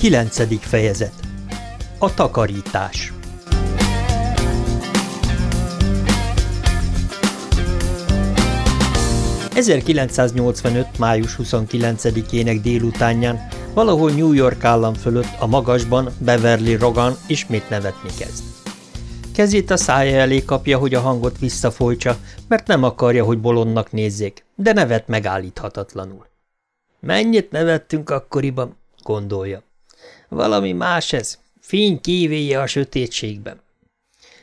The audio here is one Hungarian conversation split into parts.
Kilencedik fejezet A takarítás 1985. május 29-ének délutánján valahol New York állam fölött a magasban Beverly Rogan ismét nevetni kezd. Kezét a szája elé kapja, hogy a hangot visszafolytsa, mert nem akarja, hogy bolondnak nézzék, de nevet megállíthatatlanul. Mennyit nevettünk akkoriban, gondolja. Valami más ez, fény kívéje a sötétségben.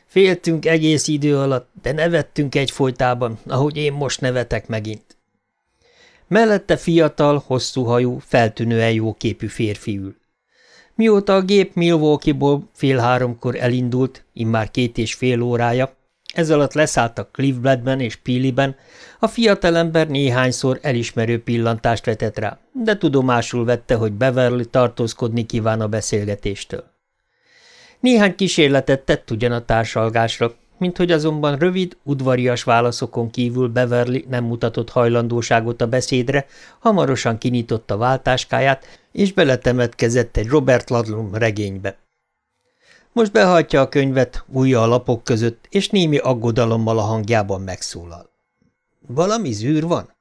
Féltünk egész idő alatt, de nevettünk egyfolytában, ahogy én most nevetek megint. Mellette fiatal, hosszú hajú, feltűnően jó képű férfi ül. Mióta a gép Milwaukee-ból fél háromkor elindult, immár két és fél órája, ez alatt leszálltak Clevelandben és Piliben, a fiatalember néhányszor elismerő pillantást vetett rá, de tudomásul vette, hogy Beverly tartózkodni kíván a beszélgetéstől. Néhány kísérletet tett ugyan a társalgásra, mint hogy azonban rövid, udvarias válaszokon kívül Beverly nem mutatott hajlandóságot a beszédre, hamarosan kinyitotta váltáskáját, és beletemetkezett egy Robert Ludlum regénybe. Most behajtja a könyvet, újja a lapok között, és némi aggodalommal a hangjában megszólal. Valami zűr van?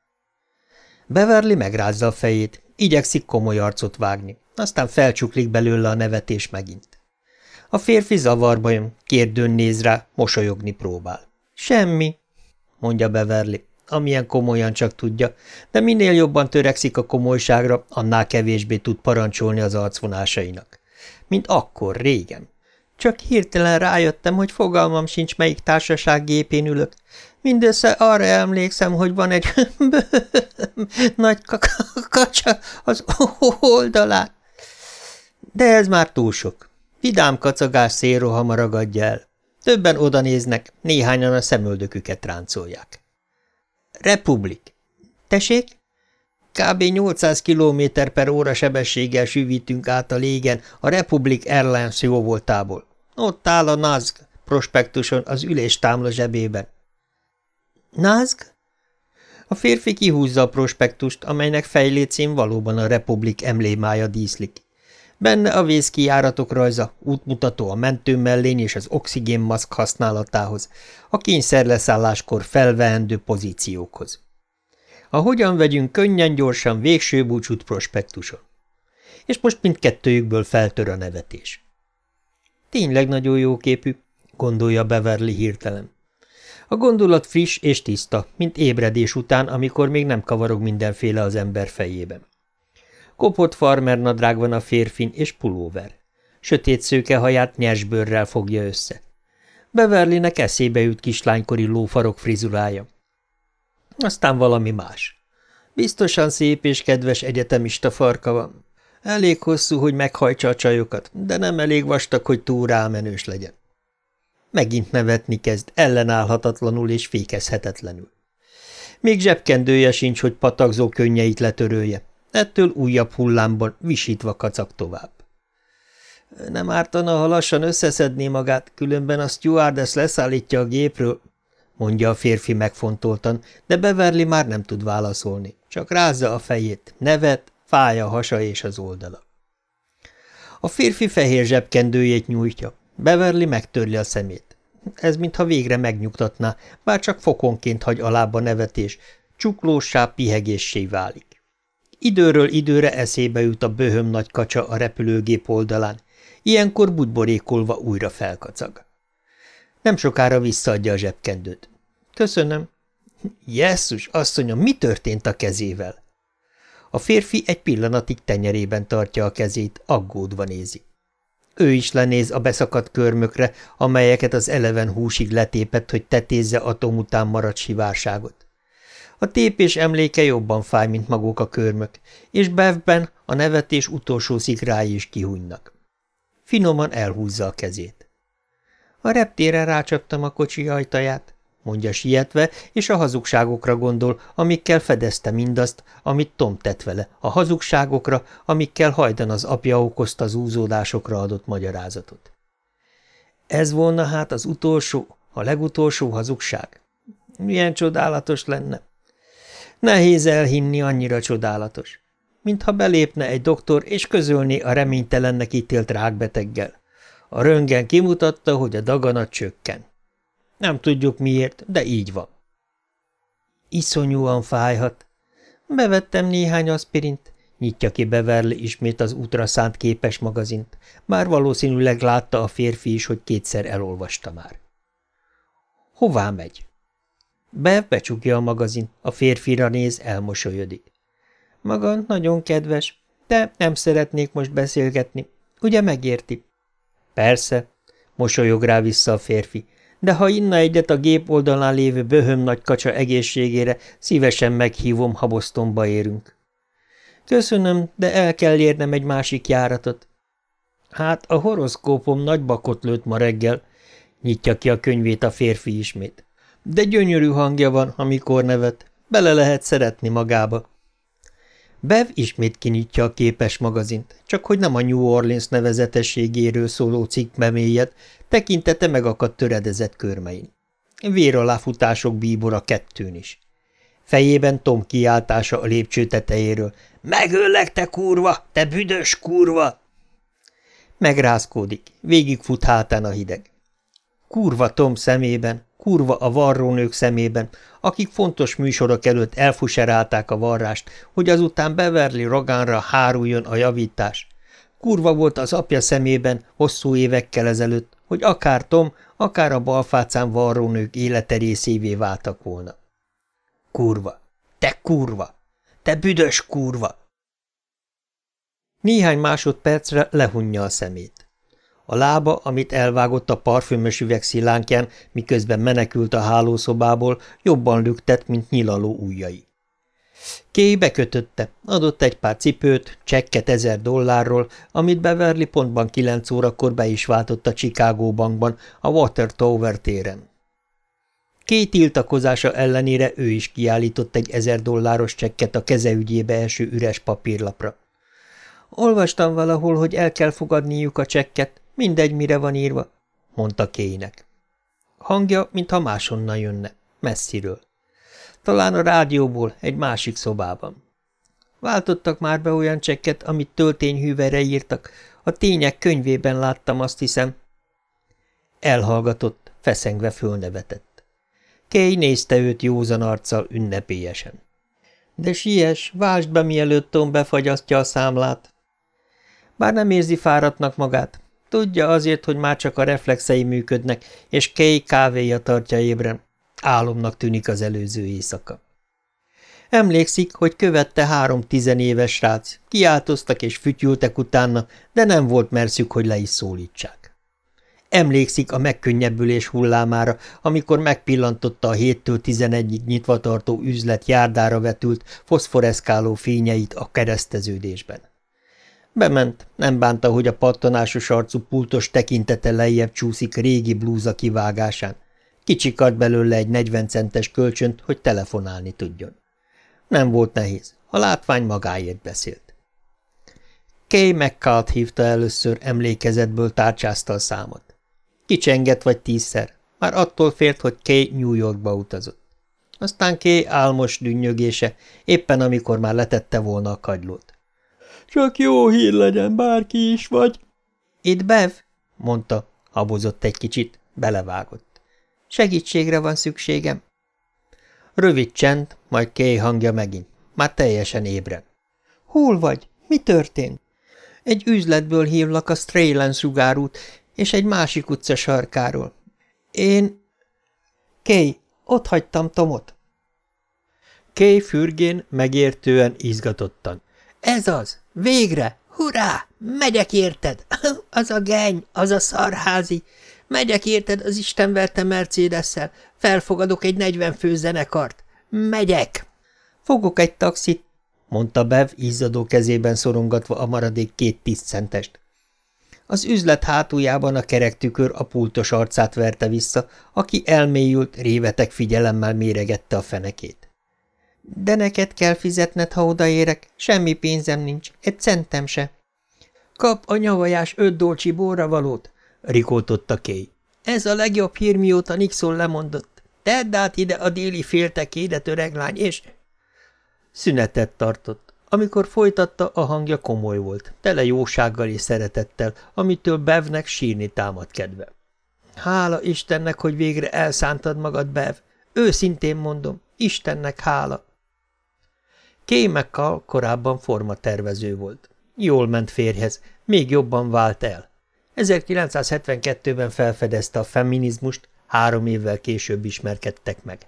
Beverly megrázza a fejét, igyekszik komoly arcot vágni, aztán felcsuklik belőle a nevetés megint. A férfi zavarba jön, kérdőn néz rá, mosolyogni próbál. Semmi, mondja Beverly, amilyen komolyan csak tudja, de minél jobban törekszik a komolyságra, annál kevésbé tud parancsolni az arcvonásainak. Mint akkor, régen. Csak hirtelen rájöttem, hogy fogalmam sincs, melyik társaság gépén ülök. Mindössze arra emlékszem, hogy van egy nagy kacsa az oldalán. De ez már túl sok. Vidám kacagás szélrohama ragadja el. Többen oda néznek, néhányan a szemöldöküket ráncolják. Republik. Tesék? Kb. 800 km per óra sebességgel süvítünk át a légen a Republic Airlines jóvoltából. Ott áll a NASG prospektuson az üléstámla zsebében. NASG? A férfi kihúzza a prospektust, amelynek fejlécén valóban a Republik emblémája díszlik. Benne a vészkijáratok rajza, útmutató a mentő mellény és az oxigénmaszk használatához, a kényszerleszálláskor felvehendő pozíciókhoz. A hogyan vegyünk könnyen, gyorsan végső búcsút prospektuson. És most mindkettőjükből feltör a nevetés. Tényleg nagyon jó képű, gondolja Beverly hirtelen. A gondolat friss és tiszta, mint ébredés után, amikor még nem kavarog mindenféle az ember fejében. Kopott farmer nadrág van a férfin, és pulóver. Sötét szőke haját nyers bőrrel fogja össze. Beverlynek eszébe jut kislánykori lófarok frizurája. Aztán valami más. Biztosan szép és kedves egyetemista farka van. Elég hosszú, hogy meghajtsa a csajokat, de nem elég vastag, hogy túl rámenős legyen. Megint nevetni kezd, ellenállhatatlanul és fékezhetetlenül. Még zsebkendője sincs, hogy patakzó könnyeit letörölje, Ettől újabb hullámban visítva kacag tovább. Nem ártana, ha lassan összeszedné magát, különben a stewardess leszállítja a gépről, mondja a férfi megfontoltan, de Beverly már nem tud válaszolni, csak rázza a fejét, nevet, fáj a hasa és az oldala. A férfi fehér zsebkendőjét nyújtja, Beverly megtörli a szemét. Ez mintha végre megnyugtatná, bár csak fokonként hagy alába nevetés, csuklósá, pihegéssé válik. Időről időre eszébe jut a böhöm nagy kacsa a repülőgép oldalán, ilyenkor budborékolva újra felkacag. Nem sokára visszaadja a zsebkendőt. Köszönöm. Jesszus, asszonyom, mi történt a kezével? A férfi egy pillanatig tenyerében tartja a kezét, aggódva nézi. Ő is lenéz a beszakadt körmökre, amelyeket az eleven húsig letépett, hogy tetézze atom után maradt sivárságot. A tépés emléke jobban fáj, mint maguk a körmök, és Bevben a nevetés utolsó szikrái is kihúnynak. Finoman elhúzza a kezét. A reptére rácsaptam a kocsi ajtaját, mondja sietve, és a hazugságokra gondol, amikkel fedezte mindazt, amit Tom tett vele, a hazugságokra, amikkel hajdan az apja okozta az úzódásokra adott magyarázatot. Ez volna hát az utolsó, a legutolsó hazugság? Milyen csodálatos lenne! Nehéz elhinni, annyira csodálatos. mintha belépne egy doktor, és közölné a reménytelennek ítélt rákbeteggel. A röngen kimutatta, hogy a daganat csökken. Nem tudjuk miért, de így van. Iszonyúan fájhat. Bevettem néhány aspirint, nyitja ki Beverly ismét az útra szánt képes magazint, bár valószínűleg látta a férfi is, hogy kétszer elolvasta már. Hová megy? Be becsukja a magazin, a férfira néz, elmosolyodik. Maga nagyon kedves, de nem szeretnék most beszélgetni. Ugye megérti? Persze, mosolyog rá vissza a férfi, de ha inna egyet a gép oldalán lévő böhöm nagy kacsa egészségére, szívesen meghívom, ha Bostonba érünk. Köszönöm, de el kell érnem egy másik járatot. Hát a horoszkópom nagy bakot lőtt ma reggel, nyitja ki a könyvét a férfi ismét. De gyönyörű hangja van, amikor nevet. Bele lehet szeretni magába. Bev ismét kinyitja a képes magazint, csak hogy nem a New Orleans nevezetességéről szóló cikk bemélyed, tekintete megakadt töredezett körmein. Vér alá futások bíbora kettőn is. Fejében Tom kiáltása a lépcső tetejéről. – Megöllek, te kurva! Te büdös kurva! Megrázkódik, végigfut hátán a hideg. Kurva Tom szemében, kurva a varrónők szemében, akik fontos műsorok előtt elfuserálták a varrást, hogy azután Beverly Rogánra háruljon a javítás. Kurva volt az apja szemében hosszú évekkel ezelőtt, hogy akár Tom, akár a balfácán varrónők élete részévé váltak volna. Kurva! Te kurva! Te büdös kurva! Néhány másodpercre lehunja a szemét. A lába, amit elvágott a parfümös üveg szilánkján, miközben menekült a hálószobából, jobban lüktet, mint nyilaló ujjai. Kay bekötötte, adott egy pár cipőt, csekket ezer dollárról, amit Beverly pontban kilenc órakor be is váltott a Chicago bankban, a Water Tower téren. Két tiltakozása ellenére ő is kiállított egy ezer dolláros csekket a kezeügyébe eső üres papírlapra. Olvastam valahol, hogy el kell fogadniuk a csekket, Mindegy, mire van írva, mondta Kének. Hangja, mintha máshonnan jönne, messziről. Talán a rádióból, egy másik szobában. Váltottak már be olyan csekket, amit töltényhűvere írtak. A tények könyvében láttam, azt hiszem. Elhallgatott, feszengve fölnevetett. Kay nézte őt józan arccal ünnepélyesen. De siess, vásd be, mielőtt Tom befagyasztja a számlát. Bár nem érzi fáradtnak magát, Tudja azért, hogy már csak a reflexei működnek, és Kay kávéja tartja ébren. Álomnak tűnik az előző éjszaka. Emlékszik, hogy követte három tizenéves srác, kiáltoztak és fütyültek utána, de nem volt merszük, hogy le is szólítsák. Emlékszik a megkönnyebbülés hullámára, amikor megpillantotta a 7-től 11-ig nyitva tartó üzlet járdára vetült, foszforeszkáló fényeit a kereszteződésben. Bement, nem bánta, hogy a pattanásos arcú pultos tekintete lejjebb csúszik régi blúza kivágásán. Kicsikart belőle egy 40 centes kölcsönt, hogy telefonálni tudjon. Nem volt nehéz, a látvány magáért beszélt. Kay McCall hívta először, emlékezetből tárcsázta a számot. Kicsengett vagy tízszer, már attól félt, hogy Kay New Yorkba utazott. Aztán Kay álmos dünnyögése, éppen amikor már letette volna a kagylót. Csak jó hír legyen, bárki is vagy. Itt Bev, mondta, habozott egy kicsit, belevágott. Segítségre van szükségem. Rövid csend, majd Kay hangja megint, már teljesen ébren. Hol vagy? Mi történt? Egy üzletből hívlak a Strayland sugárút, és egy másik utca sarkáról. Én... Kay, ott hagytam Tomot. Kay fürgén, megértően, izgatottan. Ez az! Végre! Hurrá! Megyek érted! Az a geny, az a szarházi! Megyek érted az istenverte Mercedes-szel, felfogadok egy negyven fő zenekart. Megyek! Fogok egy taxit, mondta Bev izzadó kezében szorongatva a maradék két tisztcentest. Az üzlet hátuljában a kerek tükör a pultos arcát verte vissza, aki elmélyült, révetek figyelemmel méregette a fenekét. De neked kell fizetned, ha odaérek. Semmi pénzem nincs, egy centem se. Kap a nyavajás öt dolcsi valót, rikoltotta Kay. Ez a legjobb hír, mióta Nixon lemondott. Tedd át ide a déli féltekédet, öreg lány, és... Szünetet tartott. Amikor folytatta, a hangja komoly volt, tele jósággal és szeretettel, amitől Bevnek sírni támad kedve. Hála Istennek, hogy végre elszántad magad, Bev. Őszintén mondom, Istennek hála. Kay McCall korábban formatervező volt. Jól ment férjhez, még jobban vált el. 1972-ben felfedezte a feminizmust, három évvel később ismerkedtek meg.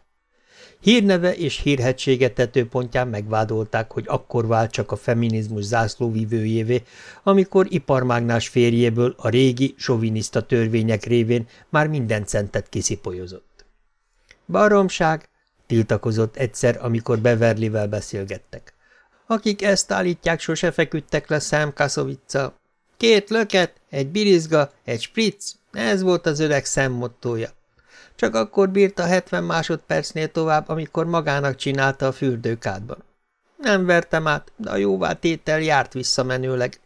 Hírneve és hírhetsége tetőpontján megvádolták, hogy akkor vált csak a feminizmus zászlóvivőjévé, amikor iparmágnás férjéből a régi, soviniszta törvények révén már minden centet kiszipolyozott. Baromság, tiltakozott egyszer, amikor Beverlyvel beszélgettek. Akik ezt állítják, sose feküdtek le Sam Kasoviccal. Két löket, egy birizga, egy spritz, ez volt az öreg szemmottója. Csak akkor bírta 70 másodpercnél tovább, amikor magának csinálta a fürdőkádban. Nem vertem át, de a jóvá tétel járt visszamenőleg.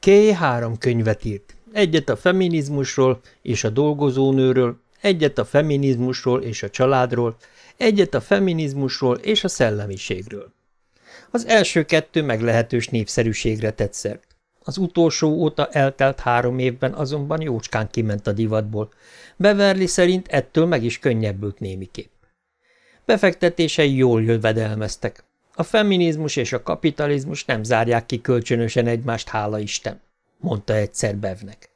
Kay három könyvet írt. Egyet a feminizmusról és a dolgozónőről, egyet a feminizmusról és a családról, egyet a feminizmusról és a szellemiségről. Az első kettő meglehetős népszerűségre tett szert. Az utolsó óta eltelt három évben azonban jócskán kiment a divatból. Beverly szerint ettől meg is könnyebbült némiképp. Befektetései jól jövedelmeztek. A feminizmus és a kapitalizmus nem zárják ki kölcsönösen egymást, hála Isten, mondta egyszer Bevnek.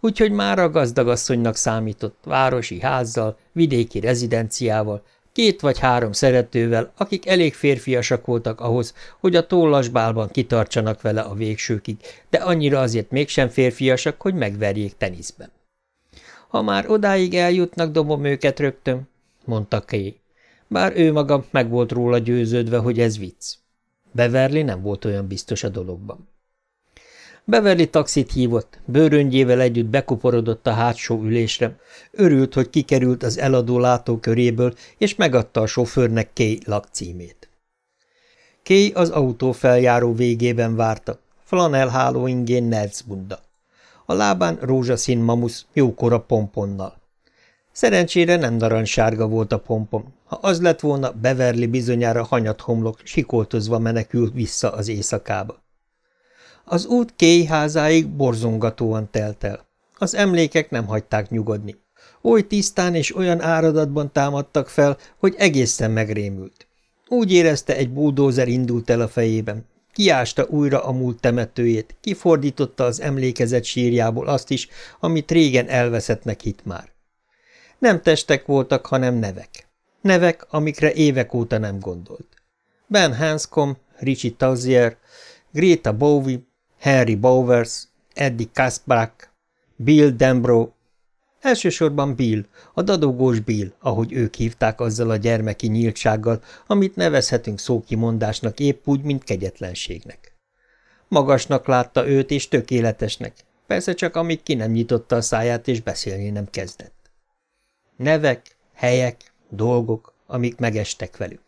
Úgyhogy már a gazdagasszonynak számított, városi házzal, vidéki rezidenciával, két vagy három szeretővel, akik elég férfiasak voltak ahhoz, hogy a tollasbálban kitartsanak vele a végsőkig, de annyira azért mégsem férfiasak, hogy megverjék teniszben. Ha már odáig eljutnak, dobom őket rögtön, mondta Kay. Bár ő maga meg volt róla győződve, hogy ez vicc. Beverly nem volt olyan biztos a dologban. Beverly taxit hívott, bőröngyével együtt bekuporodott a hátsó ülésre, örült, hogy kikerült az eladó látóköréből, és megadta a sofőrnek Kay lakcímét. Kay az autó feljáró végében várta, flanelháló ingén nercbunda. A lábán rózsaszín mamusz, jókora pomponnal. Szerencsére nem narancssárga volt a pompom. Ha az lett volna, Beverly bizonyára hanyathomlok sikoltozva menekült vissza az éjszakába. Az út Kéj házáig borzongatóan telt el. Az emlékek nem hagyták nyugodni. Oly tisztán és olyan áradatban támadtak fel, hogy egészen megrémült. Úgy érezte, egy buldózer indult el a fejében. Kiásta újra a múlt temetőjét, kifordította az emlékezet sírjából azt is, amit régen elveszettnek hit már. Nem testek voltak, hanem nevek. Nevek, amikre évek óta nem gondolt. Ben Hanscom, Richie Tazier, Greta Bowie, Henry Bowers, Eddie Kasprak, Bill Dembro, elsősorban Bill, a dadogós Bill, ahogy ők hívták azzal a gyermeki nyíltsággal, amit nevezhetünk szókimondásnak épp úgy, mint kegyetlenségnek. Magasnak látta őt és tökéletesnek, persze csak amíg ki nem nyitotta a száját és beszélni nem kezdett. Nevek, helyek, dolgok, amik megestek velük.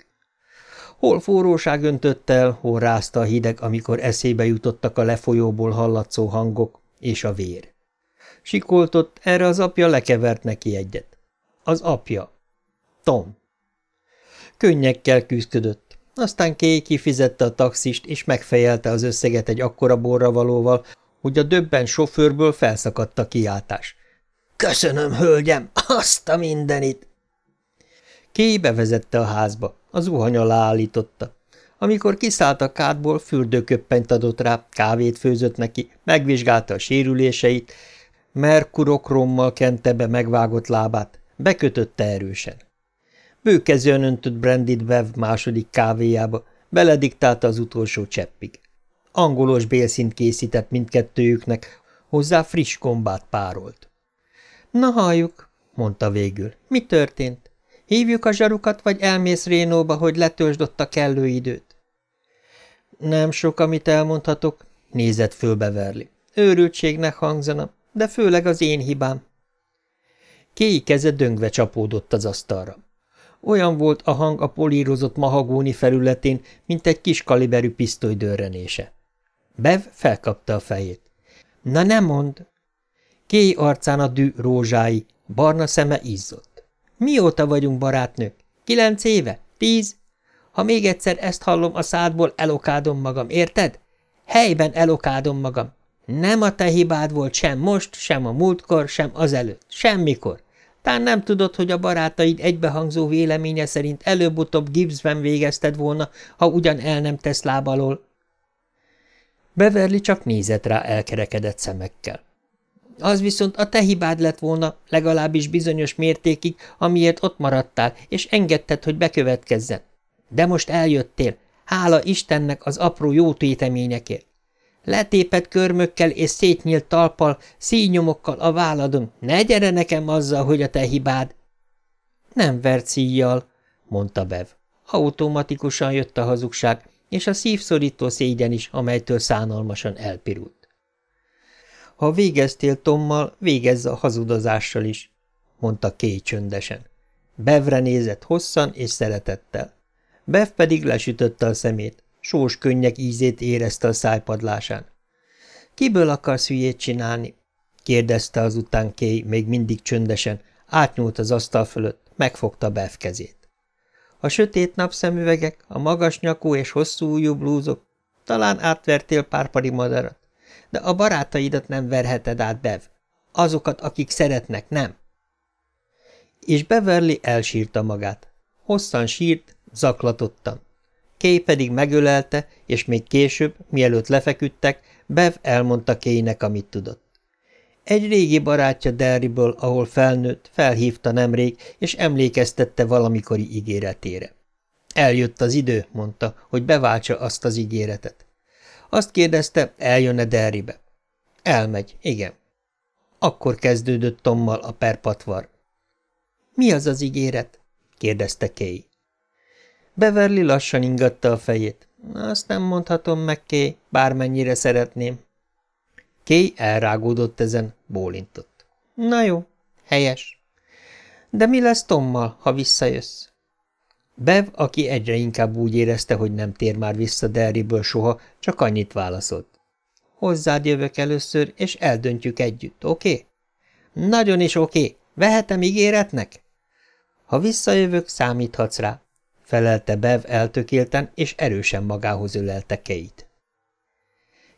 Hol forróság öntött el, hol rázta a hideg, amikor eszébe jutottak a lefolyóból hallatszó hangok, és a vér. Sikoltott, erre az apja lekevert neki egyet. Az apja. Tom. Könnyekkel küzdött. Aztán Kay kifizette a taxist, és megfejelte az összeget egy akkora borravalóval, hogy a döbben sofőrből felszakadt a kiáltás. – Köszönöm, hölgyem, azt a mindenit! Kay bevezette a házba. A zuhany alá állította. Amikor kiszállt a kádból, fürdőköppenyt adott rá, kávét főzött neki, megvizsgálta a sérüléseit, merkurokrommal kente be megvágott lábát, bekötötte erősen. Bőkezően öntött Brandit Bev második kávéjába, belediktálta az utolsó cseppig. Angolos bélszint készített mindkettőjüknek, hozzá friss kombát párolt. – Na halljuk, mondta végül. – Mi történt? Hívjuk a zsarukat, vagy elmész Rénóba, hogy letöltsd ott a kellő időt? Nem sok, amit elmondhatok, nézett föl Beverly. Őrültségnek hangzana, de főleg az én hibám. Kéi keze döngve csapódott az asztalra. Olyan volt a hang a polírozott mahagóni felületén, mint egy kis kaliberű pisztoly dörrenése. Bev felkapta a fejét. – Na nem mond! Kéi arcán a dű rózsái, barna szeme izzott. Mióta vagyunk barátnők? Kilenc éve? Tíz? Ha még egyszer ezt hallom a szádból, elokádom magam, érted? Helyben elokádom magam. Nem a te hibád volt sem most, sem a múltkor, sem azelőtt, semmikor. Tán nem tudod, hogy a barátaid egybehangzó véleménye szerint előbb-utóbb Gibbsben végezted volna, ha ugyan el nem tesz lábalól. Beverly csak nézett rá elkerekedett szemekkel. Az viszont a te hibád lett volna, legalábbis bizonyos mértékig, amiért ott maradtál, és engedted, hogy bekövetkezzen. De most eljöttél, hála Istennek az apró jó téteményekért. Letépett körmökkel és szétnyílt talpal, színyomokkal a váladon. Ne gyere nekem azzal, hogy a te hibád! Nem vert szíjjal, mondta Bev. Automatikusan jött a hazugság, és a szívszorító szégyen is, amelytől szánalmasan elpirult. Ha végeztél Tommal, végezz a hazudozással is, mondta Kay csöndesen. Bevre nézett hosszan és szeretettel. Bev pedig lesütötte a szemét, sós könnyek ízét érezte a szájpadlásán. – Kiből akarsz hülyét csinálni? – kérdezte azután Kay még mindig csöndesen, átnyúlt az asztal fölött, megfogta Bev kezét. A sötét napszemüvegek, a magas nyakú és hosszú ujjú blúzok, talán átvertél pár pari madarat, de a barátaidat nem verheted át, Bev. Azokat, akik szeretnek, nem. És Beverly elsírta magát. Hosszan sírt, zaklatottan. Kay pedig megölelte, és még később, mielőtt lefeküdtek, Bev elmondta Kaynek, amit tudott. Egy régi barátja Derryből, ahol felnőtt, felhívta nemrég, és emlékeztette valamikori ígéretére. Eljött az idő, mondta, hogy beváltsa azt az ígéretet. Azt kérdezte, eljönne Derrybe. Elmegy, igen. Akkor kezdődött Tommal a perpatvar. Mi az az ígéret? kérdezte Kay. Beverly lassan ingatta a fejét. Azt nem mondhatom meg, Kay, bármennyire szeretném. Kay elrágódott ezen, bólintott. Na jó, helyes. De mi lesz Tommal, ha visszajössz? Bev, aki egyre inkább úgy érezte, hogy nem tér már vissza Derryből soha, csak annyit válaszolt. Hozzád jövök először, és eldöntjük együtt, oké? Okay? Nagyon is oké. Okay. Vehetem ígéretnek? Ha visszajövök, számíthatsz rá, felelte Bev eltökélten, és erősen magához ölelte Kate.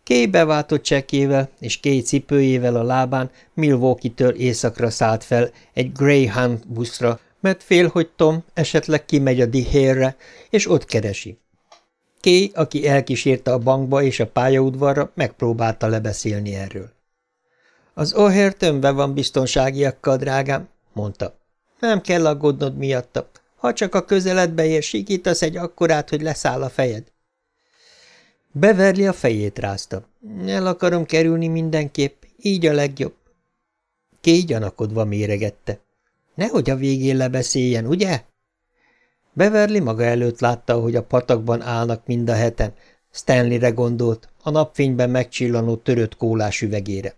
Kay beváltott csekkével és Kay cipőjével a lábán Milwaukee-től északra szállt fel egy Greyhound buszra, mert fél, hogy Tom esetleg kimegy a Dihérre, és ott keresi. Kay, aki elkísérte a bankba és a pályaudvarra, megpróbálta lebeszélni erről. Az O'Hare tömve van biztonságiakkal, drágám, mondta. Nem kell aggódnod miatta. Ha csak a közeledbe ér, sikítasz egy akkorát, hogy leszáll a fejed. Beverli a fejét rázta. El akarom kerülni mindenképp, így a legjobb. Kéj gyanakodva méregette. Nehogy a végén lebeszéljen, ugye? Beverli maga előtt látta, hogy a patakban állnak mind a heten. Stanleyre gondolt, a napfényben megcsillanó törött kólás üvegére.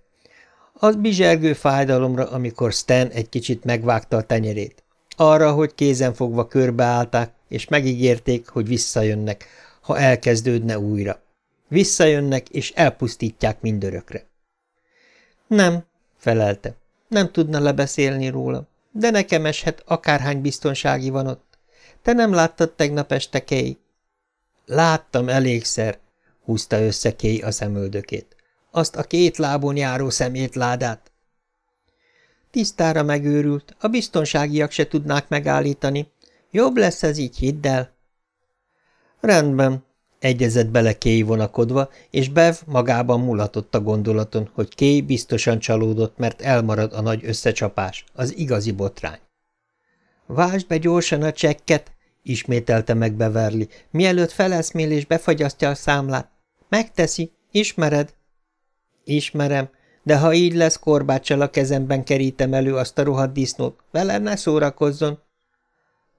Az bizsergő fájdalomra, amikor Stan egy kicsit megvágta a tenyerét. Arra, hogy kézenfogva körbeállták, és megígérték, hogy visszajönnek, ha elkezdődne újra. Visszajönnek, és elpusztítják mindörökre. Nem, felelte. Nem tudna lebeszélni róla, de nekem eshet, akárhány biztonsági van ott. Te nem láttad tegnap este, Kay? Láttam elégszer, húzta össze Kay a szemöldökét. Azt a két lábon járó szemétládát. Tisztára megőrült, a biztonságiak se tudnák megállítani. Jobb lesz ez így, hidd el. Rendben, egyezett bele Kay vonakodva, és Bev magában mulatott a gondolaton, hogy Kay biztosan csalódott, mert elmarad a nagy összecsapás, az igazi botrány. Vásd be gyorsan a csekket, ismételte meg Beverly, mielőtt feleszmél és befagyasztja a számlát. Megteszi, ismered? Ismerem, de ha így lesz, korbáccsal a kezemben kerítem elő azt a rohadt disznót, vele ne szórakozzon.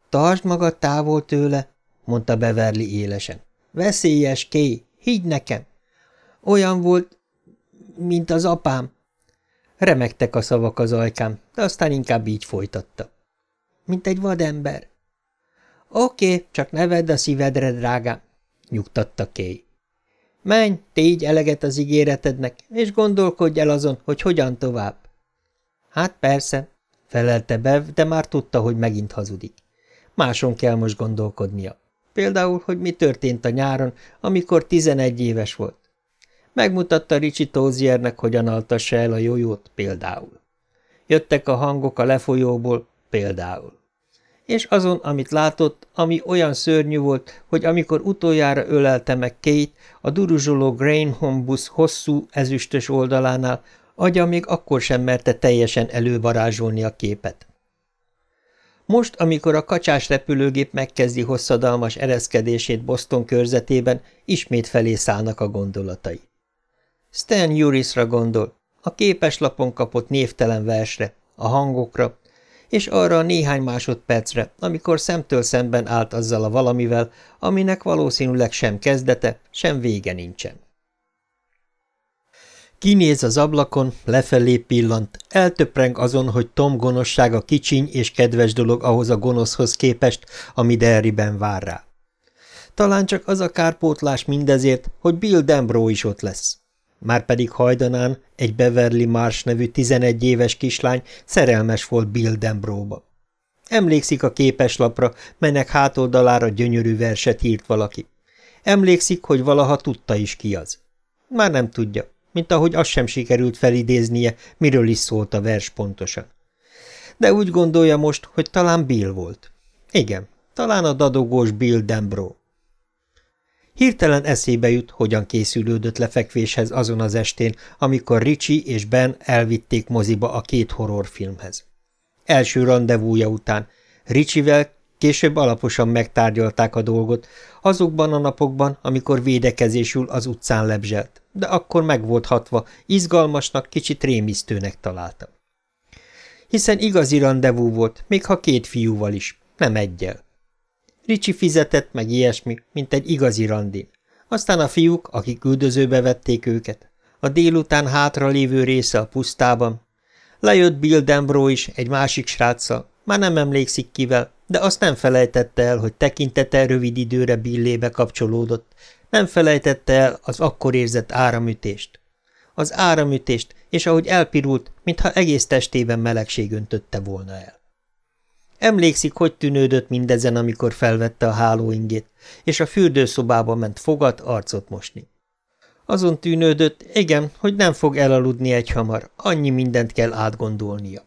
Tartsd magad távol tőle, mondta Beverly élesen. Veszélyes, Kay, higgy nekem. Olyan volt, mint az apám. Remektek a szavak az ajkám, de aztán inkább így folytatta. Mint egy vadember. Oké, csak ne vedd a szívedre, drágám, nyugtatta Kay. Menj, tégy eleget az ígéretednek, és gondolkodj el azon, hogy hogyan tovább. Hát persze, felelte Bev, de már tudta, hogy megint hazudik. Máson kell most gondolkodnia. Például, hogy mi történt a nyáron, amikor 11 éves volt. Megmutatta Ricsi Tóziernek, hogyan altassa el a jójót, például. Jöttek a hangok a lefolyóból, például. És azon, amit látott, ami olyan szörnyű volt, hogy amikor utoljára ölelte meg Kate, a duruzsoló Grainham busz hosszú, ezüstös oldalánál, agya még akkor sem merte teljesen elővarázsolni a képet. Most, amikor a kacsás repülőgép megkezdi hosszadalmas ereszkedését Boston körzetében, ismét felé szállnak a gondolatai. Stan Jurisra gondol, a képeslapon kapott névtelen versre, a hangokra, és arra a néhány másodpercre, amikor szemtől szemben állt azzal a valamivel, aminek valószínűleg sem kezdete, sem vége nincsen. Kinéz az ablakon, lefelé pillant, eltöpreng azon, hogy Tom gonoszsága kicsiny és kedves dolog ahhoz a gonoszhoz képest, ami Derryben vár rá. Talán csak az a kárpótlás mindezért, hogy Bill Dembro is ott lesz. Márpedig hajdanán egy Beverly Marsh nevű 11 éves kislány szerelmes volt Bill Dembróba. Emlékszik a képeslapra, melynek hátoldalára gyönyörű verset írt valaki. Emlékszik, hogy valaha tudta is ki az. Már nem tudja, mint ahogy azt sem sikerült felidéznie, miről is szólt a vers pontosan. De úgy gondolja most, hogy talán Bill volt. Igen, talán a dadogós Bill Dembro. Hirtelen eszébe jut, hogyan készülődött lefekvéshez azon az estén, amikor Richie és Ben elvitték moziba a két horrorfilmhez. Első rendezvúja után Richie-vel később alaposan megtárgyalták a dolgot, azokban a napokban, amikor védekezésül az utcán lebzselt, de akkor meg volt hatva, izgalmasnak, kicsit rémisztőnek találta. Hiszen igazi rendezvú volt, még ha két fiúval is, nem egyel. Ricsi fizetett meg ilyesmi, mint egy igazi randin. Aztán a fiúk, akik üldözőbe vették őket. A délután hátra lévő része a pusztában. Lejött Bill Dembro is, egy másik sráccal, már nem emlékszik kivel, de azt nem felejtette el, hogy tekintete rövid időre Billébe kapcsolódott. Nem felejtette el az akkor érzett áramütést. Az áramütést, és ahogy elpirult, mintha egész testében melegség öntötte volna el. Emlékszik, hogy tűnődött mindezen, amikor felvette a hálóingét, és a fürdőszobába ment fogat arcot mosni. Azon tűnődött, igen, hogy nem fog elaludni egy hamar, annyi mindent kell átgondolnia.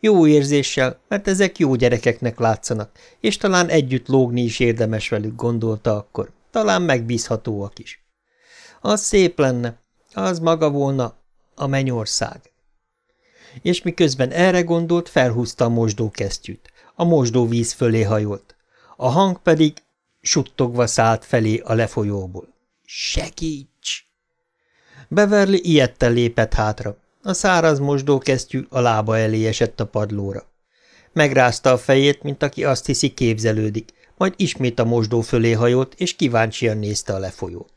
Jó érzéssel, mert ezek jó gyerekeknek látszanak, és talán együtt lógni is érdemes velük, gondolta akkor. Talán megbízhatóak is. Az szép lenne, az maga volna a mennyország. És miközben erre gondolt, felhúzta a mosdókesztyűt. A mosdóvíz fölé hajolt. A hang pedig suttogva szállt felé a lefolyóból. Segíts! Beverly ilyetten lépett hátra. A száraz mosdókesztyű a lába elé esett a padlóra. Megrázta a fejét, mint aki azt hiszi képzelődik, majd ismét a mosdó fölé hajolt, és kíváncsian nézte a lefolyót.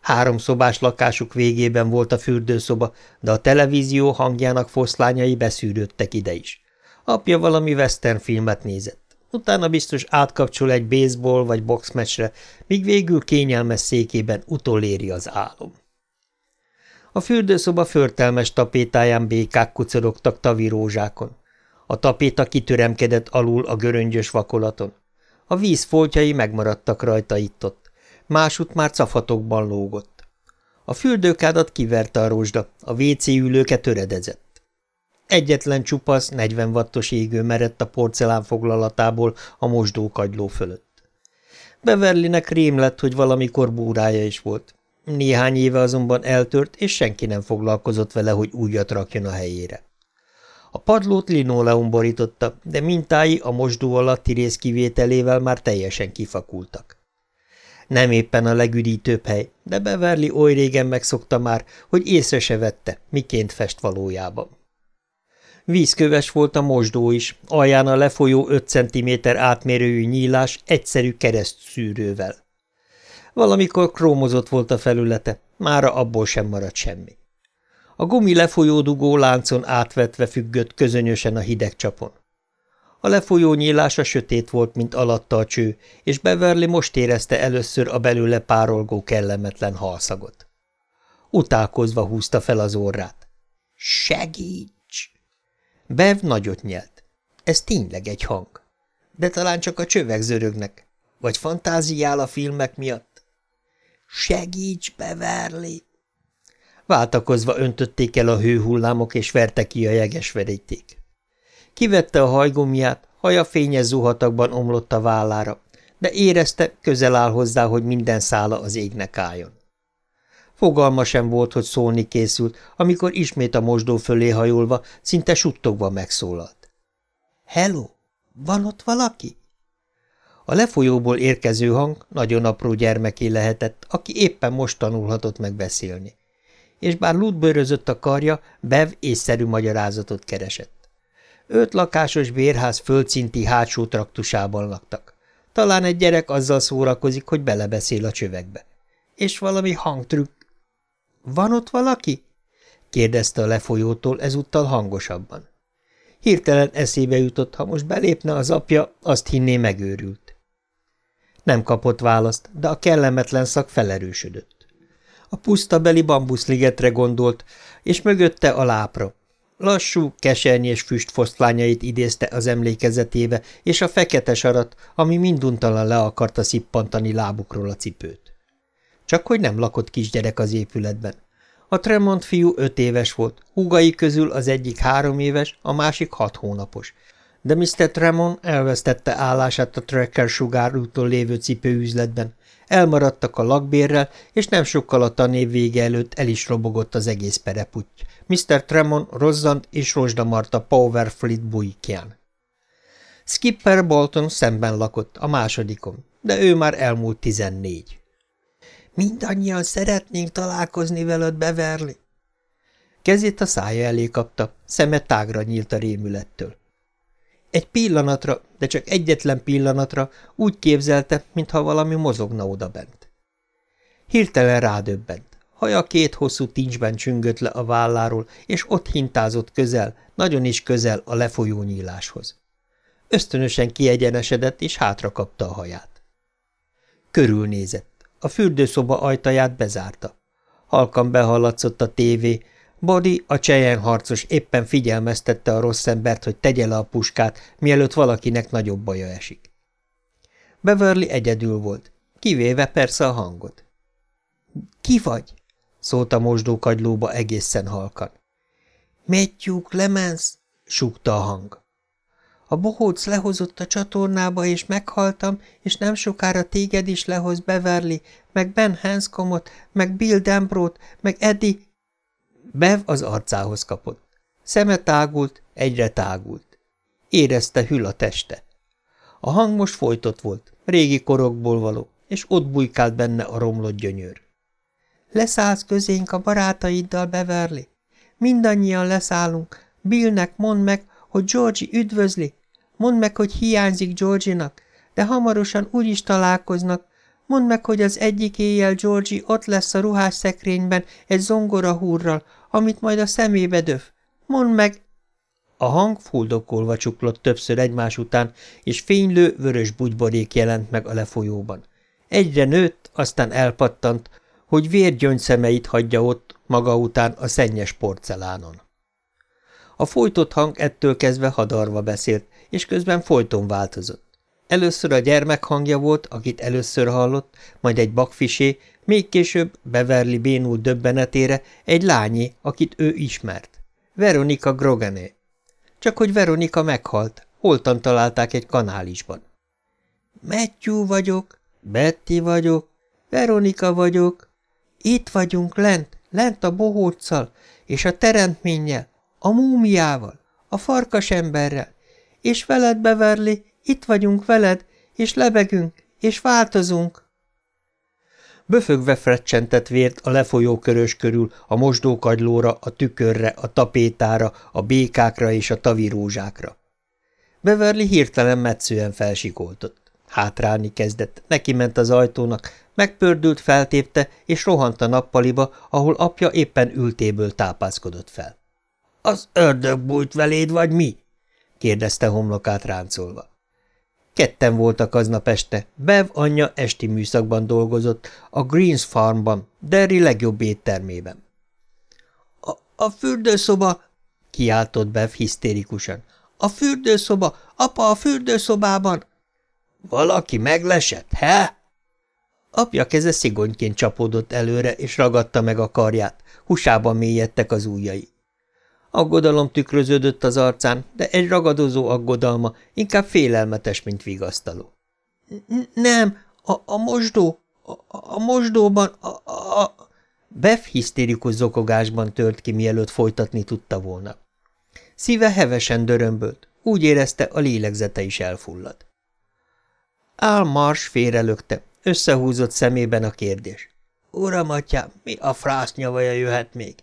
Három szobás lakásuk végében volt a fürdőszoba, de a televízió hangjának foszlányai beszűrődtek ide is. Apja valami western filmet nézett. Utána biztos átkapcsol egy baseball vagy boxmeccsre, míg végül kényelmes székében utoléri az álom. A fürdőszoba förtelmes tapétáján békák kucorogtak tavirózsákon. A tapéta kitöremkedett alul a göröngyös vakolaton. A víz foltjai megmaradtak rajta itt-ott. Másút már cafatokban lógott. A fürdőkádat kiverte a rózsda, a WC ülőke töredezett. Egyetlen csupasz, 40 wattos égő merett a porcelán foglalatából a mosdókagyló fölött. Beverlinek rém lett, hogy valamikor búrája is volt. Néhány éve azonban eltört, és senki nem foglalkozott vele, hogy újat rakjon a helyére. A padlót linóleum borította, de mintái a mosdó alatti rész kivételével már teljesen kifakultak. Nem éppen a legüdítőbb hely, de Beverly oly régen megszokta már, hogy észre se vette, miként fest valójában. Vízköves volt a mosdó is, alján a lefolyó 5 cm átmérőjű nyílás egyszerű keresztszűrővel. Valamikor krómozott volt a felülete, mára abból sem maradt semmi. A gumi lefolyó dugó láncon átvetve függött közönösen a hideg csapon. A lefolyó nyílása sötét volt, mint alatta a cső, és Beverly most érezte először a belőle párolgó kellemetlen halszagot. Utálkozva húzta fel az orrát. – Segíts! Bev nagyot nyelt. Ez tényleg egy hang. De talán csak a csövek zörögnek. Vagy fantáziál a filmek miatt? Segíts, Beverly! Váltakozva öntötték el a hőhullámok, és verte ki a jeges veríték. Kivette a hajgumját, haja fényes zuhatakban omlott a vállára, de érezte, közel áll hozzá, hogy minden szála az égnek álljon. Fogalma sem volt, hogy szólni készült, amikor ismét a mosdó fölé hajolva, szinte suttogva megszólalt. – Hello! Van ott valaki? A lefolyóból érkező hang nagyon apró gyermeké lehetett, aki éppen most tanulhatott meg beszélni. És bár lútbőrözött a karja, Bev észszerű magyarázatot keresett. Öt lakásos bérház földszinti hátsó traktusában laktak. Talán egy gyerek azzal szórakozik, hogy belebeszél a csövekbe. És valami hangtrükk. – Van ott valaki? – kérdezte a lefolyótól, ezúttal hangosabban. Hirtelen eszébe jutott, ha most belépne az apja, azt hinné megőrült. Nem kapott választ, de a kellemetlen szak felerősödött. A pusztabeli bambuszligetre gondolt, és mögötte a lápra. Lassú, kesernyés füst foszlányait idézte az emlékezetébe, és a fekete sarat, ami minduntalan le akarta szippantani lábukról a cipőt. Csak hogy nem lakott kisgyerek az épületben. A Tremont fiú öt éves volt, húgai közül az egyik három éves, a másik hat hónapos, de Mr. Tremont elvesztette állását a Tracker sugárúton lévő cipőüzletben, elmaradtak a lakbérrel, és nem sokkal a tanév vége előtt el is robogott az egész pereputty. Mr. Tremont rozzant és rozsdamarta Powerfleet bujkján. Skipper Bolton szemben lakott, a másodikon, de ő már elmúlt tizennégy. Mindannyian szeretnénk találkozni veled, Beverly. Kezét a szája elé kapta, szeme tágra nyílt a rémülettől. Egy pillanatra, de csak egyetlen pillanatra úgy képzelte, mintha valami mozogna odabent. Hirtelen rádöbbent. Haja két hosszú tincsben csüngött le a válláról, és ott hintázott közel, nagyon is közel a lefolyó nyíláshoz. Ösztönösen kiegyenesedett, és hátra kapta a haját. Körülnézett. A fürdőszoba ajtaját bezárta. Halkan behallatszott a tévé, Body, a csejen harcos éppen figyelmeztette a rossz embert, hogy tegye le a puskát, mielőtt valakinek nagyobb baja esik. Beverly egyedül volt, kivéve persze a hangot. – Ki vagy? – szólt a mosdókagylóba egészen halkan. – Matthew Clemens! – súgta a hang. A bohóc lehozott a csatornába, és meghaltam, és nem sokára téged is lehoz Beverly, meg Ben Hanscomot, meg Bill Dembrot, meg Eddie... Bev az arcához kapott. Szeme tágult, egyre tágult. Érezte hűl a teste. A hang most folytott volt, régi korokból való, és ott bujkált benne a romlott gyönyör. Leszállsz közénk a barátaiddal, Beverly? Mindannyian leszállunk. Billnek mondd meg, hogy Georgie üdvözli. Mondd meg, hogy hiányzik Georginak, de hamarosan úgy is találkoznak. Mondd meg, hogy az egyik éjjel Georgie ott lesz a ruhás szekrényben egy zongora húrral, amit majd a szemébe döv. Mondd meg! A hang fuldokolva csuklott többször egymás után, és fénylő vörös bugyborék jelent meg a lefolyóban. Egyre nőtt, aztán elpattant, hogy vérgyöngyszemeit hagyja ott maga után a szennyes porcelánon. A folytott hang ettől kezdve hadarva beszélt, és közben folyton változott. Először a gyermek hangja volt, akit először hallott, majd egy bakfisé, még később Beverly bénul döbbenetére egy lányé, akit ő ismert. Veronika Grogané. Csak hogy Veronika meghalt, holtan találták egy kanálisban. Matthew vagyok, Betty vagyok, Veronika vagyok. Itt vagyunk lent, lent a bohóccal, és a teremtménnyel, a múmiával, a farkasemberrel, és veled, Beverly, itt vagyunk veled, és lebegünk, és változunk. Böfögve frecsentett vért a lefolyó körös körül, a mosdókagylóra, a tükörre, a tapétára, a békákra és a tavirózsákra. Beverly hirtelen metszően felsikoltott. Hátrálni kezdett, neki ment az ajtónak, megpördült, feltépte, és rohant a nappaliba, ahol apja éppen ültéből tápászkodott fel. – Az ördög bújt veléd, vagy mi? – kérdezte homlokát ráncolva. Ketten voltak aznap este. Bev anyja esti műszakban dolgozott, a Greens Farmban, Derry legjobb éttermében. A, – A fürdőszoba! – kiáltott Bev hisztérikusan. – A fürdőszoba! Apa a fürdőszobában! – Valaki meglesett, he? Apja keze szigonyként csapódott előre, és ragadta meg a karját, husában mélyedtek az ujjai. Aggodalom tükröződött az arcán, de egy ragadozó aggodalma, inkább félelmetes, mint vigasztaló. – Nem, a, a mosdó, a, a mosdóban, a, a... Bev hisztérikus zokogásban tört ki, mielőtt folytatni tudta volna. Szíve hevesen dörömbölt, úgy érezte, a lélegzete is elfullad. Ál Mars félrelökte, összehúzott szemében a kérdés. – Uram, atyám, mi a frász nyavaja jöhet még?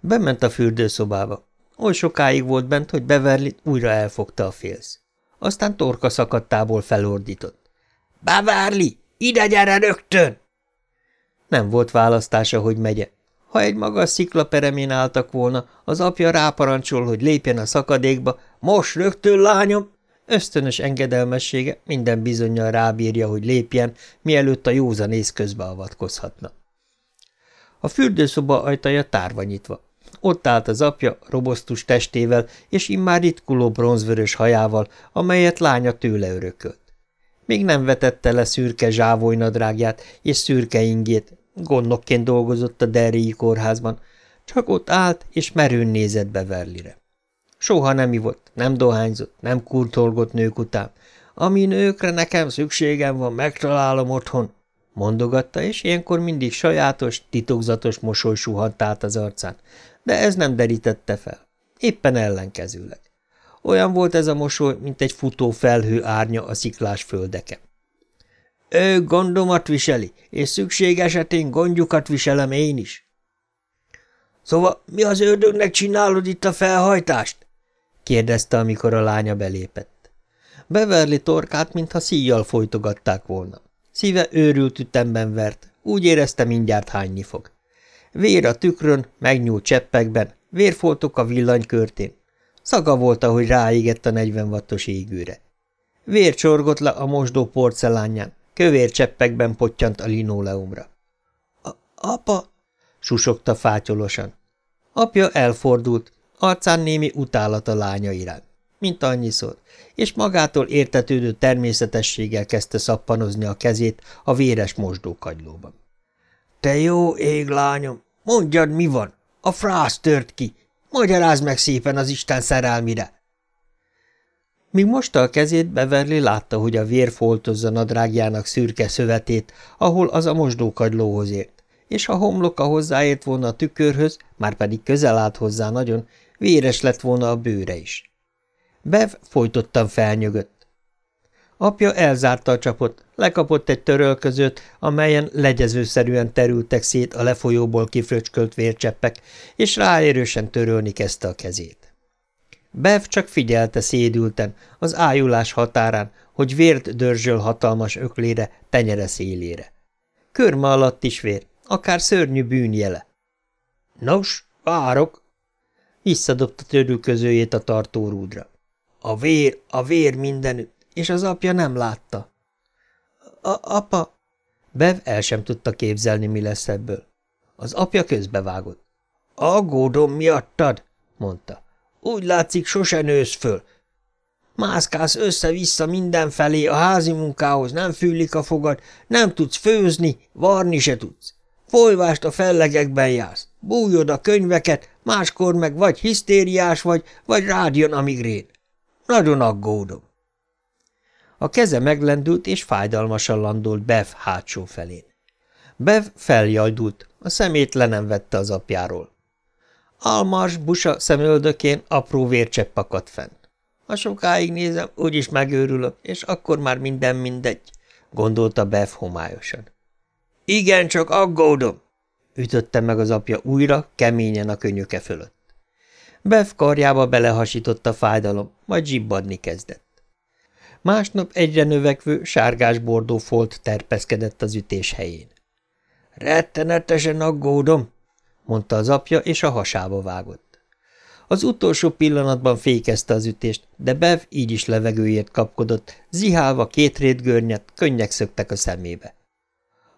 Bement a fürdőszobába. Oly sokáig volt bent, hogy Beverly újra elfogta a félsz. Aztán torka szakadtából felordított. – Beverly, ide gyere rögtön! Nem volt választása, hogy megye. Ha egy magas sziklaperemén álltak volna, az apja ráparancsol, hogy lépjen a szakadékba. Most rögtön, lányom! Ösztönös engedelmessége minden bizonyal rábírja, hogy lépjen, mielőtt a józanész közbeavatkozhatna. A fürdőszoba ajtaja tárva nyitva. Ott állt az apja robosztus testével és immár ritkuló bronzvörös hajával, amelyet lánya tőle örökölt. Még nem vetette le szürke zsávolynadrágját és szürke ingét, gondnokként dolgozott a Derryi kórházban, csak ott állt és merőn nézett Beverlyre. Soha nem ivott, nem dohányzott, nem kurtolgott nők után. Ami nőkre nekem szükségem van, megtalálom otthon, mondogatta, és ilyenkor mindig sajátos, titokzatos mosoly suhant át az arcán, de ez nem derítette fel. Éppen ellenkezőleg. Olyan volt ez a mosoly, mint egy futó felhő árnya a sziklás földeke. Ő gondomat viseli, és szükség esetén gondjukat viselem én is. Szóval mi az ördögnek csinálod itt a felhajtást? kérdezte, amikor a lánya belépett. Beverly torkát, mintha szíjjal folytogatták volna. Szíve őrült ütemben vert, úgy érezte mindjárt hányni fog. Vér a tükrön, megnyúlt cseppekben, vérfoltok a villanykörtén. Szaga volt, ahogy ráégett a 40 wattos égőre. Vér csorgott le a mosdó porcelánján, kövér cseppekben pottyant a linóleumra. – Apa! – susogta fátyolosan. Apja elfordult, arcán némi utálat a lánya iránt, mint annyiszor, és magától értetődő természetességgel kezdte szappanozni a kezét a véres mosdókagylóban. – Te jó ég, lányom! Mondjad, mi van? A frász tört ki! Magyarázd meg szépen az Isten szerelmire! Míg mosta a kezét, Beverly látta, hogy a vér foltozza nadrágjának szürke szövetét, ahol az a mosdókagylóhoz ért, és ha homloka hozzáért volna a tükörhöz, már pedig közel állt hozzá nagyon, véres lett volna a bőre is. Bev folytottan felnyögött. Apja elzárta a csapot, lekapott egy törölközőt, amelyen legyezőszerűen terültek szét a lefolyóból kifröcskölt vércseppek, és ráérősen törölni kezdte a kezét. Bev csak figyelte szédülten, az ájulás határán, hogy vért dörzsöl hatalmas öklére, tenyere szélére. Körme alatt is vér, akár szörnyű bűnjele. – Nos, várok! Visszadobta törülközőjét a tartórúdra. A vér, a vér mindenütt, és az apja nem látta. A apa... Bev el sem tudta képzelni, mi lesz ebből. Az apja közbevágott. Aggódom miattad, mondta. Úgy látszik, sose nősz föl. Mászkálsz össze-vissza mindenfelé, a házi munkához nem fűlik a fogad, nem tudsz főzni, varni se tudsz. Folyvást a fellegekben jársz, bújod a könyveket, máskor meg vagy hisztériás vagy, vagy rád a migrén. Nagyon aggódom. A keze meglendült, és fájdalmasan landolt Bev hátsó felén. Bev feljajdult, a szemét le nem vette az apjáról. Almars busa szemöldökén apró vércsepp akadt fenn. Ha sokáig nézem, úgyis megőrülök, és akkor már minden mindegy, gondolta Bev homályosan. Igen, csak aggódom, ütötte meg az apja újra, keményen a könyöke fölött. Bev karjába belehasított a fájdalom, majd zsibbadni kezdett. Másnap egyre növekvő, sárgás-bordó folt terpeszkedett az ütés helyén. – Rettenetesen aggódom, mondta az apja, és a hasába vágott. Az utolsó pillanatban fékezte az ütést, de Bev így is levegőért kapkodott, zihálva két rétgörnyet, könnyek szöktek a szemébe.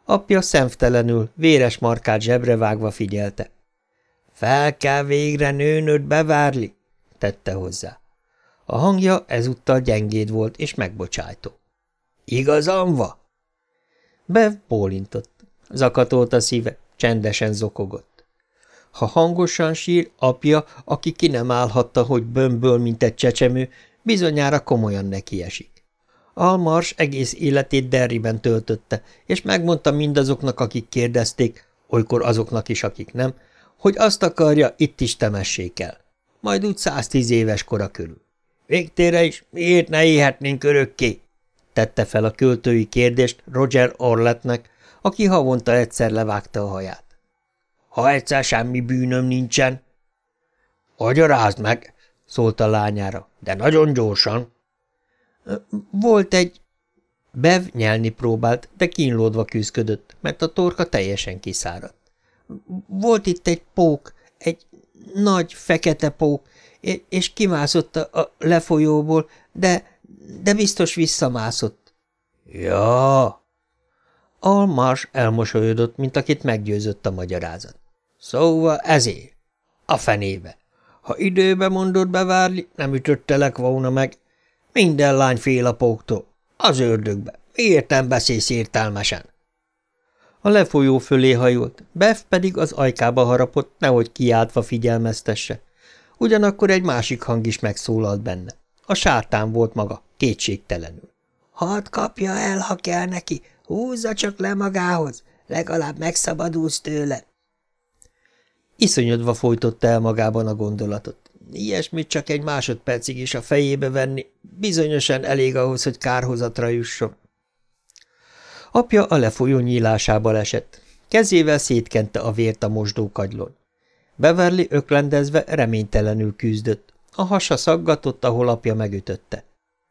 Apja szemtelenül, véres markát zsebre vágva figyelte. – Fel kell végre nőnöd bevárli, tette hozzá. A hangja ezúttal gyengéd volt és megbocsájtó. Igazam van? Bev bólintott. Zakatolt a szíve, csendesen zokogott. Ha hangosan sír, apja, aki ki nem állhatta, hogy bömböl, mint egy csecsemő, bizonyára komolyan nekiesik. Almars egész életét Derriben töltötte, és megmondta mindazoknak, akik kérdezték, olykor azoknak is, akik nem, hogy azt akarja, itt is temessék el. Majd úgy 110 éves kora körül. Végtére is miért ne éhetnénk örökké? tette fel a költői kérdést Roger Orletnek, aki havonta egyszer levágta a haját. Ha egyszer semmi bűnöm nincsen. Magyarázd meg, szólt a lányára, de nagyon gyorsan. Volt egy... Bev nyelni próbált, de kínlódva küzdködött, mert a torka teljesen kiszáradt. Volt itt egy pók, egy nagy, fekete pók, és kimászott a lefolyóból, de, de biztos visszamászott. Ja. Almars elmosolyodott, mint akit meggyőzött a magyarázat. Szóval ezért. A fenébe. Ha időbe mondod bevárni, nem ütöttelek volna meg. Minden lány fél a póktól. Az ördögbe. Miért nem beszélsz értelmesen? A lefolyó fölé hajolt, Bev pedig az ajkába harapott, nehogy kiáltva figyelmeztesse. Ugyanakkor egy másik hang is megszólalt benne. A sátán volt maga, kétségtelenül. Hadd kapja el, ha kell neki, húzza csak le magához, legalább megszabadulsz tőle. Iszonyodva folytotta el magában a gondolatot. Ilyesmit csak egy másodpercig is a fejébe venni, bizonyosan elég ahhoz, hogy kárhozatra jusson. Apja a lefolyó nyílásába esett. Kezével szétkente a vért a mosdókagylon. Beverly öklendezve reménytelenül küzdött. A hasa szaggatott, ahol apja megütötte.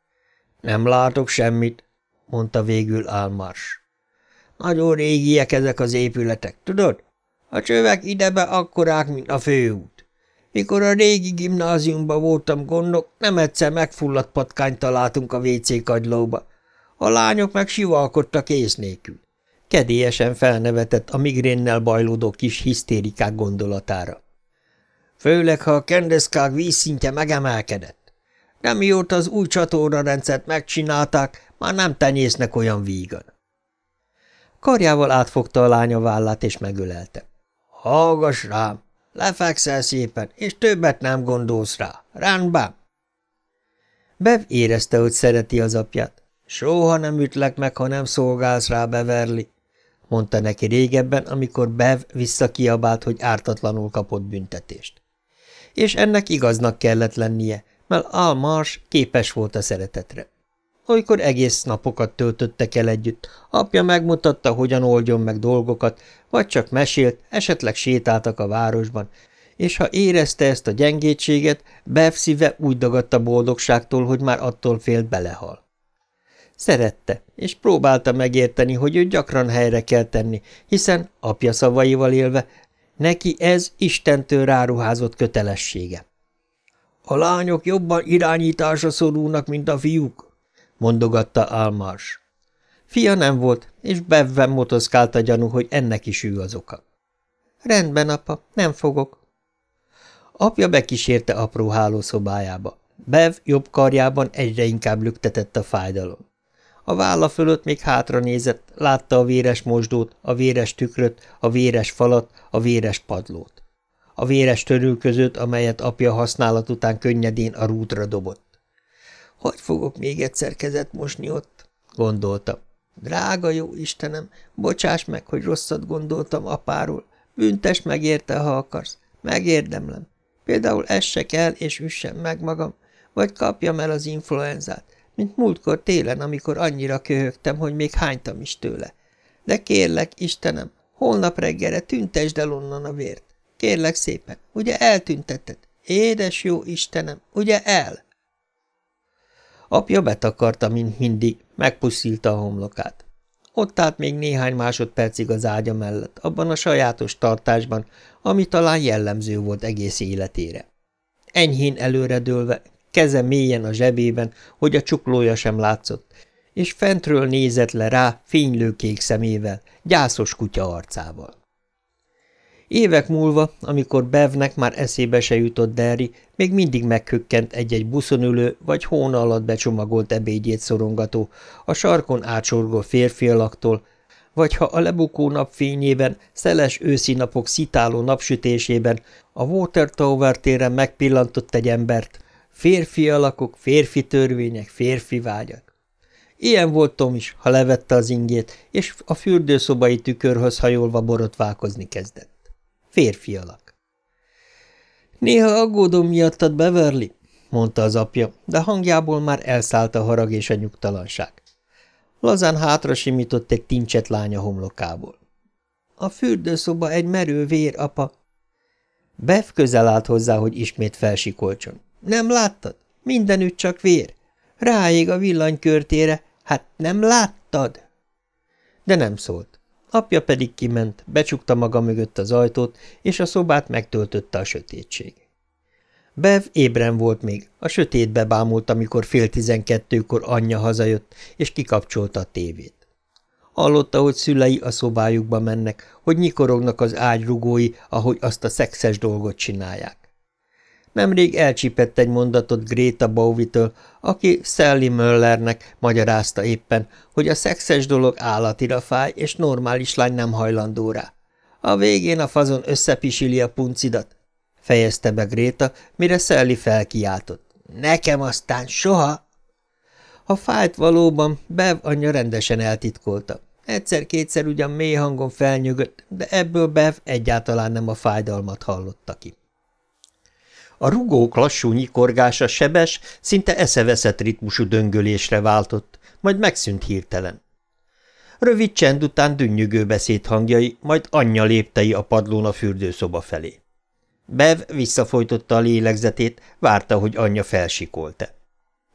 – Nem látok semmit – mondta végül Almars. – Nagyon régiek ezek az épületek, tudod? A csövek idebe akkorák, mint a főút. Mikor a régi gimnáziumban voltam gondok, nem egyszer megfulladt patkányt találtunk a WC kagylóba. A lányok meg sivalkodtak ész nélkül. Kedélyesen felnevetett a migrénnel bajlódó kis hisztérikák gondolatára. Főleg, ha a kendeszkák vízszintje megemelkedett. De mióta az új rendszert megcsinálták, már nem tenyésznek olyan vígan. Karjával átfogta a lánya vállát és megölelte. – Hallgass rám! Lefekszel szépen, és többet nem gondolsz rá. Rendben! Bev érezte, hogy szereti az apját. Soha nem ütlek meg, ha nem szolgálsz rá, Beverly, mondta neki régebben, amikor Bev visszakiabált, hogy ártatlanul kapott büntetést. És ennek igaznak kellett lennie, mert Al Marsh képes volt a szeretetre. Olykor egész napokat töltöttek el együtt, apja megmutatta, hogyan oldjon meg dolgokat, vagy csak mesélt, esetleg sétáltak a városban, és ha érezte ezt a gyengétséget, Bev szíve úgy dagadta boldogságtól, hogy már attól félt belehal. Szerette, és próbálta megérteni, hogy őt gyakran helyre kell tenni, hiszen, apja szavaival élve, neki ez Istentől ráruházott kötelessége. A lányok jobban irányításra szorulnak, mint a fiúk, mondogatta Almars. Fia nem volt, és bevven motoszkált a gyanú, hogy ennek is ő az oka. Rendben, apa, nem fogok. Apja bekísérte apró hálószobájába. Bev jobb karjában egyre inkább lüktetett a fájdalom. A válla fölött még hátra nézett, látta a véres mosdót, a véres tükröt, a véres falat, a véres padlót. A véres törülközőt, amelyet apja használat után könnyedén a rútra dobott. Hogy fogok még egyszer kezet mosni ott? gondolta. Drága jó Istenem, bocsáss meg, hogy rosszat gondoltam apáról. Büntes meg érte, ha akarsz. Megérdemlem. Például essek el, és üssem meg magam, vagy kapjam el az influenzát mint múltkor télen, amikor annyira köhögtem, hogy még hánytam is tőle. De kérlek, Istenem, holnap reggelre tüntesd el onnan a vért. Kérlek szépen, ugye eltüntetted? Édes jó Istenem, ugye el? Apja betakarta, mint mindig, megpuszilta a homlokát. Ott állt még néhány másodpercig az ágya mellett, abban a sajátos tartásban, ami talán jellemző volt egész életére. Enyhén előredőlve, keze mélyen a zsebében, hogy a csuklója sem látszott, és fentről nézett le rá fénylőkék szemével, gyászos kutya arcával. Évek múlva, amikor Bevnek már eszébe se jutott Derry, még mindig meghökkent egy-egy buszon ülő vagy hóna alatt becsomagolt ebédjét szorongató, a sarkon átsorgó férfialaktól, vagy ha a lebukó nap fényében, szeles őszi napok szitáló napsütésében a Watertower téren megpillantott egy embert, férfi alakok, férfi törvények, férfi vágyak. Ilyen volt Tom is, ha levette az ingét, és a fürdőszobai tükörhöz hajolva borotválkozni kezdett. Férfi alak. Néha aggódom miattad, Beverly, mondta az apja, de hangjából már elszállt a harag és a nyugtalanság. Lazán hátra simított egy tincset lánya homlokából. A fürdőszoba egy merő vér, apa. Bev közel állt hozzá, hogy ismét felsikolcson. Nem láttad? Mindenütt csak vér. Ráég a villanykörtére. Hát nem láttad? De nem szólt. Apja pedig kiment, becsukta maga mögött az ajtót, és a szobát megtöltötte a sötétség. Bev ébren volt még, a sötétbe bámult, amikor fél tizenkettőkor anyja hazajött, és kikapcsolta a tévét. Hallotta, hogy szülei a szobájukba mennek, hogy nyikorognak az ágyrugói, ahogy azt a szexes dolgot csinálják. Nemrég elcsípett egy mondatot Greta Bowitől, aki Sally Möllernek magyarázta éppen, hogy a szexes dolog állatira fáj, és normális lány nem hajlandó rá. A végén a fazon összepisili a puncidat, fejezte be Gréta, mire Szelli felkiáltott. Nekem aztán soha! A fájt valóban Bev anyja rendesen eltitkolta. Egyszer-kétszer ugyan mély hangon felnyögött, de ebből Bev egyáltalán nem a fájdalmat hallotta ki. A rugók lassú nyikorgása sebes, szinte eszeveszett ritmusú döngölésre váltott, majd megszűnt hirtelen. Rövid csend után dünnyögő beszédhangjai, majd anyja léptei a padlón a fürdőszoba felé. Bev visszafolytotta a lélegzetét, várta, hogy anyja felsikolt-e.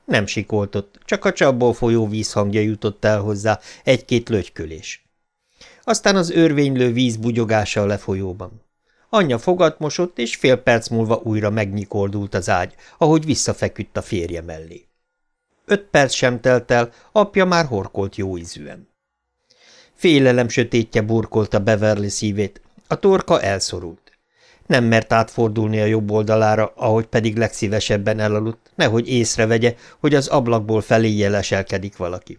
Nem sikoltott, csak a csapból folyó vízhangja jutott el hozzá, egy-két lögykölés. Aztán az örvénylő víz bugyogása a lefolyóban. Anyja fogat mosott, és fél perc múlva újra megnyikoldult az ágy, ahogy visszafeküdt a férje mellé. Öt perc sem telt el, apja már horkolt jó ízűen. Félelem sötétje burkolta Beverly szívét, a torka elszorult. Nem mert átfordulni a jobb oldalára, ahogy pedig legszívesebben elaludt, nehogy észrevegye, hogy az ablakból feléje leselkedik valaki.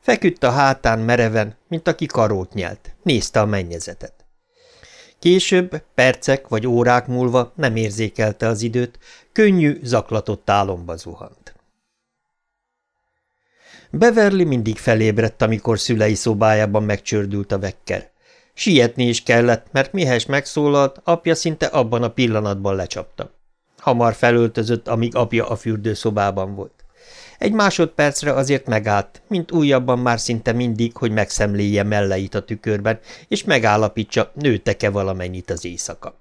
Feküdt a hátán mereven, mint aki karót nyelt, nézte a mennyezetet. Később, percek vagy órák múlva nem érzékelte az időt, könnyű, zaklatott álomba zuhant. Beverly mindig felébredt, amikor szülei szobájában megcsördült a vekker. Sietni is kellett, mert mihez megszólalt, apja szinte abban a pillanatban lecsapta. Hamar felöltözött, amíg apja a fürdőszobában volt. Egy másodpercre azért megállt, mint újabban már szinte mindig, hogy megszemléje melleit a tükörben, és megállapítsa, nőtte-e valamennyit az éjszaka.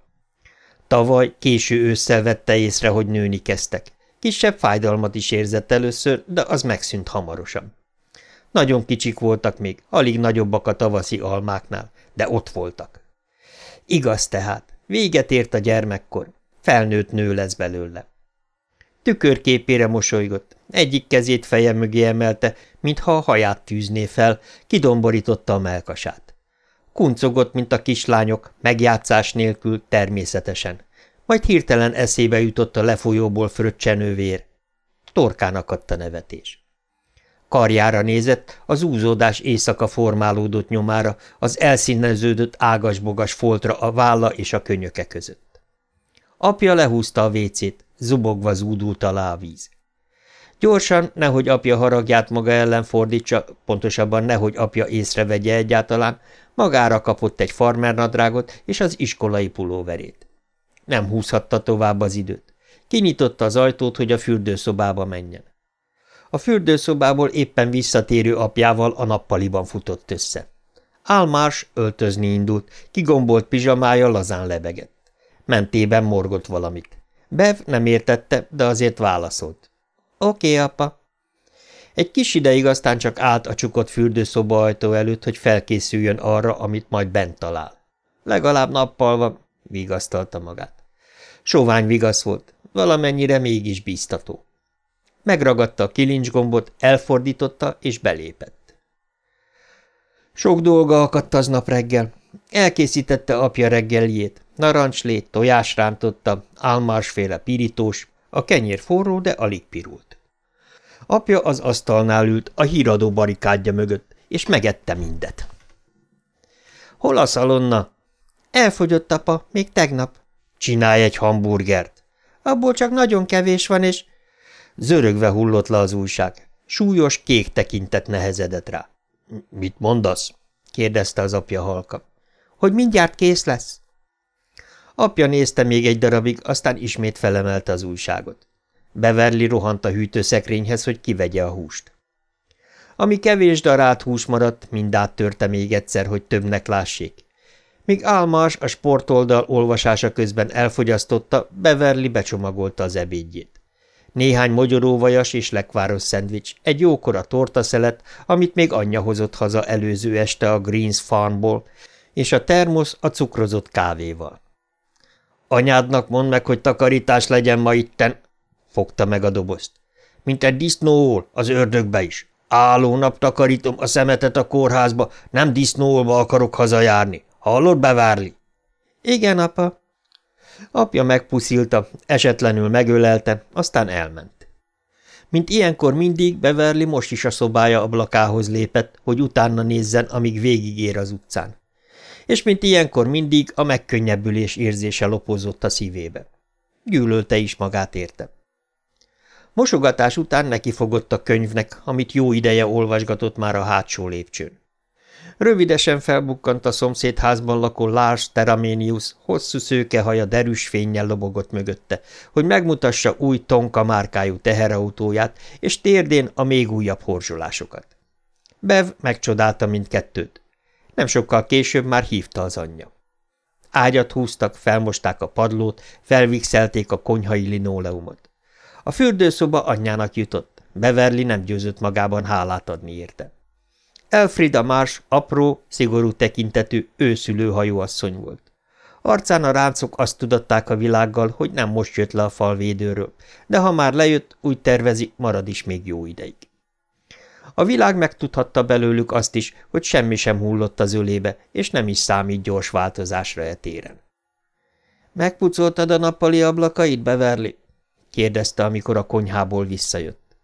Tavaly késő ősszel vette észre, hogy nőni kezdtek. Kisebb fájdalmat is érzett először, de az megszűnt hamarosan. Nagyon kicsik voltak még, alig nagyobbak a tavaszi almáknál, de ott voltak. Igaz tehát, véget ért a gyermekkor, felnőtt nő lesz belőle. Tükörképére mosolygott, egyik kezét feje mögé emelte, mintha a haját tűzné fel, kidomborította a melkasát. Kuncogott, mint a kislányok, megjátszás nélkül, természetesen. Majd hirtelen eszébe jutott a lefolyóból fröccsenő vér. Torkán akadt a nevetés. Karjára nézett, az úzódás éjszaka formálódott nyomára, az elszíneződött ágasbogas foltra a válla és a könyöke között. Apja lehúzta a vécét, zubogva zúdult a víz. Gyorsan, nehogy apja haragját maga ellen fordítsa, pontosabban nehogy apja észrevegye egyáltalán, magára kapott egy farmernadrágot és az iskolai pulóverét. Nem húzhatta tovább az időt. Kinyitotta az ajtót, hogy a fürdőszobába menjen. A fürdőszobából éppen visszatérő apjával a nappaliban futott össze. Álmás öltözni indult, kigombolt pizsamája lazán lebegett. Mentében morgott valamit. Bev nem értette, de azért válaszolt. Oké, apa. Egy kis ideig aztán csak állt a csukott fürdőszoba ajtó előtt, hogy felkészüljön arra, amit majd bent talál. Legalább nappal van, vigasztalta magát. Sovány vigasz volt, valamennyire mégis bíztató. Megragadta a kilincsgombot, elfordította és belépett. Sok dolga akadt aznap reggel. Elkészítette apja reggeljét, narancslét, tojás rántotta, álmarsféle pirítós, a kenyér forró, de alig pirult. Apja az asztalnál ült a híradó barikádja mögött, és megette mindet. – Hol a szalonna? – Elfogyott, apa, még tegnap. – Csinálj egy hamburgert. – Abból csak nagyon kevés van, és… Zörögve hullott le az újság. Súlyos, kék tekintet nehezedett rá. – Mit mondasz? – kérdezte az apja halka. – Hogy mindjárt kész lesz. Apja nézte még egy darabig, aztán ismét felemelte az újságot. Beverli rohant a hűtőszekrényhez, hogy kivegye a húst. Ami kevés darált hús maradt, mind áttörte még egyszer, hogy többnek lássék. Míg Álmás a sportoldal olvasása közben elfogyasztotta, Beverly becsomagolta az ebédjét. Néhány mogyoróvajas és lekváros szendvics, egy jókora tortaszelet, amit még anyja hozott haza előző este a Greens Farmból, és a termosz a cukrozott kávéval. Anyádnak mondd meg, hogy takarítás legyen ma itten, fogta meg a dobozt. Mint egy disznóól, az ördögbe is. Álló nap takarítom a szemetet a kórházba, nem disznóolva akarok hazajárni. Hallod, bevárli? Igen, apa. Apja megpuszilta, esetlenül megölelte, aztán elment. Mint ilyenkor mindig, Beverly most is a szobája ablakához lépett, hogy utána nézzen, amíg végigér az utcán és mint ilyenkor mindig a megkönnyebbülés érzése lopozott a szívébe. Gyűlölte is magát érte. Mosogatás után nekifogott a könyvnek, amit jó ideje olvasgatott már a hátsó lépcsőn. Rövidesen felbukkant a szomszédházban lakó Lars Teramenius, hosszú szőke haja derűs fénnyel lobogott mögötte, hogy megmutassa új Tonka márkájú teherautóját, és térdén a még újabb horzsolásokat. Bev megcsodálta mindkettőt. Nem sokkal később már hívta az anyja. Ágyat húztak, felmosták a padlót, felvixelték a konyhai linóleumot. A fürdőszoba anyjának jutott, Beverly nem győzött magában hálát adni érte. Elfrida Mars apró, szigorú tekintetű, őszülő hajóasszony volt. Arcán a ráncok azt tudatták a világgal, hogy nem most jött le a falvédőről, de ha már lejött, úgy tervezi, marad is még jó ideig. A világ megtudhatta belőlük azt is, hogy semmi sem hullott az ölébe, és nem is számít gyors változásra e téren. – Megpucoltad a nappali ablakait, Beverly? – kérdezte, amikor a konyhából visszajött.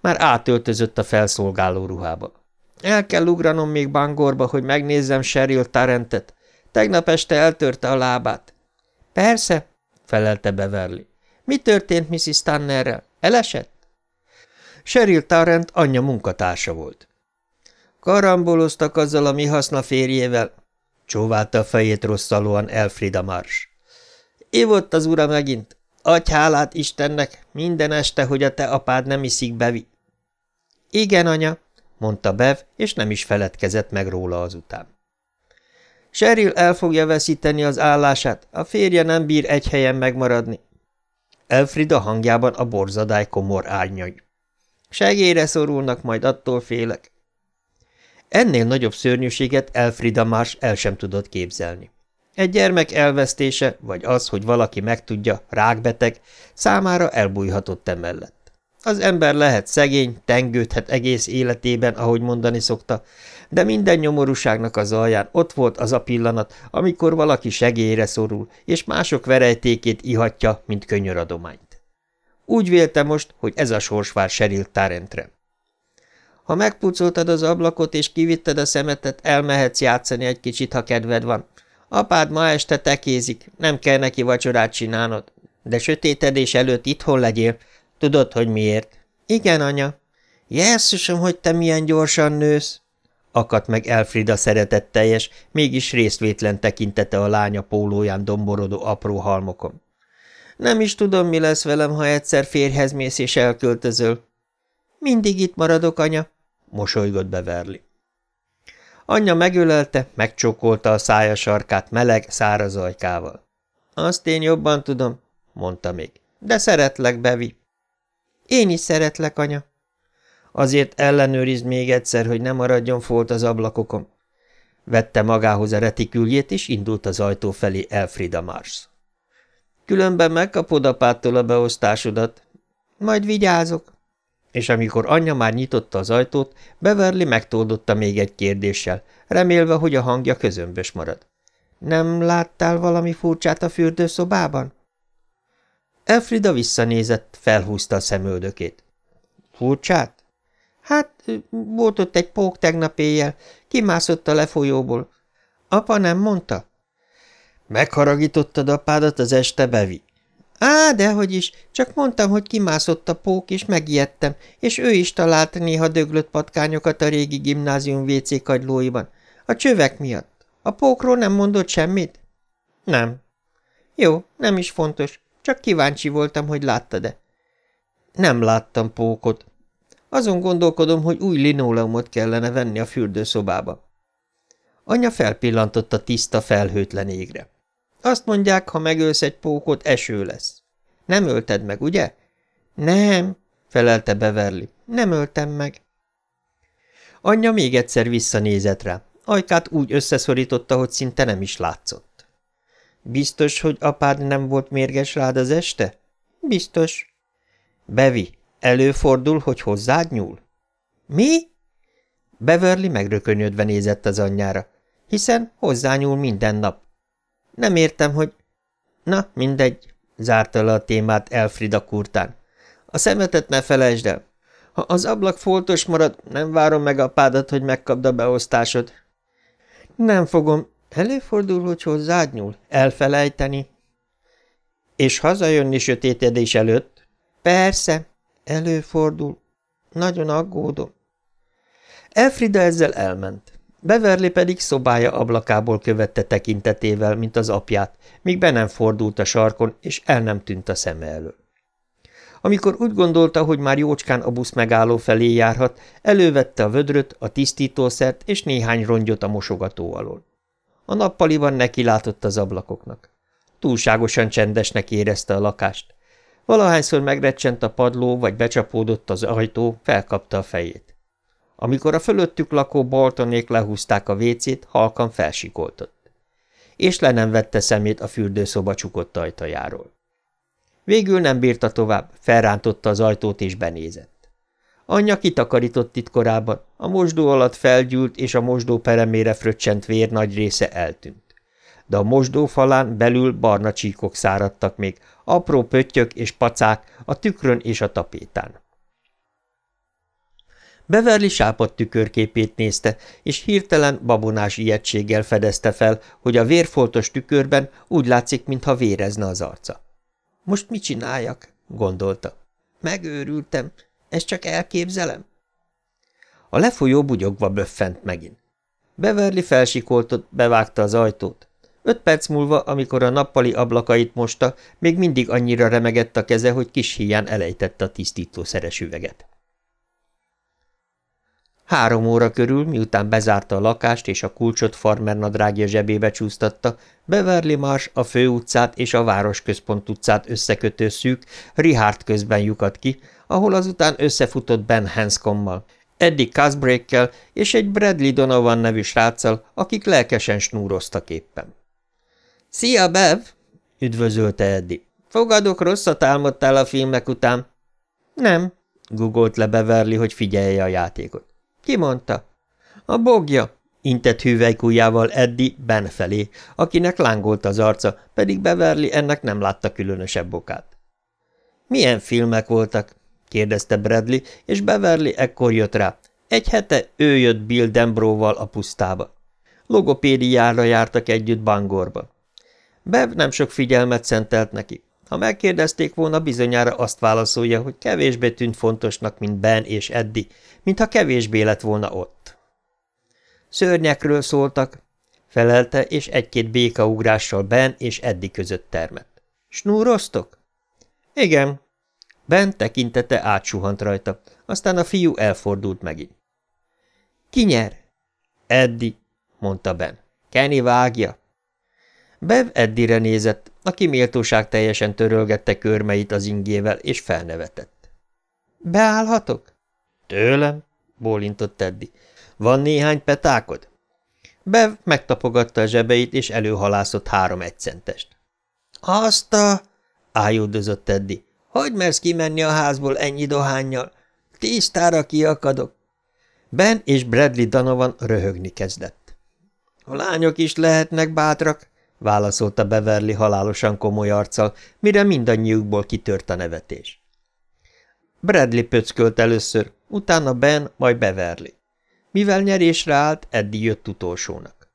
Már átöltözött a felszolgáló ruhába. – El kell ugranom még Bangorba, hogy megnézzem Sheryl Tarentet. Tegnap este eltörte a lábát. – Persze – felelte Beverly. – Mi történt Mrs. Tannerrel? Elesett? Sheryl Tarrant anyja munkatársa volt. Karamboloztak azzal a mi haszna férjével, csóválta a fejét rosszalóan Elfrida Mars. Ivott az ura megint. Adj hálát Istennek minden este, hogy a te apád nem iszik bevi. Igen, anya, mondta Bev, és nem is feledkezett meg róla azután. Sheryl el fogja veszíteni az állását, a férje nem bír egy helyen megmaradni. Elfrida hangjában a borzadály komor árnyai. Segélyre szorulnak, majd attól félek. Ennél nagyobb szörnyűséget Elfrida más el sem tudott képzelni. Egy gyermek elvesztése, vagy az, hogy valaki megtudja, rákbeteg, számára elbújhatott emellett. Az ember lehet szegény, tengődhet egész életében, ahogy mondani szokta, de minden nyomorúságnak az alján ott volt az a pillanat, amikor valaki segélyre szorul, és mások verejtékét ihatja, mint könyöradományt. Úgy vélte most, hogy ez a sors vár Sheryl Tarentre. Ha megpucoltad az ablakot és kivitted a szemetet, elmehetsz játszani egy kicsit, ha kedved van. Apád ma este tekézik, nem kell neki vacsorát csinálnod. De sötétedés előtt itthon legyél. Tudod, hogy miért? Igen, anya. Jesszusom, hogy te milyen gyorsan nősz! Akadt meg Elfrida szeretetteljes, mégis részvétlen tekintete a lánya pólóján domborodó apró halmokon. Nem is tudom, mi lesz velem, ha egyszer férhez mész és elköltözöl. Mindig itt maradok, anya, mosolygott Beverly. Anyja megölelte, megcsókolta a szája sarkát meleg, száraz ajkával. Azt én jobban tudom, mondta még, de szeretlek, Bevi. Én is szeretlek, anya. Azért ellenőrizd még egyszer, hogy ne maradjon folt az ablakokon. Vette magához a retiküljét, és indult az ajtó felé Elfrida Mars. Különben megkapod apától a beosztásodat. Majd vigyázok. és amikor anyja már nyitotta az ajtót, Beverly megtoldotta még egy kérdéssel, remélve, hogy a hangja közömbös marad. Nem láttál valami furcsát a fürdőszobában? Elfrida visszanézett, felhúzta a szemöldökét. Furcsát? Hát, volt ott egy pók tegnap éjjel, kimászott a lefolyóból. Apa nem mondta? Megharagítottad apádat az este, Bevi? Á, dehogy is, csak mondtam, hogy kimászott a pók, és megijedtem, és ő is talált néha döglött patkányokat a régi gimnázium WC kagylóiban. A csövek miatt. A pókról nem mondott semmit? Nem. Jó, nem is fontos, csak kíváncsi voltam, hogy láttad-e. Nem láttam pókot. Azon gondolkodom, hogy új linoleumot kellene venni a fürdőszobába. Anya felpillantott a tiszta, felhőtlen égre. Azt mondják, ha megölsz egy pókot, eső lesz. Nem ölted meg, ugye? Nem, felelte Beverly. Nem öltem meg. Anyja még egyszer visszanézett rá. Ajkát úgy összeszorította, hogy szinte nem is látszott. Biztos, hogy apád nem volt mérges rád az este? Biztos. Bevi, előfordul, hogy hozzád nyúl? Mi? Beverly megrökönyödve nézett az anyjára, hiszen hozzányúl minden nap. Nem értem, hogy... Na, mindegy, zárta le a témát Elfrida kurtán. A szemetet ne felejtsd el. Ha az ablak foltos marad, nem várom meg apádat, hogy megkapd a beosztásod. Nem fogom. Előfordul, hogy hozzád nyúl. Elfelejteni. És hazajönni sötétedés előtt? Persze, előfordul. Nagyon aggódom. Elfrida ezzel elment. Beverly pedig szobája ablakából követte tekintetével, mint az apját, míg be nem fordult a sarkon, és el nem tűnt a szeme elől. Amikor úgy gondolta, hogy már jócskán a busz megálló felé járhat, elővette a vödröt, a tisztítószert és néhány rongyot a mosogató alól. A nappaliban neki látott az ablakoknak. Túlságosan csendesnek érezte a lakást. Valahányszor megrecsent a padló, vagy becsapódott az ajtó, felkapta a fejét. Amikor a fölöttük lakó Boltonék lehúzták a vécét, halkan felsikoltott. És le nem vette szemét a fürdőszoba csukott ajtajáról. Végül nem bírta tovább, felrántotta az ajtót és benézett. Anyja kitakarított itt korábban, a mosdó alatt felgyűlt és a mosdó peremére fröccsent vér nagy része eltűnt. De a mosdó falán belül barna csíkok száradtak még, apró pöttyök és pacák a tükrön és a tapétán. Beverly sápadt tükörképét nézte, és hirtelen babonás ijegységgel fedezte fel, hogy a vérfoltos tükörben úgy látszik, mintha vérezne az arca. Most mit csináljak? gondolta. Megőrültem. Ezt csak elképzelem? A lefolyó bugyogva böffent megint. Beverly felsikoltott, bevágta az ajtót. Öt perc múlva, amikor a nappali ablakait mosta, még mindig annyira remegett a keze, hogy kis híján elejtette a tisztítószeres üveget. Három óra körül, miután bezárta a lakást és a kulcsot farmer nadrágja zsebébe csúsztatta, Beverly Marsh a főutcát és a városközpont utcát összekötő szűk Richard közben lyukat ki, ahol azután összefutott Ben Hanscommal, Eddie Casbrake-kel és egy Bradley Donovan nevű sráccal, akik lelkesen snúroztak éppen. – Szia, Bev! – üdvözölte Eddie. – Fogadok, rosszat álmodtál a filmek után? – Nem – gugolt le Beverly, hogy figyelje a játékot. Ki mondta? A bogja, intett hüvelykújjával Eddi Ben felé, akinek lángolt az arca, pedig Beverly ennek nem látta különösebb okát. Milyen filmek voltak? kérdezte Bradley, és Beverly ekkor jött rá. Egy hete ő jött Bill Dembróval a pusztába. Logopédiára jártak együtt Bangorba. Bev nem sok figyelmet szentelt neki. Ha megkérdezték volna, bizonyára azt válaszolja, hogy kevésbé tűnt fontosnak, mint Ben és Eddie, mintha kevésbé lett volna ott. Szörnyekről szóltak, felelte, és egy-két békaugrással Ben és Eddi között termett. Snúroztok? Igen. Ben tekintete átsuhant rajta, aztán a fiú elfordult megint. Ki nyer? Eddi, mondta Ben. Kenny vágja. Bev Eddire nézett, aki méltóság teljesen törölgette körmeit az ingével, és felnevetett. Beállhatok? Tőlem? bólintott Teddy. Van néhány petákod? Bev megtapogatta a zsebeit, és előhalászott három egycentest. Azt a... ájúdozott Teddy. Hogy mersz kimenni a házból ennyi dohányjal? Tisztára kiakadok. Ben és Bradley Donovan röhögni kezdett. A lányok is lehetnek bátrak, válaszolta Beverly halálosan komoly arccal, mire mindannyiukból kitört a nevetés. Bradley pöckölt először, utána Ben, majd Beverly. Mivel nyerésre állt, Eddie jött utolsónak.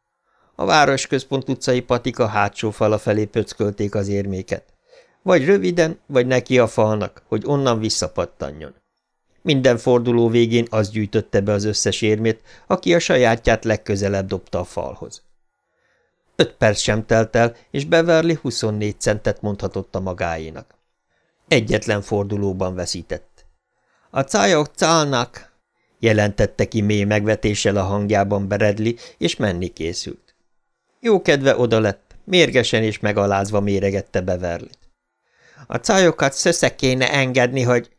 A városközpont utcai patika hátsó fala felé pöckölték az érméket. Vagy röviden, vagy neki a falnak, hogy onnan visszapattanjon. Minden forduló végén az gyűjtötte be az összes érmét, aki a sajátját legközelebb dobta a falhoz. Öt perc sem telt el, és Beverly 24 centet mondhatott a magáénak. Egyetlen fordulóban veszített. A cájok cálnak, jelentette ki mély megvetéssel a hangjában Bradley, és menni készült. Jó kedve oda lett, mérgesen és megalázva méregette Beverly-t. A cájokat szösze kéne engedni, hogy...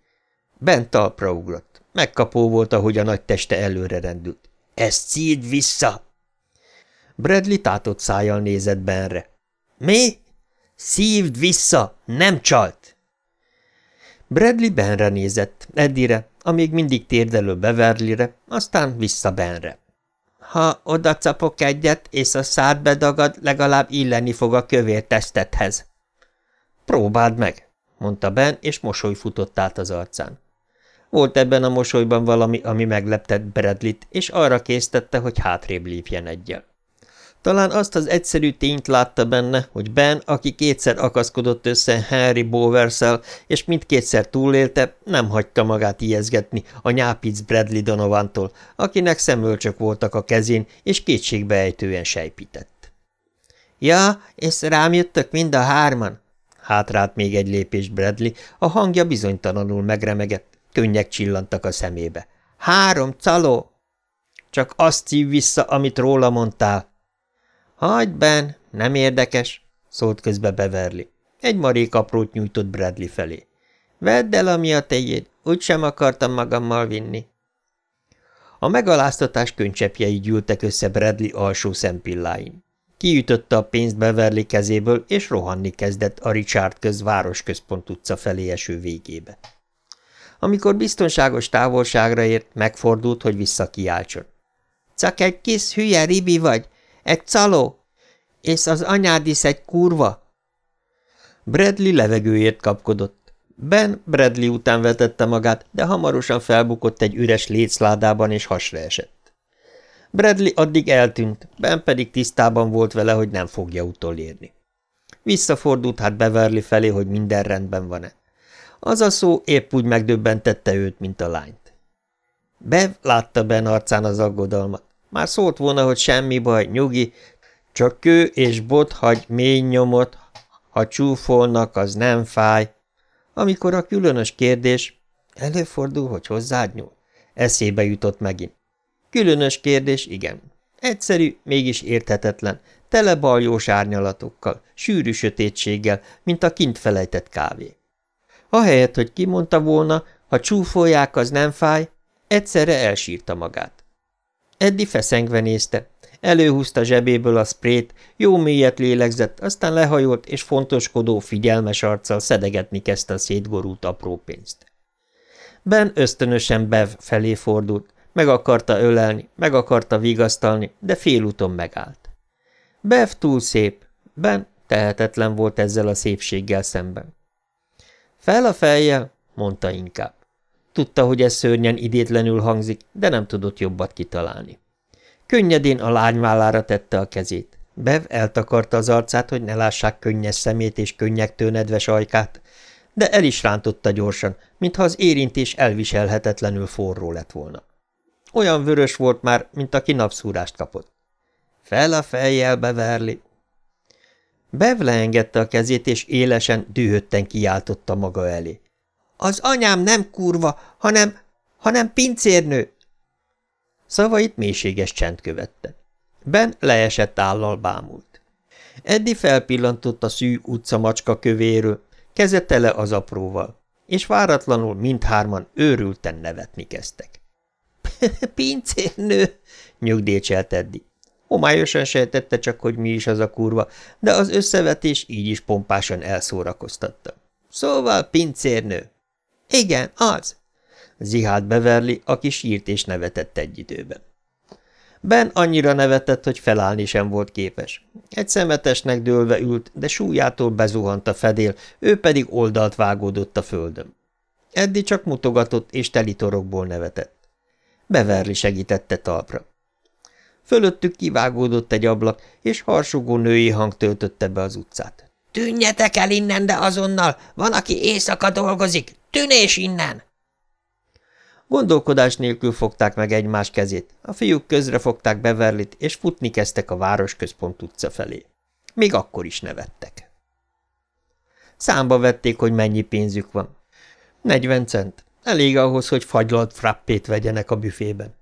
Bent talpra ugrott. Megkapó volt, ahogy a nagy teste előre rendült. – Ezt szíd vissza! Bradley tátott szájjal nézett Benre. – Mi? Szívd vissza! Nem csalt! Bradley Benre nézett, Eddire, amíg mindig térdelő Beverlyre, aztán vissza Benre. Ha oda capok egyet, és a szád bedagad, legalább illeni fog a kövér tesztethez. Próbáld meg, mondta Ben, és mosoly futott át az arcán. Volt ebben a mosolyban valami, ami megleptett Bradley-t, és arra késztette, hogy hátrébb lépjen egyel. Talán azt az egyszerű tényt látta benne, hogy Ben, aki kétszer akaszkodott össze Henry bowers és mindkétszer túlélte, nem hagyta magát ijeszgetni a nyápic Bradley Donovantól, akinek szemölcsök voltak a kezén, és kétségbeejtően sejpített. – Ja, és rám jöttök mind a hárman? Hátrált még egy lépés Bradley, a hangja bizonytalanul megremegett, könnyek csillantak a szemébe. – Három caló! – Csak azt szív vissza, amit róla mondtál! Hagyd, Ben, nem érdekes, szólt közbe Beverly. Egy marék aprót nyújtott Bradley felé. Vedd el, ami a tejéd, úgysem akartam magammal vinni. A megaláztatás könycsepjei gyűltek össze Bradley alsó szempilláin. Kiütötte a pénzt Beverly kezéből, és rohanni kezdett a Richard köz városközpont utca felé eső végébe. Amikor biztonságos távolságra ért, megfordult, hogy visszakiáltson. – Csak egy kis hülye ribi vagy, egy caló? És az anyád is egy kurva? Bradley levegőért kapkodott. Ben Bradley után vetette magát, de hamarosan felbukott egy üres lécládában és hasra esett. Bradley addig eltűnt, Ben pedig tisztában volt vele, hogy nem fogja utolérni. Visszafordult hát Beverly felé, hogy minden rendben van-e. Az a szó épp úgy megdöbbentette őt, mint a lányt. Bev látta Ben arcán az aggodalmat. Már szólt volna, hogy semmi baj, nyugi, csak kő és bot hagy mély nyomot, ha csúfolnak, az nem fáj. Amikor a különös kérdés, előfordul, hogy hozzád nyúl, eszébe jutott megint. Különös kérdés, igen. Egyszerű, mégis érthetetlen, tele baljós árnyalatokkal, sűrű sötétséggel, mint a kint felejtett kávé. Ahelyett, hogy kimondta volna, ha csúfolják, az nem fáj, egyszerre elsírta magát. Eddi feszengve nézte. Előhúzta zsebéből a sprét, jó mélyet lélegzett, aztán lehajolt, és fontoskodó, figyelmes arccal szedegetni kezdte a szétgorult apró pénzt. Ben ösztönösen Bev felé fordult, meg akarta ölelni, meg akarta vigasztalni, de félúton megállt. Bev túl szép, Ben tehetetlen volt ezzel a szépséggel szemben. Fel a fejjel, mondta inkább. Tudta, hogy ez szörnyen idétlenül hangzik, de nem tudott jobbat kitalálni. Könnyedén a lány vállára tette a kezét. Bev eltakarta az arcát, hogy ne lássák könnyes szemét és könnyektől nedves ajkát, de el is rántotta gyorsan, mintha az érintés elviselhetetlenül forró lett volna. Olyan vörös volt már, mint aki napszúrást kapott. Fel a fejjel, Beverly! Bev leengedte a kezét, és élesen, dühötten kiáltotta maga elé. Az anyám nem kurva, hanem, hanem pincérnő. Szavait mélységes csend követte. Ben leesett állal bámult. Eddi felpillantott a szű utca macska kövéről, keze tele az apróval, és váratlanul mindhárman őrülten nevetni kezdtek. – Pincérnő! – nyugdícselt Eddi. Homályosan sejtette csak, hogy mi is az a kurva, de az összevetés így is pompásan elszórakoztatta. – Szóval pincérnő! Igen, az. Zihált Beverly, aki sírt és nevetett egy időben. Ben annyira nevetett, hogy felállni sem volt képes. Egy szemetesnek dőlve ült, de súlyától bezuhant a fedél, ő pedig oldalt vágódott a földön. Eddi csak mutogatott és telitorokból nevetett. Beverli segítette talpra. Fölöttük kivágódott egy ablak, és harsogó női hang töltötte be az utcát. – Tűnjetek el innen, de azonnal! Van, aki éjszaka dolgozik! Tűnés innen! Gondolkodás nélkül fogták meg egymás kezét, a fiúk közre fogták Beverlit, és futni kezdtek a városközpont utca felé. Még akkor is nevettek. Számba vették, hogy mennyi pénzük van. 40 cent. Elég ahhoz, hogy fagylalt frappét vegyenek a büfében.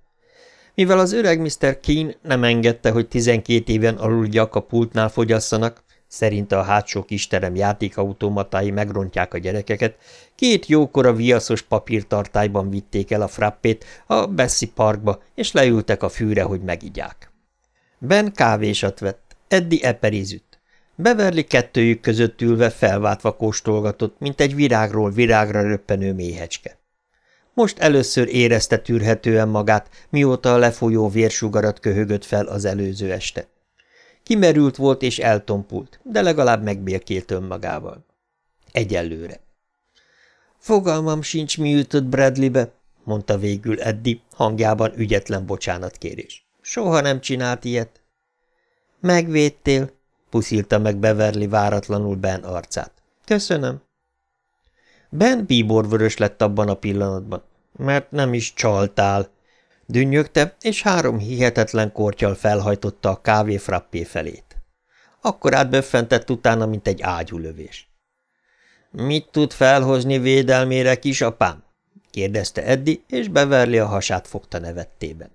Mivel az öreg Mr. Keane nem engedte, hogy 12 éven alul a pultnál fogyasszanak, szerinte a hátsó kisterem játékautomatái megrontják a gyerekeket, két jókora viaszos papírtartályban vitték el a frappét a Bessie Parkba, és leültek a fűre, hogy megigyák. Ben kávésat vett, Eddi eperizüt. Beverly kettőjük között ülve felváltva kóstolgatott, mint egy virágról virágra röppenő méhecske. Most először érezte tűrhetően magát, mióta a lefolyó vérsugarat köhögött fel az előző este. Kimerült volt és eltompult, de legalább megbélkélt önmagával. Egyelőre. Fogalmam sincs, mi ütött Bradleybe, mondta végül Eddi, hangjában ügyetlen bocsánatkérés. Soha nem csinált ilyet. Megvédtél, puszilta meg Beverly váratlanul Ben arcát. Köszönöm. Ben bíborvörös lett abban a pillanatban, mert nem is csaltál. Dünnyögte, és három hihetetlen kortyal felhajtotta a kávé frappé felét. Akkor átböffentett utána, mint egy ágyulövés. – Mit tud felhozni védelmére, kisapám? – kérdezte Eddi, és Beverly a hasát fogta nevettében.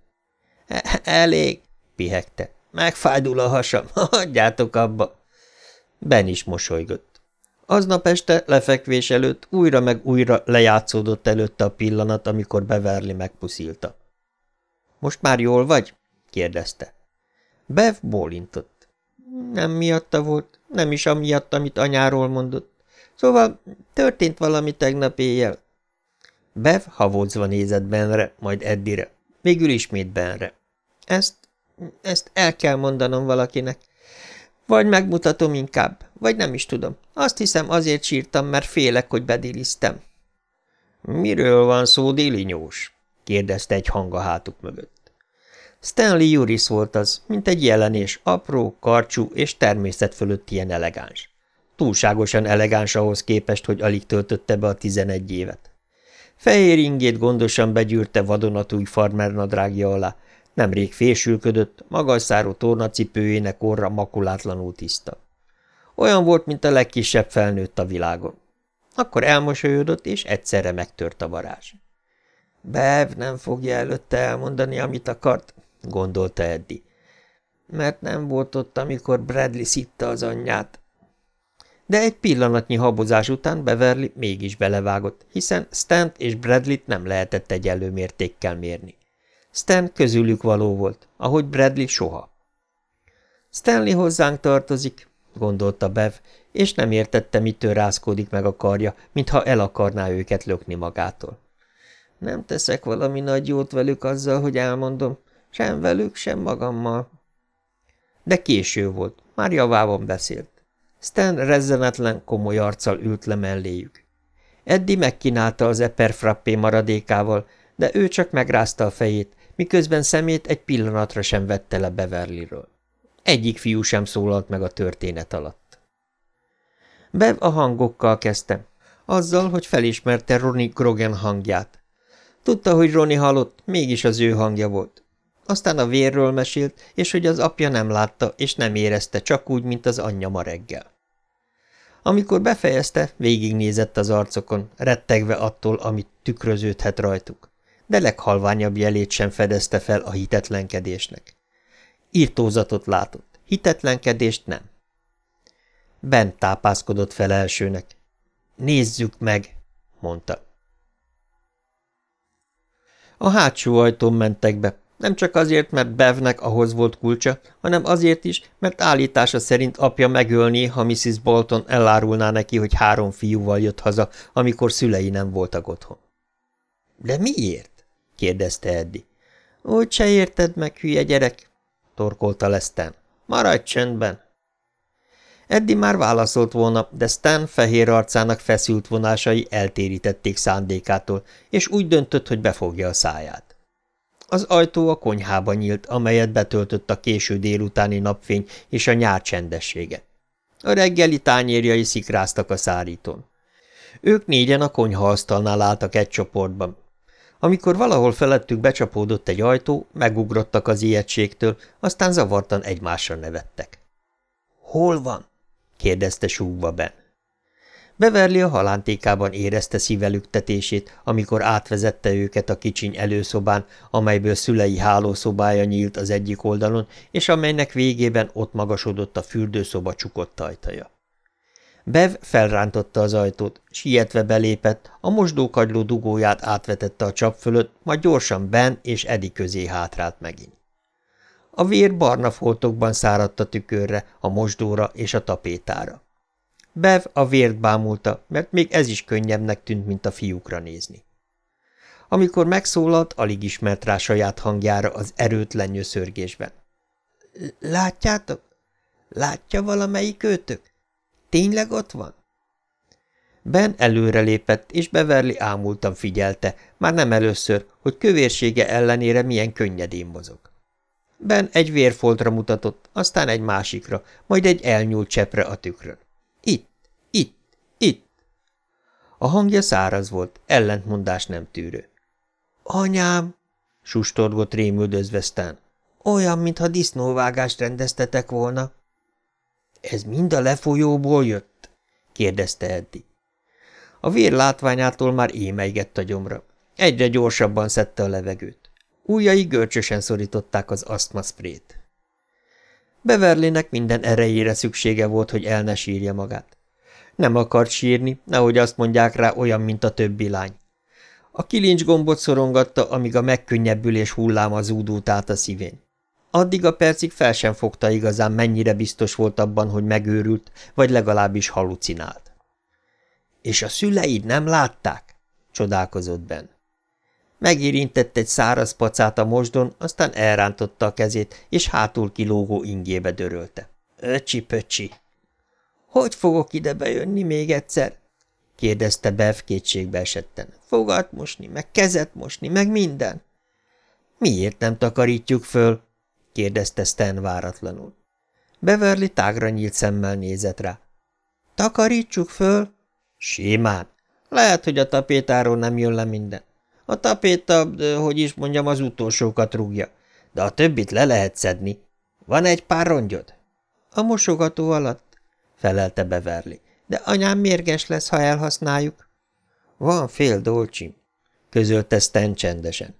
– Elég – pihegte. – Megfájdul a hasam, hagyjátok abba. Ben is mosolygott. Aznap este lefekvés előtt újra meg újra lejátszódott előtte a pillanat, amikor Beverly megpuszilta. – Most már jól vagy? – kérdezte. Bev bólintott. Nem miatta volt, nem is amiatt, amit anyáról mondott. Szóval történt valami tegnap éjjel. Bev havódzva nézett Benre, majd Eddire, végül ismét Benre. Ezt, ezt el kell mondanom valakinek. Vagy megmutatom inkább, vagy nem is tudom. Azt hiszem azért sírtam, mert félek, hogy bediliztem. Miről van szó, dilinyós? Kérdezte egy hang a hátuk mögött. Stanley Juris volt az, mint egy jelenés, apró, karcsú és természet fölött ilyen elegáns. Túlságosan elegáns ahhoz képest, hogy alig töltötte be a tizenegy évet. Fehér ingét gondosan begyűrte vadonatúj farmernadrágja alá, Nemrég fésülködött, magas száró tornacipőjének orra makulátlanul tiszta. Olyan volt, mint a legkisebb felnőtt a világon. Akkor elmosolyodott, és egyszerre megtört a varázs. Bev nem fogja előtte elmondani, amit akart, gondolta Eddi. Mert nem volt ott, amikor Bradley szitta az anyját. De egy pillanatnyi habozás után Beverly mégis belevágott, hiszen Stant és Bradley-t nem lehetett egyenlő mértékkel mérni. Stan közülük való volt, ahogy Bradley soha. Stanley hozzánk tartozik, gondolta Bev, és nem értette, mitől rázkódik meg a karja, mintha el akarná őket lökni magától. Nem teszek valami nagy jót velük azzal, hogy elmondom, sem velük, sem magammal. De késő volt, már javában beszélt. Stan rezzenetlen, komoly arccal ült le melléjük. Eddi megkínálta az eper frappé maradékával, de ő csak megrázta a fejét, miközben szemét egy pillanatra sem vette le Beverlyről. Egyik fiú sem szólalt meg a történet alatt. Bev a hangokkal kezdte, azzal, hogy felismerte Ronnie Grogan hangját. Tudta, hogy Ronnie halott, mégis az ő hangja volt. Aztán a vérről mesélt, és hogy az apja nem látta, és nem érezte csak úgy, mint az anyja ma reggel. Amikor befejezte, végignézett az arcokon, rettegve attól, amit tükröződhet rajtuk de leghalványabb jelét sem fedezte fel a hitetlenkedésnek. Írtózatot látott, hitetlenkedést nem. Bent tápászkodott fel elsőnek. Nézzük meg, mondta. A hátsó ajtón mentek be, nem csak azért, mert Bevnek ahhoz volt kulcsa, hanem azért is, mert állítása szerint apja megölné, ha Mrs. Bolton elárulná neki, hogy három fiúval jött haza, amikor szülei nem voltak otthon. – De miért? – kérdezte Eddi. – Úgy se érted meg, hülye gyerek – torkolta le Stan. – Maradj csöndben! Eddi már válaszolt volna, de Stan fehér arcának feszült vonásai eltérítették szándékától, és úgy döntött, hogy befogja a száját. Az ajtó a konyhába nyílt, amelyet betöltött a késő délutáni napfény és a nyár csendessége. A reggeli tányérjai szikráztak a szárítón. Ők négyen a konyhaasztalnál álltak egy csoportban. Amikor valahol felettük becsapódott egy ajtó, megugrottak az ijegységtől, aztán zavartan egymásra nevettek. – Hol van? – kérdezte súgva Ben. Beverli a halántékában érezte szívelüktetését, amikor átvezette őket a kicsiny előszobán, amelyből szülei hálószobája nyílt az egyik oldalon, és amelynek végében ott magasodott a fürdőszoba csukott ajtaja. Bev felrántotta az ajtót, sietve belépett, a mosdókagyló dugóját átvetette a csap fölött, majd gyorsan Ben és Edi közé hátrált megint. A vér barna foltokban száradt a tükörre, a mosdóra és a tapétára. Bev a vért bámulta, mert még ez is könnyebbnek tűnt, mint a fiúkra nézni. Amikor megszólalt, alig ismert rá saját hangjára az erőtlen nyöszörgésben. – Látjátok? Látja valamelyik őtök? Tényleg ott van? Ben előrelépett, és Beverly ámultan figyelte, már nem először, hogy kövérsége ellenére milyen könnyedén mozog. Ben egy vérfoltra mutatott, aztán egy másikra, majd egy elnyúlt csepre a tükrön. Itt, itt, itt. A hangja száraz volt, ellentmondás nem tűrő. Anyám, sustorgott rémüldözve Stan. Olyan, mintha disznóvágást rendeztetek volna. Ez mind a lefolyóból jött? kérdezte Eddi. A vér látványától már émeigett a gyomra. Egyre gyorsabban szedte a levegőt. Újjai görcsösen szorították az asztmaszprét. Beverlének minden erejére szüksége volt, hogy el ne sírja magát. Nem akart sírni, nehogy azt mondják rá olyan, mint a többi lány. A kilincs gombot szorongatta, amíg a megkönnyebbülés hulláma zúdult át a szívén. Addig a percig fel sem fogta igazán, mennyire biztos volt abban, hogy megőrült, vagy legalábbis halucinált. – És a szüleid nem látták? – csodálkozott Ben. Megérintett egy száraz pacát a mosdon, aztán elrántotta a kezét, és hátul kilógó ingébe dörölte. – Öcsi-pöcsi! – Hogy fogok ide bejönni még egyszer? – kérdezte Bev kétségbe esetten. – Fogat mosni, meg kezet mosni, meg minden. – Miért nem takarítjuk föl? – kérdezte Stan váratlanul. Beverly tágra nyílt szemmel nézett rá. – Takarítsuk föl? – Simán. Lehet, hogy a tapétáról nem jön le minden. A tapéta, hogy is mondjam, az utolsókat rúgja, de a többit le lehet szedni. Van egy pár rongyod? A mosogató alatt, felelte Beverly. De anyám mérges lesz, ha elhasználjuk. Van fél dolcsim, közölte Stan csendesen.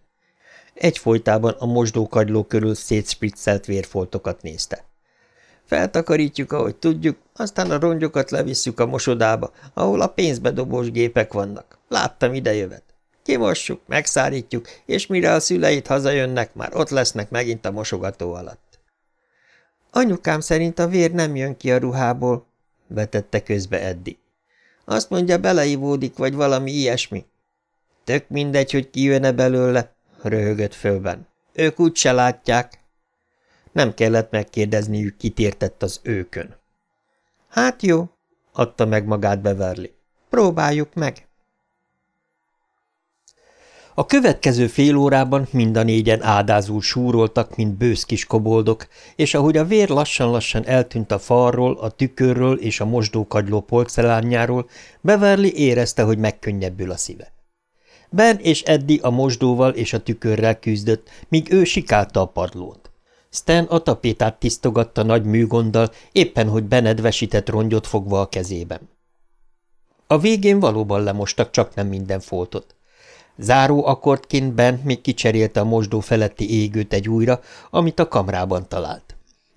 Egyfolytában a mosdókagyló körül szétspriccelt vérfoltokat nézte. Feltakarítjuk, ahogy tudjuk, aztán a rongyokat levisszük a mosodába, ahol a pénzbedobós gépek vannak. Láttam idejövet. Kimossuk, megszárítjuk, és mire a szüleit hazajönnek, már ott lesznek megint a mosogató alatt. Anyukám szerint a vér nem jön ki a ruhából, vetette közbe Eddi. Azt mondja, beleivódik, vagy valami ilyesmi. Tök mindegy, hogy ki jön-e belőle, röhögött fölben. Ők úgy se látják. Nem kellett megkérdezniük, kitértett az őkön. Hát jó, adta meg magát Beverly. Próbáljuk meg. A következő fél órában mind a négyen áldázul súroltak, mint bősz kis koboldok, és ahogy a vér lassan-lassan eltűnt a falról, a tükörről és a mosdókagyló polcelányáról, Beverly érezte, hogy megkönnyebbül a szíve. Ben és Eddi a mosdóval és a tükörrel küzdött, míg ő sikálta a padlót. Stan a tapétát tisztogatta nagy műgonddal, éppen hogy benedvesített rongyot fogva a kezében. A végén valóban lemostak csak nem minden foltot. Záró akkordként Ben még kicserélte a mosdó feletti égőt egy újra, amit a kamrában talált.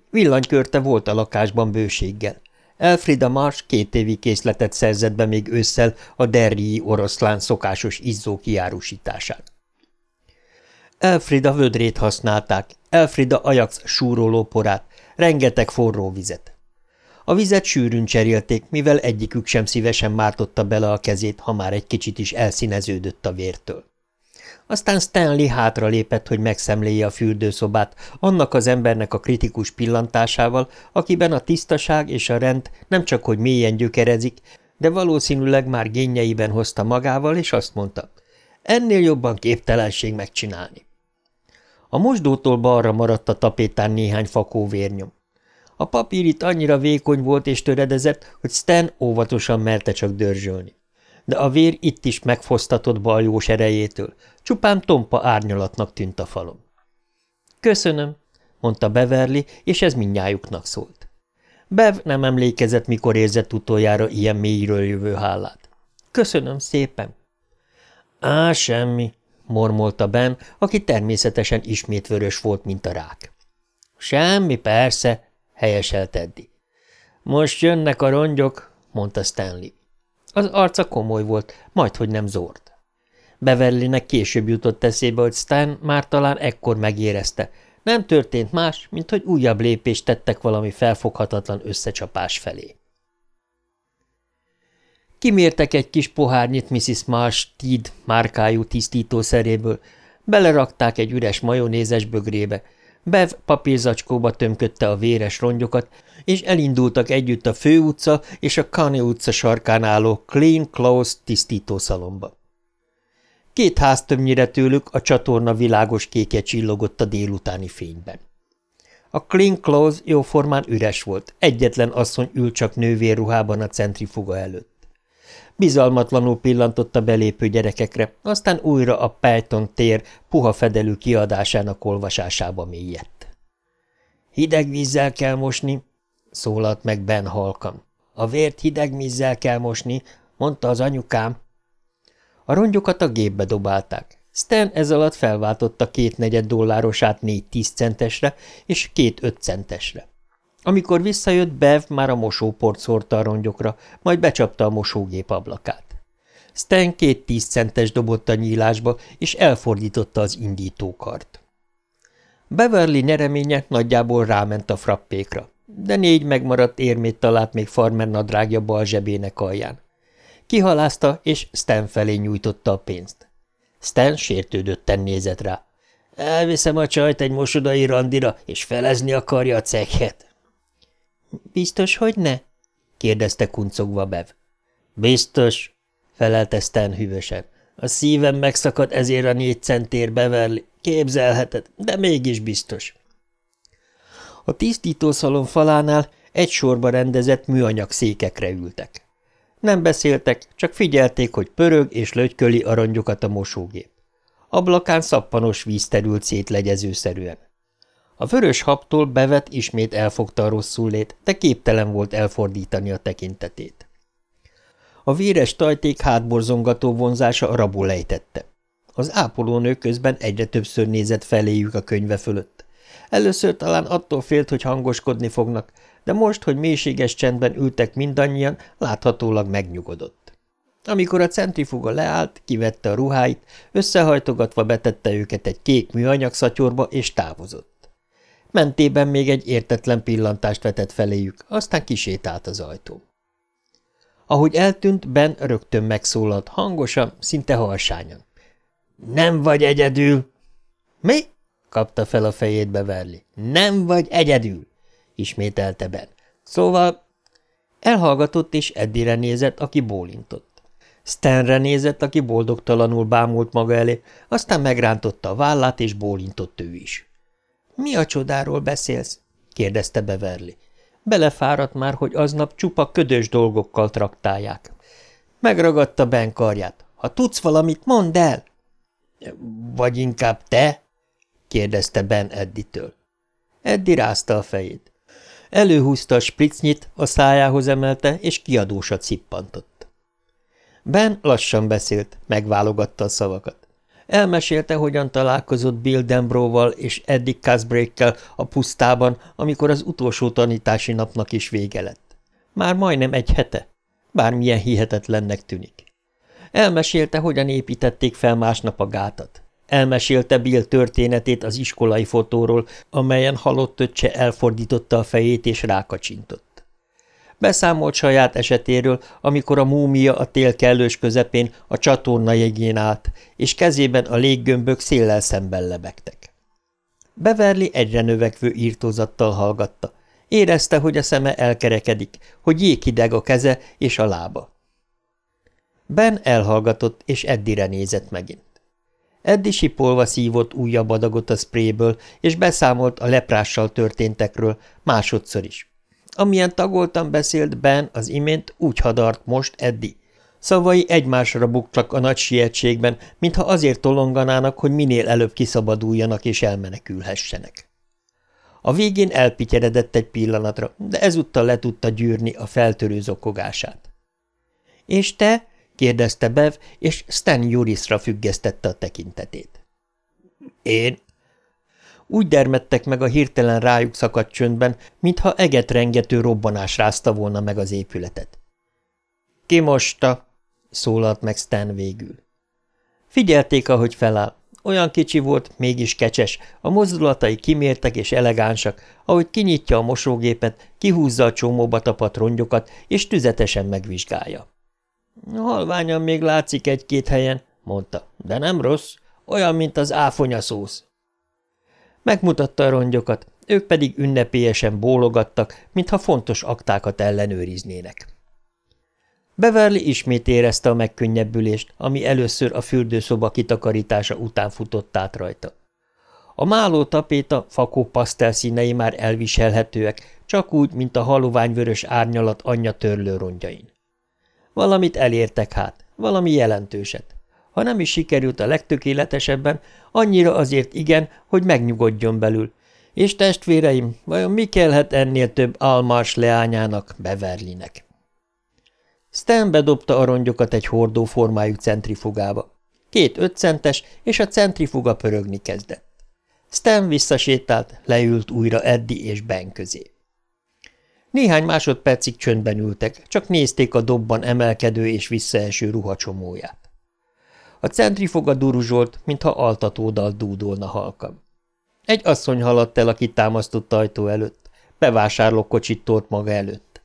Villanykörte volt a lakásban bőséggel. Elfrida Mars két évi készletet szerzett be még ősszel a derrii oroszlán szokásos izzó kiárusításán. Elfrida vödrét használták, Elfrida Ajax súroló porát, rengeteg forró vizet. A vizet sűrűn cserélték, mivel egyikük sem szívesen mártotta bele a kezét, ha már egy kicsit is elszíneződött a vértől. Aztán Stanley hátra lépett, hogy megszemléje a fürdőszobát, annak az embernek a kritikus pillantásával, akiben a tisztaság és a rend nem csak hogy mélyen gyökerezik, de valószínűleg már génjeiben hozta magával, és azt mondta, ennél jobban képtelenség megcsinálni. A mosdótól balra maradt a tapétán néhány fakó vérnyom. A papír itt annyira vékony volt és töredezett, hogy Stan óvatosan merte csak dörzsölni. De a vér itt is megfosztatott baljós erejétől, csupán tompa árnyalatnak tűnt a falon. Köszönöm, mondta Beverly, és ez mindnyájuknak szólt. Bev nem emlékezett, mikor érzett utoljára ilyen mélyről jövő hálát. Köszönöm szépen. Á, semmi, mormolta Ben, aki természetesen ismét vörös volt, mint a rák. Semmi, persze, helyeselt Eddie. Most jönnek a rongyok, mondta Stanley. Az arca komoly volt, majd hogy nem zord. Beverlynek később jutott eszébe, hogy Stan már talán ekkor megérezte. Nem történt más, mint hogy újabb lépést tettek valami felfoghatatlan összecsapás felé. Kimértek egy kis pohárnyit Mrs. Marsh Teed márkájú tisztítószeréből, belerakták egy üres majonézes bögrébe, Bev papírzacskóba tömködte a véres rongyokat, és elindultak együtt a főutca és a Kane utca sarkán álló Clean Clothes tisztítószalomba. Két ház többnyire tőlük a csatorna világos kéke csillogott a délutáni fényben. A Clean Clothes jóformán üres volt, egyetlen asszony ül csak nővérruhában a centrifuga előtt. Bizalmatlanul pillantott a belépő gyerekekre, aztán újra a Peyton tér puha fedelű kiadásának olvasásába mélyedt. Hideg vízzel kell mosni, szólalt meg Ben halkan. A vért hideg vízzel kell mosni, mondta az anyukám. A rongyokat a gépbe dobálták. Stan ez alatt felváltotta két negyed dollárosát négy tíz centesre és két öt centesre. Amikor visszajött, Bev már a mosóport szórta a rongyokra, majd becsapta a mosógép ablakát. Stan két tíz centes dobott a nyílásba, és elfordította az indítókart. Beverly nyereménye nagyjából ráment a frappékra, de négy megmaradt érmét talált még farmer nadrágja bal zsebének alján. Kihalázta, és Stan felé nyújtotta a pénzt. Stan sértődötten nézett rá. Elviszem a csajt egy mosodai randira, és felezni akarja a cekhet. Biztos, hogy ne? kérdezte kuncogva Bev. Biztos, felelte Stan hűvösen. A szívem megszakad ezért a négy centér beverli. Képzelheted, de mégis biztos. A tisztítószalon falánál egy sorba rendezett műanyag székekre ültek. Nem beszéltek, csak figyelték, hogy pörög és lögyköli arangyokat a mosógép. Ablakán szappanos víz terült szét legyezőszerűen. A vörös habtól bevet ismét elfogta a rosszul lét, de képtelen volt elfordítani a tekintetét. A véres tajték hátborzongató vonzása a rabul lejtette. Az ápolónő közben egyre többször nézett feléjük a könyve fölött. Először talán attól félt, hogy hangoskodni fognak, de most, hogy mélységes csendben ültek mindannyian, láthatólag megnyugodott. Amikor a centrifuga leállt, kivette a ruháit, összehajtogatva betette őket egy kék műanyag szatyorba, és távozott. Mentében még egy értetlen pillantást vetett feléjük, aztán kisétált az ajtó. Ahogy eltűnt, Ben rögtön megszólalt, hangosan, szinte halsányan. – Nem vagy egyedül! – Mi? – kapta fel a fejét Beverly. – Nem vagy egyedül! – ismételte Ben. – Szóval… Elhallgatott és Eddire nézett, aki bólintott. Stanre nézett, aki boldogtalanul bámult maga elé, aztán megrántotta a vállát, és bólintott ő is. – Mi a csodáról beszélsz? – kérdezte Beverly. Belefáradt már, hogy aznap csupa ködös dolgokkal traktálják. Megragadta Ben karját. – Ha tudsz valamit, mondd el! – Vagy inkább te? – kérdezte Ben Edditől. Eddi rázta a fejét. Előhúzta a spritznyit, a szájához emelte, és kiadósat szippantott. Ben lassan beszélt, megválogatta a szavakat. Elmesélte, hogyan találkozott Bill Dembroval és Eddie Casbreakkel a pusztában, amikor az utolsó tanítási napnak is vége lett. Már majdnem egy hete. Bármilyen hihetetlennek tűnik. Elmesélte, hogyan építették fel másnap a gátat. Elmesélte Bill történetét az iskolai fotóról, amelyen halott öccse elfordította a fejét és rákacsintott. Beszámolt saját esetéről, amikor a múmia a tél kellős közepén a csatorna jegyén állt, és kezében a léggömbök széllel szemben lebegtek. Beverly egyre növekvő írtózattal hallgatta. Érezte, hogy a szeme elkerekedik, hogy jéghideg a keze és a lába. Ben elhallgatott, és Eddire nézett megint. Eddi sipolva szívott újabb adagot a spréből, és beszámolt a leprással történtekről, másodszor is. Amilyen tagoltan beszélt Ben az imént, úgy hadart most Eddi. Szavai egymásra buktak a nagy sietségben, mintha azért tolonganának, hogy minél előbb kiszabaduljanak és elmenekülhessenek. A végén elpityeredett egy pillanatra, de ezúttal le tudta gyűrni a feltörő zokogását. – És te? – kérdezte Bev, és Stan Jurisra függesztette a tekintetét. – Én? Úgy dermedtek meg a hirtelen rájuk szakadt csöndben, mintha eget rengető robbanás rázta volna meg az épületet. – Ki mosta? – szólalt meg Stan végül. Figyelték, ahogy feláll. Olyan kicsi volt, mégis kecses, a mozdulatai kimértek és elegánsak, ahogy kinyitja a mosógépet, kihúzza a csomóba tapadt rongyokat, és tüzetesen megvizsgálja. Halványan még látszik egy-két helyen, mondta, de nem rossz, olyan, mint az áfonyaszósz. Megmutatta a rongyokat, ők pedig ünnepélyesen bólogattak, mintha fontos aktákat ellenőriznének. Beverly ismét érezte a megkönnyebbülést, ami először a fürdőszoba kitakarítása után futott át rajta. A máló tapéta, fakó pasztel színei már elviselhetőek, csak úgy, mint a haloványvörös árnyalat anyja törlő rongyain. Valamit elértek hát, valami jelentőset. Ha nem is sikerült a legtökéletesebben, annyira azért igen, hogy megnyugodjon belül. És testvéreim, vajon mi kellhet ennél több almars leányának, Beverlinek? Stan bedobta a rongyokat egy hordó formájú centrifugába. Két ötcentes, és a centrifuga pörögni kezdett. Stan visszasétált, leült újra Eddi és Ben közé. Néhány másodpercig csöndben ültek, csak nézték a dobban emelkedő és visszaeső ruhacsomóját. A centrifuga duruzsolt, mintha altatódal dúdolna halkan. Egy asszony haladt el a kitámasztott ajtó előtt, bevásárlókocsit tolt maga előtt.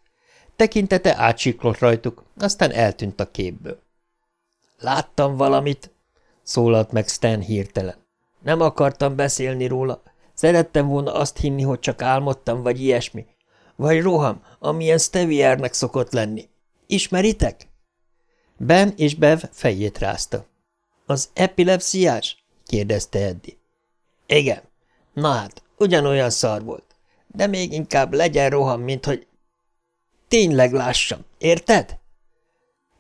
Tekintete átsiklott rajtuk, aztán eltűnt a képből. – Láttam valamit! – szólalt meg Stan hirtelen. – Nem akartam beszélni róla. Szerettem volna azt hinni, hogy csak álmodtam, vagy ilyesmi. Vagy roham, amilyen Steviernek szokott lenni. Ismeritek? Ben és Bev fejét rázta. Az epilepsziás? kérdezte Eddi. Igen. Na hát, ugyanolyan szar volt. De még inkább legyen roham, mint hogy... Tényleg lássam, érted?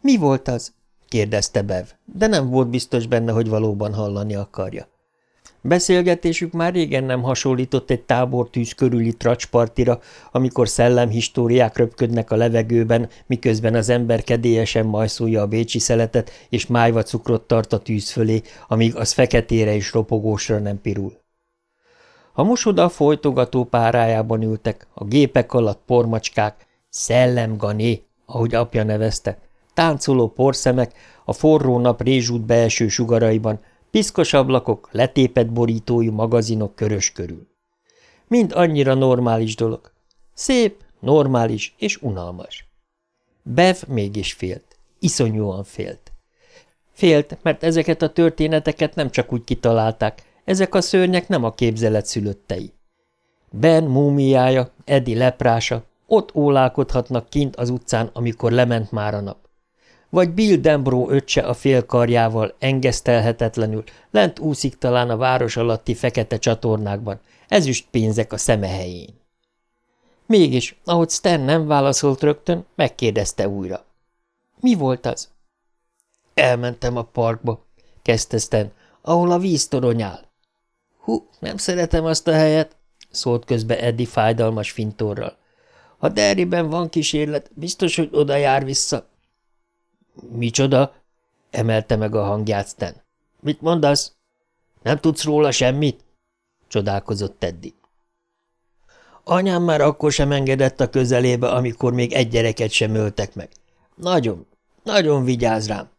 Mi volt az? kérdezte Bev, de nem volt biztos benne, hogy valóban hallani akarja. Beszélgetésük már régen nem hasonlított egy tábortűz körüli tracspartira, amikor szellemhistóriák röpködnek a levegőben, miközben az ember kedélyesen majszolja a bécsi szeletet, és májva cukrot tart a tűz fölé, amíg az feketére és ropogósra nem pirul. A mosoda folytogató párájában ültek, a gépek alatt pormacskák, szellemgané, ahogy apja nevezte, táncoló porszemek, a forró nap rézsút beeső sugaraiban, Piszkos ablakok, letépet borítójú magazinok körös körül. Mind annyira normális dolog. Szép, normális és unalmas. Bev mégis félt. Iszonyúan félt. Félt, mert ezeket a történeteket nem csak úgy kitalálták, ezek a szörnyek nem a képzelet szülöttei. Ben múmiája, Edi leprása, ott ólálkodhatnak kint az utcán, amikor lement már a nap vagy Bill Dembro öccse a félkarjával, engesztelhetetlenül, lent úszik talán a város alatti fekete csatornákban, ezüst pénzek a szeme helyén. Mégis, ahogy Stan nem válaszolt rögtön, megkérdezte újra. Mi volt az? Elmentem a parkba, kezdte Stan, ahol a víztorony áll. Hú, nem szeretem azt a helyet, szólt közbe Eddie fájdalmas fintorral. Ha Derryben van kísérlet, biztos, hogy oda jár vissza, Micsoda? emelte meg a hangját Stan. Mit mondasz? Nem tudsz róla semmit? csodálkozott Teddy. Anyám már akkor sem engedett a közelébe, amikor még egy gyereket sem öltek meg. Nagyon, nagyon vigyáz rám,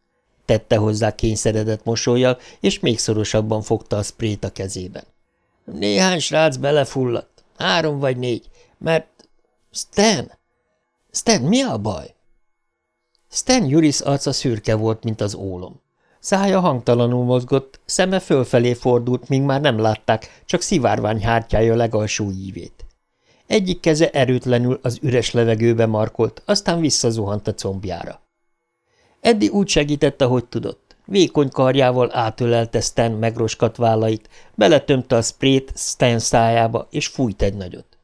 tette hozzá kényszeredett mosolyjal, és még szorosabban fogta a sprét a kezében. Néhány srác belefulladt, három vagy négy, mert... Stan! – Stan, mi a baj? Stan Juris arca szürke volt, mint az ólom. Szája hangtalanul mozgott, szeme fölfelé fordult, míg már nem látták, csak szivárvány hártyája legalsó ívét. Egyik keze erőtlenül az üres levegőbe markolt, aztán visszazuhant a combjára. Eddi úgy segített, ahogy tudott. Vékony karjával átölelte Stan megroskat vállait, beletömte a sprét Stan szájába, és fújt egy nagyot.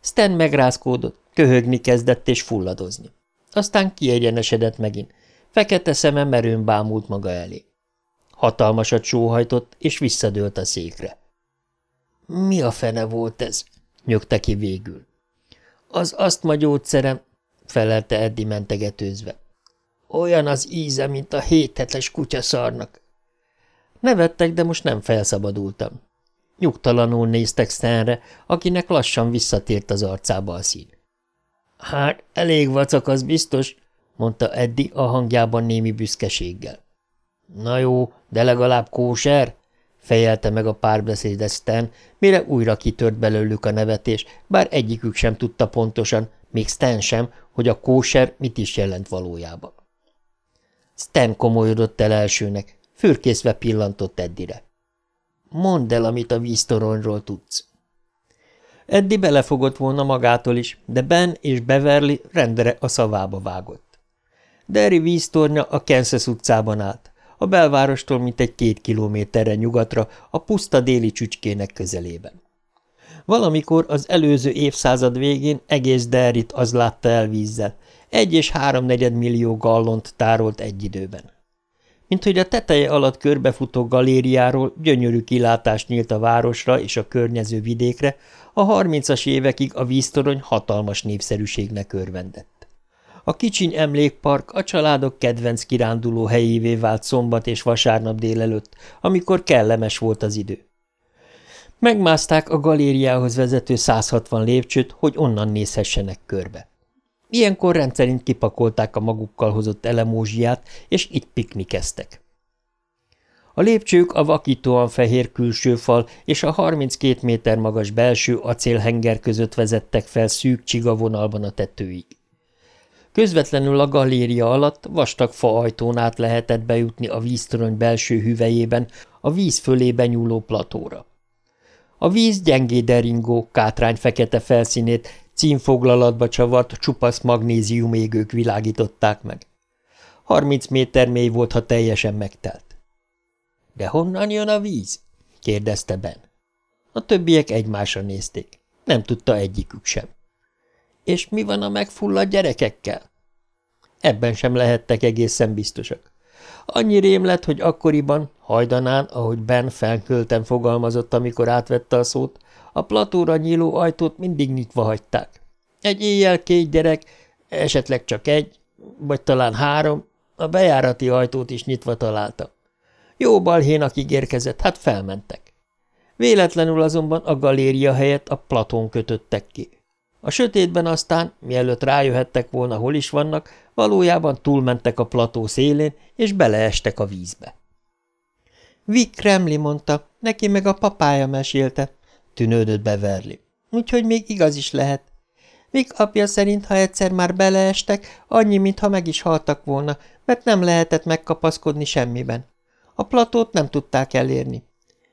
Stan megrázkódott, köhögni kezdett és fulladozni. Aztán kiegyenesedett megint, fekete szeme merőn bámult maga elé. Hatalmasat sóhajtott, és visszadőlt a székre. – Mi a fene volt ez? – nyögte ki végül. – Az asztma gyógyszerem – felelte Eddi mentegetőzve. Olyan az íze, mint a héthetes kutyaszarnak. Nevettek, de most nem felszabadultam. Nyugtalanul néztek Stanre, akinek lassan visszatért az arcába a szín. Hát, elég vacak, az biztos, mondta Eddi a hangjában némi büszkeséggel. Na jó, de legalább kóser, fejelte meg a párbeszédet Stan, mire újra kitört belőlük a nevetés, bár egyikük sem tudta pontosan, még Stan sem, hogy a kóser mit is jelent valójában. Stan komolyodott el elsőnek, fürkészve pillantott Eddire. Mondd el, amit a víztoronyról tudsz. Eddi belefogott volna magától is, de Ben és Beverly rendre a szavába vágott. Derry víztornya a Kansas utcában állt, a belvárostól mintegy két kilométerre nyugatra, a puszta déli csücskének közelében. Valamikor az előző évszázad végén egész Derrit az látta el vízzel, egy és háromnegyed millió gallont tárolt egy időben. Mint hogy a teteje alatt körbefutó galériáról gyönyörű kilátás nyílt a városra és a környező vidékre, a harmincas évekig a víztorony hatalmas népszerűségnek örvendett. A kicsiny emlékpark a családok kedvenc kiránduló helyévé vált szombat és vasárnap délelőtt, amikor kellemes volt az idő. Megmászták a galériához vezető 160 lépcsőt, hogy onnan nézhessenek körbe. Ilyenkor rendszerint kipakolták a magukkal hozott elemózsiát, és itt piknikeztek. A lépcsők a vakítóan fehér külső fal és a 32 méter magas belső acélhenger között vezettek fel szűk csigavonalban a tetőig. Közvetlenül a galéria alatt vastag faajtón át lehetett bejutni a víztorony belső hüvelyében a víz fölé benyúló platóra. A víz gyengé deringó, kátrány fekete felszínét címfoglalatba csavart csupasz magnézium égők világították meg. Harminc méter mély volt, ha teljesen megtelt. – De honnan jön a víz? – kérdezte Ben. A többiek egymásra nézték. Nem tudta egyikük sem. – És mi van a megfulladt gyerekekkel? Ebben sem lehettek egészen biztosak. Annyi rém lett, hogy akkoriban, hajdanán, ahogy Ben felkölten fogalmazott, amikor átvette a szót, a platóra nyíló ajtót mindig nyitva hagyták. Egy éjjel két gyerek, esetleg csak egy, vagy talán három, a bejárati ajtót is nyitva találta. Jó balhénak ígérkezett, hát felmentek. Véletlenül azonban a galéria helyett a platón kötöttek ki. A sötétben aztán, mielőtt rájöhettek volna, hol is vannak, valójában túlmentek a plató szélén, és beleestek a vízbe. Vic Kremli mondta, neki meg a papája mesélte, tűnődött Beverly. Úgyhogy még igaz is lehet. Vic apja szerint, ha egyszer már beleestek, annyi, mintha meg is haltak volna, mert nem lehetett megkapaszkodni semmiben. A platót nem tudták elérni.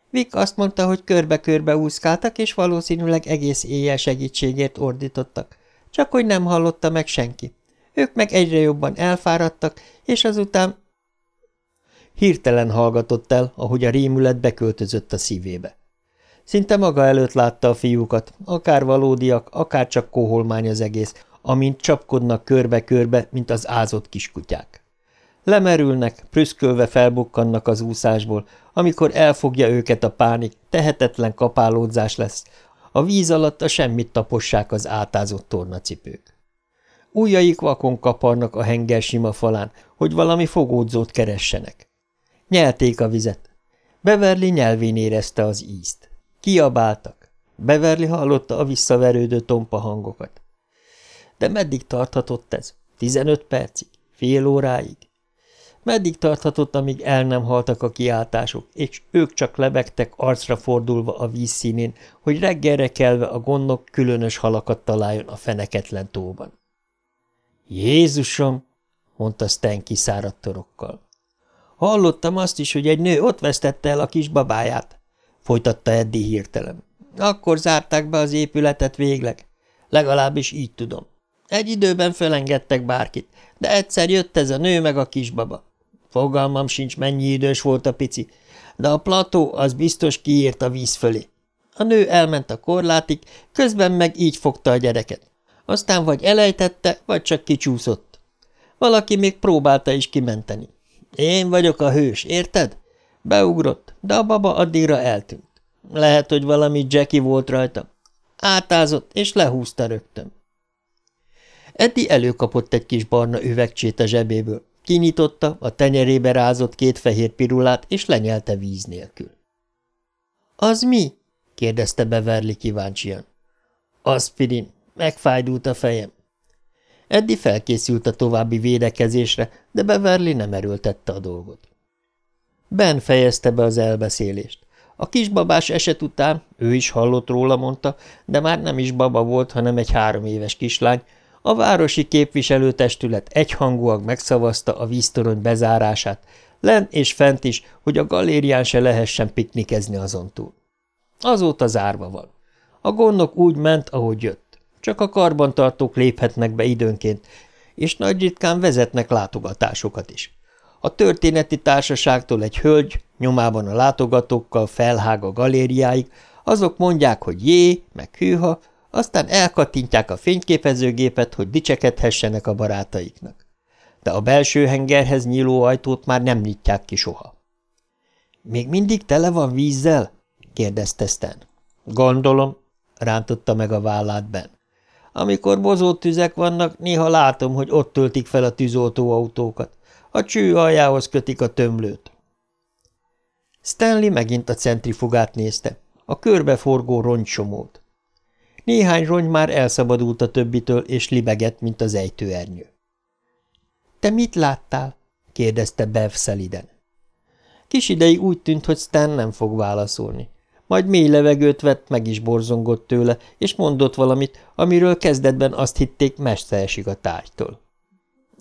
Vic azt mondta, hogy körbe-körbe úszkáltak, és valószínűleg egész éjjel segítségért ordítottak, csak hogy nem hallotta meg senki. Ők meg egyre jobban elfáradtak, és azután... Hirtelen hallgatott el, ahogy a rémület beköltözött a szívébe. Szinte maga előtt látta a fiúkat, akár valódiak, akár csak kóholmány az egész, amint csapkodnak körbe-körbe, mint az ázott kiskutyák. Lemerülnek, prüszkölve felbukkannak az úszásból, amikor elfogja őket a pánik, tehetetlen kapálódzás lesz, a víz alatt a semmit tapossák az átázott tornacipők. Újjaik vakon kaparnak a henger sima falán, hogy valami fogódzót keressenek. Nyelték a vizet. Beverly nyelvén érezte az ízt. Kiabáltak. Beverly hallotta a visszaverődő tompa hangokat. De meddig tarthatott ez? Tizenöt percig? Fél óráig? Meddig tarthatott, amíg el nem haltak a kiáltások, és ők csak lebegtek arcra fordulva a vízszínén, hogy reggelre kelve a gondok különös halakat találjon a feneketlen tóban. Jézusom! mondta Stan kiszáradt torokkal. Hallottam azt is, hogy egy nő ott vesztette el a kisbabáját, folytatta Eddi hirtelen. Akkor zárták be az épületet végleg. Legalábbis így tudom. Egy időben fölengedtek bárkit, de egyszer jött ez a nő meg a kisbaba. Fogalmam sincs, mennyi idős volt a pici, de a plató az biztos kiírt a víz fölé. A nő elment a korlátig, közben meg így fogta a gyereket. Aztán vagy elejtette, vagy csak kicsúszott. Valaki még próbálta is kimenteni. Én vagyok a hős, érted? Beugrott, de a baba addigra eltűnt. Lehet, hogy valami Jackie volt rajta. Átázott, és lehúzta rögtön. Eddie előkapott egy kis barna üvegcsét a zsebéből, kinyitotta, a tenyerébe rázott két fehér pirulát, és lenyelte víz nélkül. – Az mi? – kérdezte Beverly kíváncsian. – Aspirin. Megfájdult a fejem. Eddi felkészült a további védekezésre, de Beverly nem erőltette a dolgot. Ben fejezte be az elbeszélést. A kisbabás eset után, ő is hallott róla, mondta, de már nem is baba volt, hanem egy három éves kislány, a városi képviselőtestület egyhangúak megszavazta a víztorony bezárását, len és fent is, hogy a galérián se lehessen piknikezni azon túl. Azóta zárva van. A gondok úgy ment, ahogy jött. Csak a karbantartók léphetnek be időnként, és nagy ritkán vezetnek látogatásokat is. A történeti társaságtól egy hölgy, nyomában a látogatókkal felhág a galériáig, azok mondják, hogy jé, meg hűha, aztán elkattintják a fényképezőgépet, hogy dicsekedhessenek a barátaiknak. De a belső hengerhez nyíló ajtót már nem nyitják ki soha. – Még mindig tele van vízzel? – kérdezte Stan. – Gondolom – rántotta meg a vállát Ben. – Amikor bozott tüzek vannak, néha látom, hogy ott töltik fel a tűzoltóautókat. A cső aljához kötik a tömlőt. Stanley megint a centrifugát nézte, a körbeforgó roncsomót. Néhány rongy már elszabadult a többitől, és libegett, mint az ejtőernyő. – Te mit láttál? – kérdezte Bev szeliden. Kis ideig úgy tűnt, hogy Stan nem fog válaszolni. Majd mély levegőt vett, meg is borzongott tőle, és mondott valamit, amiről kezdetben azt hitték, messze a tárgytól.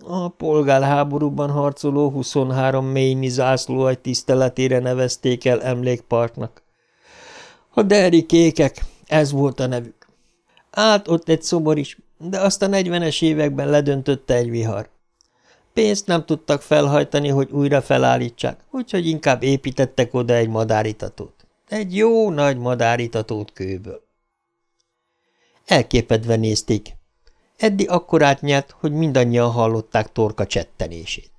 A polgárháborúban harcoló 23 mélynyi zászlóaj tiszteletére nevezték el emlékparknak. A deri kékek, ez volt a nevük. Állt ott egy szobor is, de azt a 40-es években ledöntötte egy vihar. Pénzt nem tudtak felhajtani, hogy újra felállítsák, úgyhogy inkább építettek oda egy madáritatót. Egy jó nagy madáritatót kőből. Elképedve nézték, Eddi akkorát nyert, hogy mindannyian hallották torka csettenését.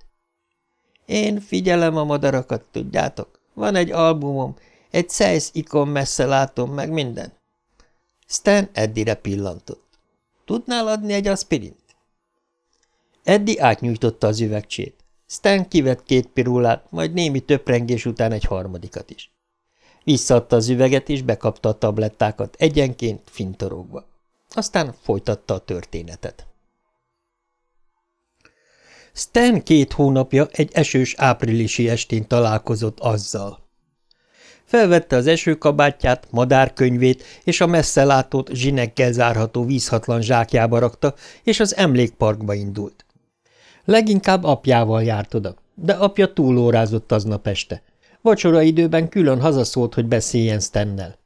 Én figyelem a madarakat, tudjátok? Van egy albumom, egy szejsz ikon messze látom, meg minden. Stan Eddire pillantott. Tudnál adni egy aspirint? Eddi átnyújtotta az üvegcsét. Stan kivett két pirulát, majd némi töprengés után egy harmadikat is. Visszaadta az üveget, és bekapta a tablettákat egyenként, fintorogva. Aztán folytatta a történetet. Stan két hónapja egy esős áprilisi estén találkozott azzal. Felvette az esőkabátját, madárkönyvét és a messze látott, zsinekkel zárható vízhatlan zsákjába rakta, és az emlékparkba indult. Leginkább apjával járt oda, de apja túlórázott aznap este. Vacsora időben külön hazaszólt, hogy beszéljen Stennel.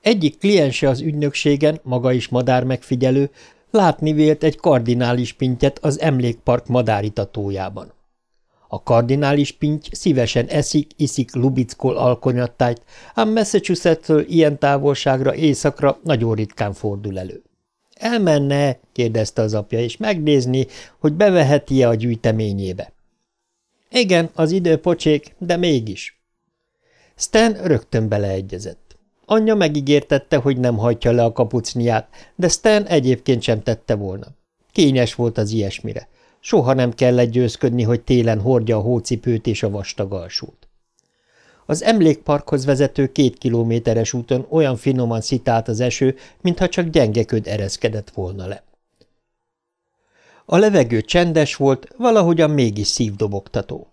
Egyik kliense az ügynökségen, maga is madár megfigyelő, látni vélt egy kardinális pintyet az emlékpark madáritatójában. A kardinális pinty szívesen eszik, iszik lubickol alkonyattájt, ám massachusetts ilyen távolságra éjszakra nagyon ritkán fordul elő. Elmenne, kérdezte az apja, és megnézni, hogy beveheti-e a gyűjteményébe. Igen, az idő pocsék, de mégis. Stan rögtön beleegyezett. Anyja megígértette, hogy nem hagyja le a kapucniát, de Stan egyébként sem tette volna. Kényes volt az ilyesmire. Soha nem kellett győzködni, hogy télen hordja a hócipőt és a vastag alsót. Az emlékparkhoz vezető két kilométeres úton olyan finoman szitált az eső, mintha csak gyenge köd ereszkedett volna le. A levegő csendes volt, valahogyan mégis szívdobogtató.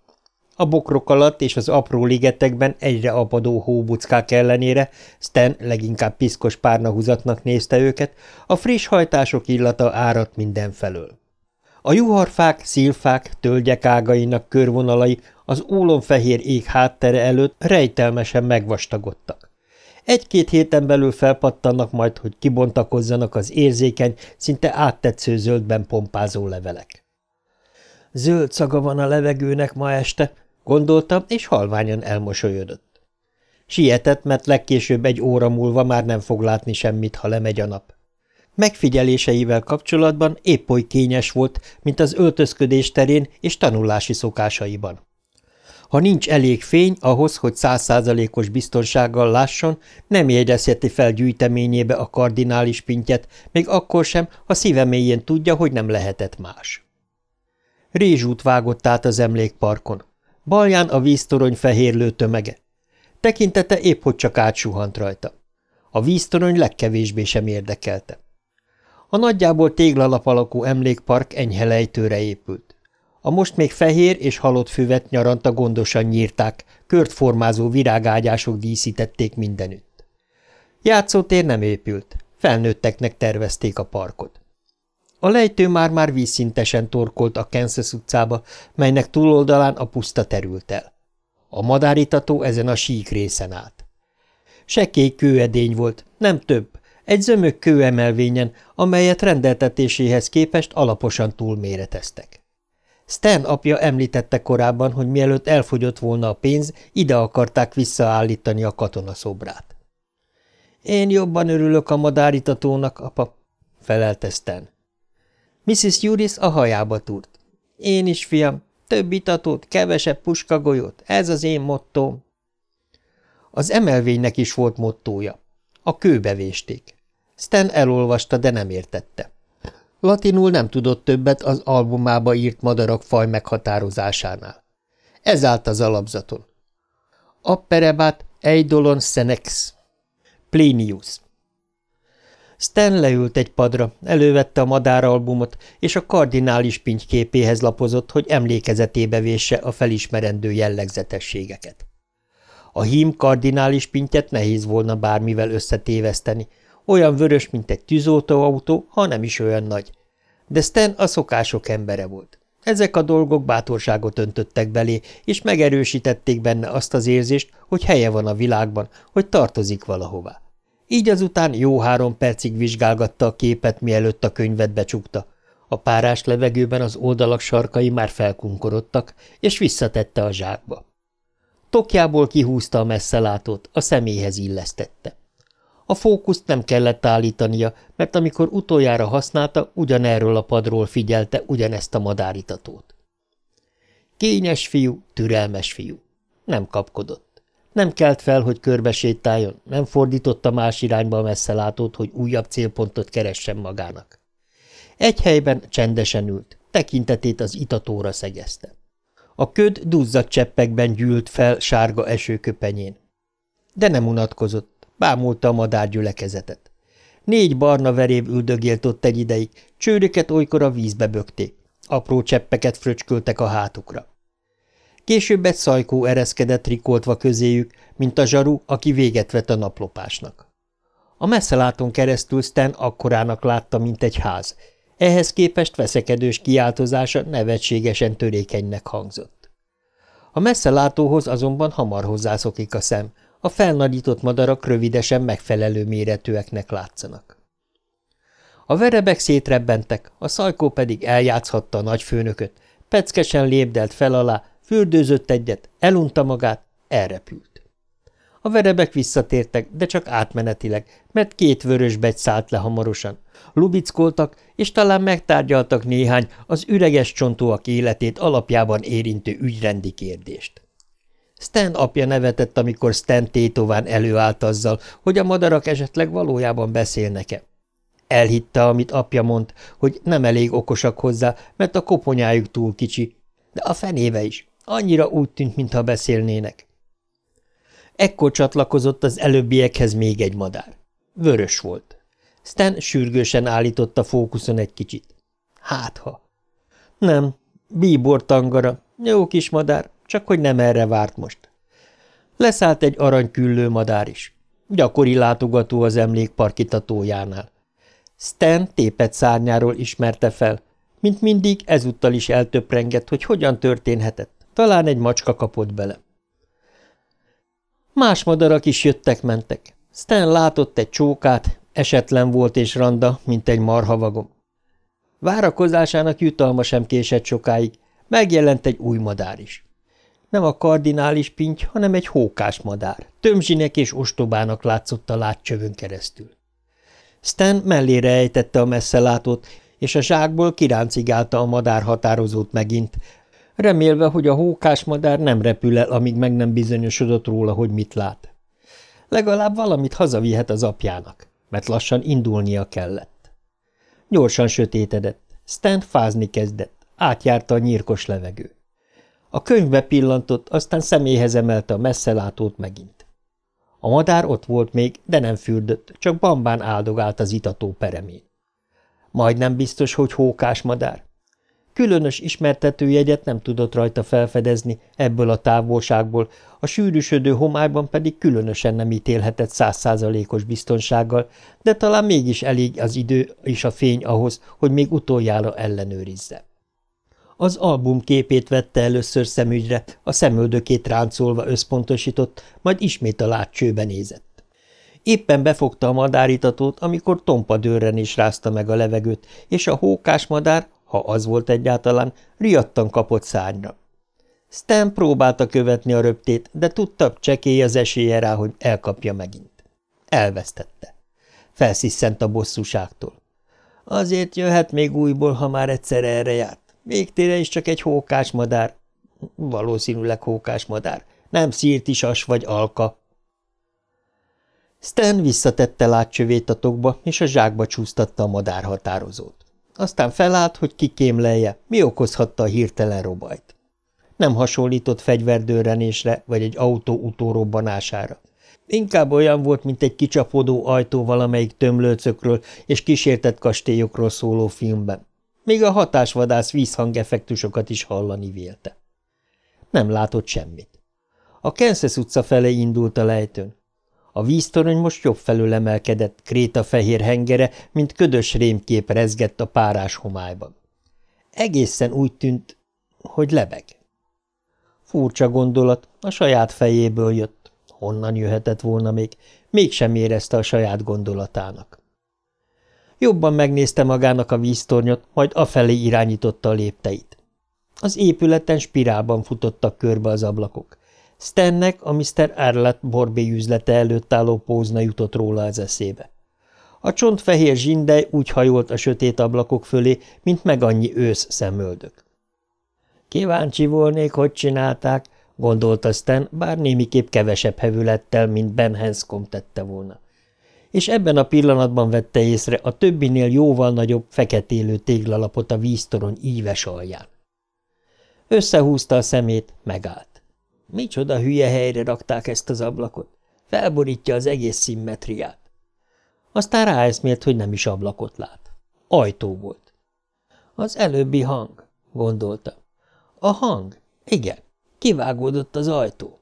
A bokrok alatt és az apró ligetekben egyre apadó hóbuckák ellenére, Stan leginkább piszkos párnahuzatnak nézte őket, a friss hajtások illata áradt mindenfelől. A juharfák, szilfák, tölgyek ágainak körvonalai az ólomfehér ég háttere előtt rejtelmesen megvastagodtak. Egy-két héten belül felpattannak majd, hogy kibontakozzanak az érzékeny, szinte áttetsző zöldben pompázó levelek. Zöld szaga van a levegőnek ma este, gondolta, és halványan elmosolyodott. Sietett, mert legkésőbb egy óra múlva már nem fog látni semmit, ha lemegy a nap. Megfigyeléseivel kapcsolatban épp oly kényes volt, mint az öltözködés terén és tanulási szokásaiban. Ha nincs elég fény ahhoz, hogy százszázalékos biztonsággal lásson, nem jegyezheti fel gyűjteményébe a kardinális pintyet, még akkor sem, ha szíve mélyén tudja, hogy nem lehetett más. Rézsút vágott át az emlékparkon. Balján a víztorony fehérlő tömege. Tekintete épp hogy csak átsuhant rajta. A víztorony legkevésbé sem érdekelte. A nagyjából téglalap alakú emlékpark enyhe lejtőre épült. A most még fehér és halott füvet nyaranta gondosan nyírták, körtformázó virágágyások díszítették mindenütt. Játszótér nem épült, felnőtteknek tervezték a parkot. A lejtő már-már vízszintesen torkolt a Kansas utcába, melynek túloldalán a puszta terült el. A madáritató ezen a sík részen állt. Sekély kőedény volt, nem több, egy zömök kőemelvényen, amelyet rendeltetéséhez képest alaposan túlméreteztek. Stan apja említette korábban, hogy mielőtt elfogyott volna a pénz, ide akarták visszaállítani a katonaszobrát. Én jobban örülök a madáritatónak, apa, felelte Stan. Mrs. Juris a hajába túrt. Én is, fiam, több itatót, kevesebb puskagolyót, ez az én mottóm. Az emelvénynek is volt mottója. A kőbe vésték. Stan elolvasta, de nem értette. Latinul nem tudott többet az albumába írt madarak faj meghatározásánál. Ez állt az alapzaton. Apperebat eidolon senex. Plinius. Stan leült egy padra, elővette a madáralbumot, és a kardinális pinty képéhez lapozott, hogy emlékezetébe vésse a felismerendő jellegzetességeket. A hím kardinális pintyet nehéz volna bármivel összetéveszteni, olyan vörös, mint egy tűzoltóautó, ha nem is olyan nagy. De Stan a szokások embere volt. Ezek a dolgok bátorságot öntöttek belé, és megerősítették benne azt az érzést, hogy helye van a világban, hogy tartozik valahová. Így azután jó három percig vizsgálgatta a képet, mielőtt a könyvet becsukta. A párás levegőben az oldalak sarkai már felkunkorodtak, és visszatette a zsákba. Tokjából kihúzta a messzelátót, a személyhez illesztette. A fókuszt nem kellett állítania, mert amikor utoljára használta, ugyanerről a padról figyelte ugyanezt a madáritatót. Kényes fiú, türelmes fiú. Nem kapkodott. Nem kelt fel, hogy körbesétáljon, nem fordította más irányba a messzelátót, hogy újabb célpontot keressen magának. Egy helyben csendesen ült, tekintetét az itatóra szegezte. A köd duzzadt cseppekben gyűlt fel sárga esőköpenyén. De nem unatkozott, bámulta a madár gyülekezetet. Négy barna verév üldögélt ott egy ideig, csőröket olykor a vízbe bökték, apró cseppeket fröcsköltek a hátukra. Később egy szajkó ereszkedett rikoltva közéjük, mint a zsaru, aki véget vet a naplopásnak. A messzeláton keresztül Stan akkorának látta, mint egy ház, ehhez képest veszekedős kiáltozása nevetségesen törékenynek hangzott. A messzelátóhoz azonban hamar hozzászokik a szem, a felnagyított madarak rövidesen megfelelő méretűeknek látszanak. A verebek szétrebbentek, a szajkó pedig eljátszhatta a nagyfőnököt, peckesen lépdelt fel alá, fürdőzött egyet, elunta magát, elrepült. A verebek visszatértek, de csak átmenetileg, mert két vörös begy szállt le hamarosan. Lubickoltak, és talán megtárgyaltak néhány az üreges csontúak életét alapjában érintő ügyrendi kérdést. Stan apja nevetett, amikor Stan tétován előállt azzal, hogy a madarak esetleg valójában beszélnek-e. Elhitte, amit apja mond, hogy nem elég okosak hozzá, mert a koponyájuk túl kicsi, de a fenéve is. Annyira úgy tűnt, mintha beszélnének. Ekkor csatlakozott az előbbiekhez még egy madár. Vörös volt. Stan sürgősen állította fókuszon egy kicsit. Hát ha. Nem, bíbor tangara, jó kis madár, csak hogy nem erre várt most. Leszállt egy aranyküllő madár is. Gyakori látogató az emlékparkitatójánál. Stan tépet szárnyáról ismerte fel, Mint mindig, ezúttal is eltöprengett, hogy hogyan történhetett. Talán egy macska kapott bele. Más madarak is jöttek-mentek. Stan látott egy csókát, esetlen volt és randa, mint egy marhavagom. Várakozásának jutalma sem késett sokáig, megjelent egy új madár is. Nem a kardinális pinty, hanem egy hókás madár. Tömzsinek és ostobának látszott a látcsövön keresztül. Stan mellére ejtette a messzelátót, és a zsákból kiráncigálta a madár határozót megint, remélve, hogy a hókás madár nem repül el, amíg meg nem bizonyosodott róla, hogy mit lát. Legalább valamit hazavihet az apjának, mert lassan indulnia kellett. Gyorsan sötétedett, Stan fázni kezdett, átjárta a nyírkos levegő. A könyvbe pillantott, aztán személyhez emelte a messzelátót megint. A madár ott volt még, de nem fürdött, csak bambán áldogált az itató peremén. Majdnem biztos, hogy hókás madár. Különös ismertetőjegyet nem tudott rajta felfedezni ebből a távolságból, a sűrűsödő homályban pedig különösen nem ítélhetett százszázalékos biztonsággal, de talán mégis elég az idő és a fény ahhoz, hogy még utoljára ellenőrizze. Az album képét vette először szemügyre, a szemöldökét ráncolva összpontosított, majd ismét a látcsőbe nézett. Éppen befogta a madáritatót, amikor tompa dőren is rázta meg a levegőt, és a hókás madár, ha az volt egyáltalán, riadtan kapott szárnyra. Stan próbálta követni a röptét, de tudta, csekély az esélye rá, hogy elkapja megint. Elvesztette. Felsziszent a bosszúságtól. Azért jöhet még újból, ha már egyszer erre járt. Végtére is csak egy hókás madár. Valószínűleg hókás madár. Nem szírtisas vagy alka. Stan visszatette látcsövét a tokba, és a zsákba csúsztatta a madár határozót. Aztán felállt, hogy kikémlelje, mi okozhatta a hirtelen robajt. Nem hasonlított fegyverdőrenésre vagy egy autó utórobbanására. Inkább olyan volt, mint egy kicsapódó ajtó valamelyik tömlőcökről és kísértett kastélyokról szóló filmben. Még a hatásvadász vízhangeffektusokat is hallani vélte. Nem látott semmit. A Kansas utca felé indult a lejtőn. A víztorony most jobb felől emelkedett, kréta fehér hengere, mint ködös rémkép rezgett a párás homályban. Egészen úgy tűnt, hogy lebeg. Furcsa gondolat, a saját fejéből jött. Honnan jöhetett volna még? Mégsem érezte a saját gondolatának. Jobban megnézte magának a víztornyot, majd afelé irányította a lépteit. Az épületen spirálban futottak körbe az ablakok. Stennek a Mr. Arlett borbé üzlete előtt álló pózna jutott róla az eszébe. A csontfehér zsindej úgy hajolt a sötét ablakok fölé, mint meg annyi ősz szemöldök. Kíváncsi volnék, hogy csinálták, gondolta Stan, bár némiképp kevesebb hevülettel, mint Ben Hanscom tette volna és ebben a pillanatban vette észre a többinél jóval nagyobb feketélő téglalapot a víztorony íves alján. Összehúzta a szemét, megállt. Micsoda hülye helyre rakták ezt az ablakot. Felborítja az egész szimmetriát. Aztán ráeszmélt, hogy nem is ablakot lát. Ajtó volt. Az előbbi hang, gondolta. A hang? Igen. Kivágódott az ajtó.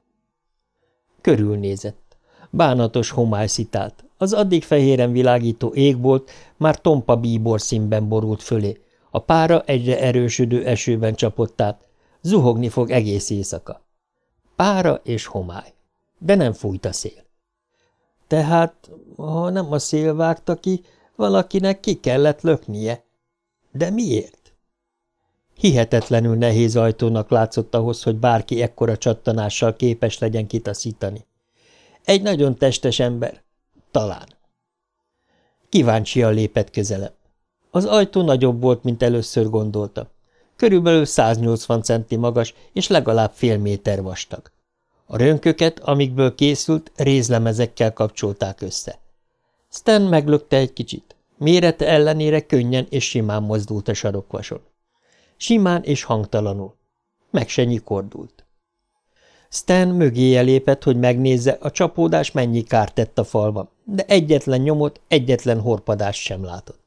Körülnézett. Bánatos homály szitált. Az addig fehéren világító égbolt már tompa bíbor színben borult fölé. A pára egyre erősödő esőben csapott át. Zuhogni fog egész éjszaka. Pára és homály. De nem fújt a szél. Tehát, ha nem a szél vágta ki, valakinek ki kellett löknie. De miért? Hihetetlenül nehéz ajtónak látszott ahhoz, hogy bárki ekkora csattanással képes legyen kitaszítani. Egy nagyon testes ember. Talán. Kíváncsian lépett közelebb. Az ajtó nagyobb volt, mint először gondolta. Körülbelül 180 centi magas, és legalább fél méter vastag. A rönköket, amikből készült, rézlemezekkel kapcsolták össze. Stan meglökte egy kicsit. Mérete ellenére könnyen és simán mozdult a sarokvason. Simán és hangtalanul. Meg se nyikordult. Stan mögéje lépett, hogy megnézze, a csapódás mennyi kárt tett a falban, de egyetlen nyomot, egyetlen horpadást sem látott.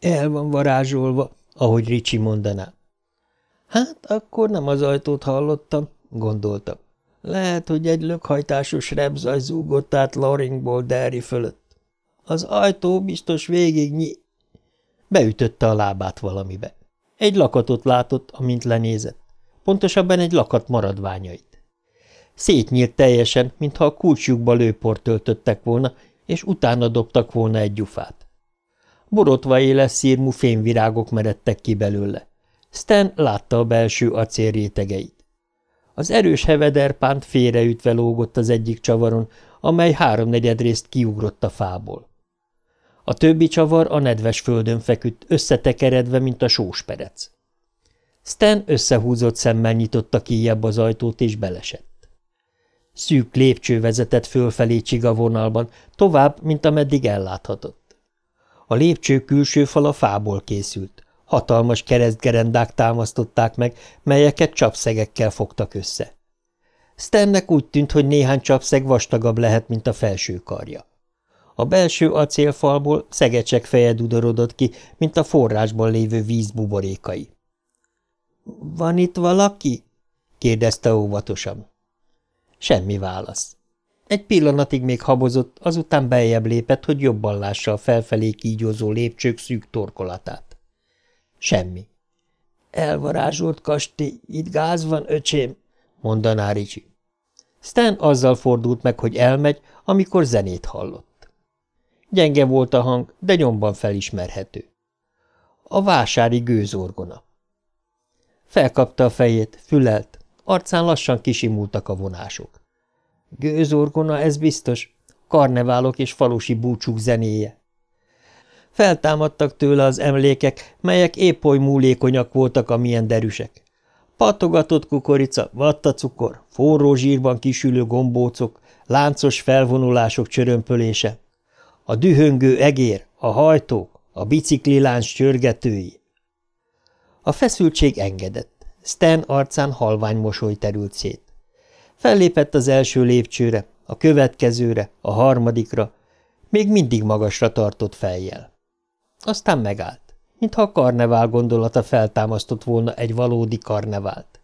El van varázsolva, ahogy Ricsi mondaná. Hát, akkor nem az ajtót hallottam, gondoltam. Lehet, hogy egy lökhajtásos repzaj zúgott át Loringból Derry fölött. Az ajtó biztos végig nyi... Beütötte a lábát valamibe. Egy lakatot látott, amint lenézett. Pontosabban egy lakat maradványait. Szétnyílt teljesen, mintha a kulcsjukba lőport töltöttek volna, és utána dobtak volna egy gyufát. Borotva éles szírmú fényvirágok meredtek ki belőle. Stan látta a belső acél rétegeit. Az erős hevederpánt félreütve lógott az egyik csavaron, amely háromnegyed részt kiugrott a fából. A többi csavar a nedves földön feküdt, összetekeredve, mint a sósperec. Stan összehúzott szemmel nyitotta kijebb az ajtót, és belesett. Szűk lépcső vezetett fölfelé csiga vonalban, tovább, mint ameddig elláthatott. A lépcső külső fala fából készült. Hatalmas keresztgerendák támasztották meg, melyeket csapszegekkel fogtak össze. Stannek úgy tűnt, hogy néhány csapszeg vastagabb lehet, mint a felső karja. A belső acélfalból szegecsek feje dudorodott ki, mint a forrásban lévő víz buborékai. – Van itt valaki? – kérdezte óvatosan. Semmi válasz. Egy pillanatig még habozott, azután beljebb lépett, hogy jobban lássa a felfelé kígyózó lépcsők szűk torkolatát. Semmi. Elvarázsolt kastély, itt gáz van, öcsém, mondaná Ricsi. Stan azzal fordult meg, hogy elmegy, amikor zenét hallott. Gyenge volt a hang, de nyomban felismerhető. A vásári gőzorgona. Felkapta a fejét, fülelt, arcán lassan kisimultak a vonások. Gőzorgona, ez biztos, karneválok és falusi búcsúk zenéje. Feltámadtak tőle az emlékek, melyek épp oly múlékonyak voltak, amilyen derűsek. Patogatott kukorica, vattacukor, forró zsírban kisülő gombócok, láncos felvonulások csörömpölése. A dühöngő egér, a hajtók, a bicikliláns csörgetői. A feszültség engedett. Stan arcán halvány mosoly terült szét. Fellépett az első lépcsőre, a következőre, a harmadikra, még mindig magasra tartott fejjel. Aztán megállt mintha a karnevál gondolata feltámasztott volna egy valódi karnevált.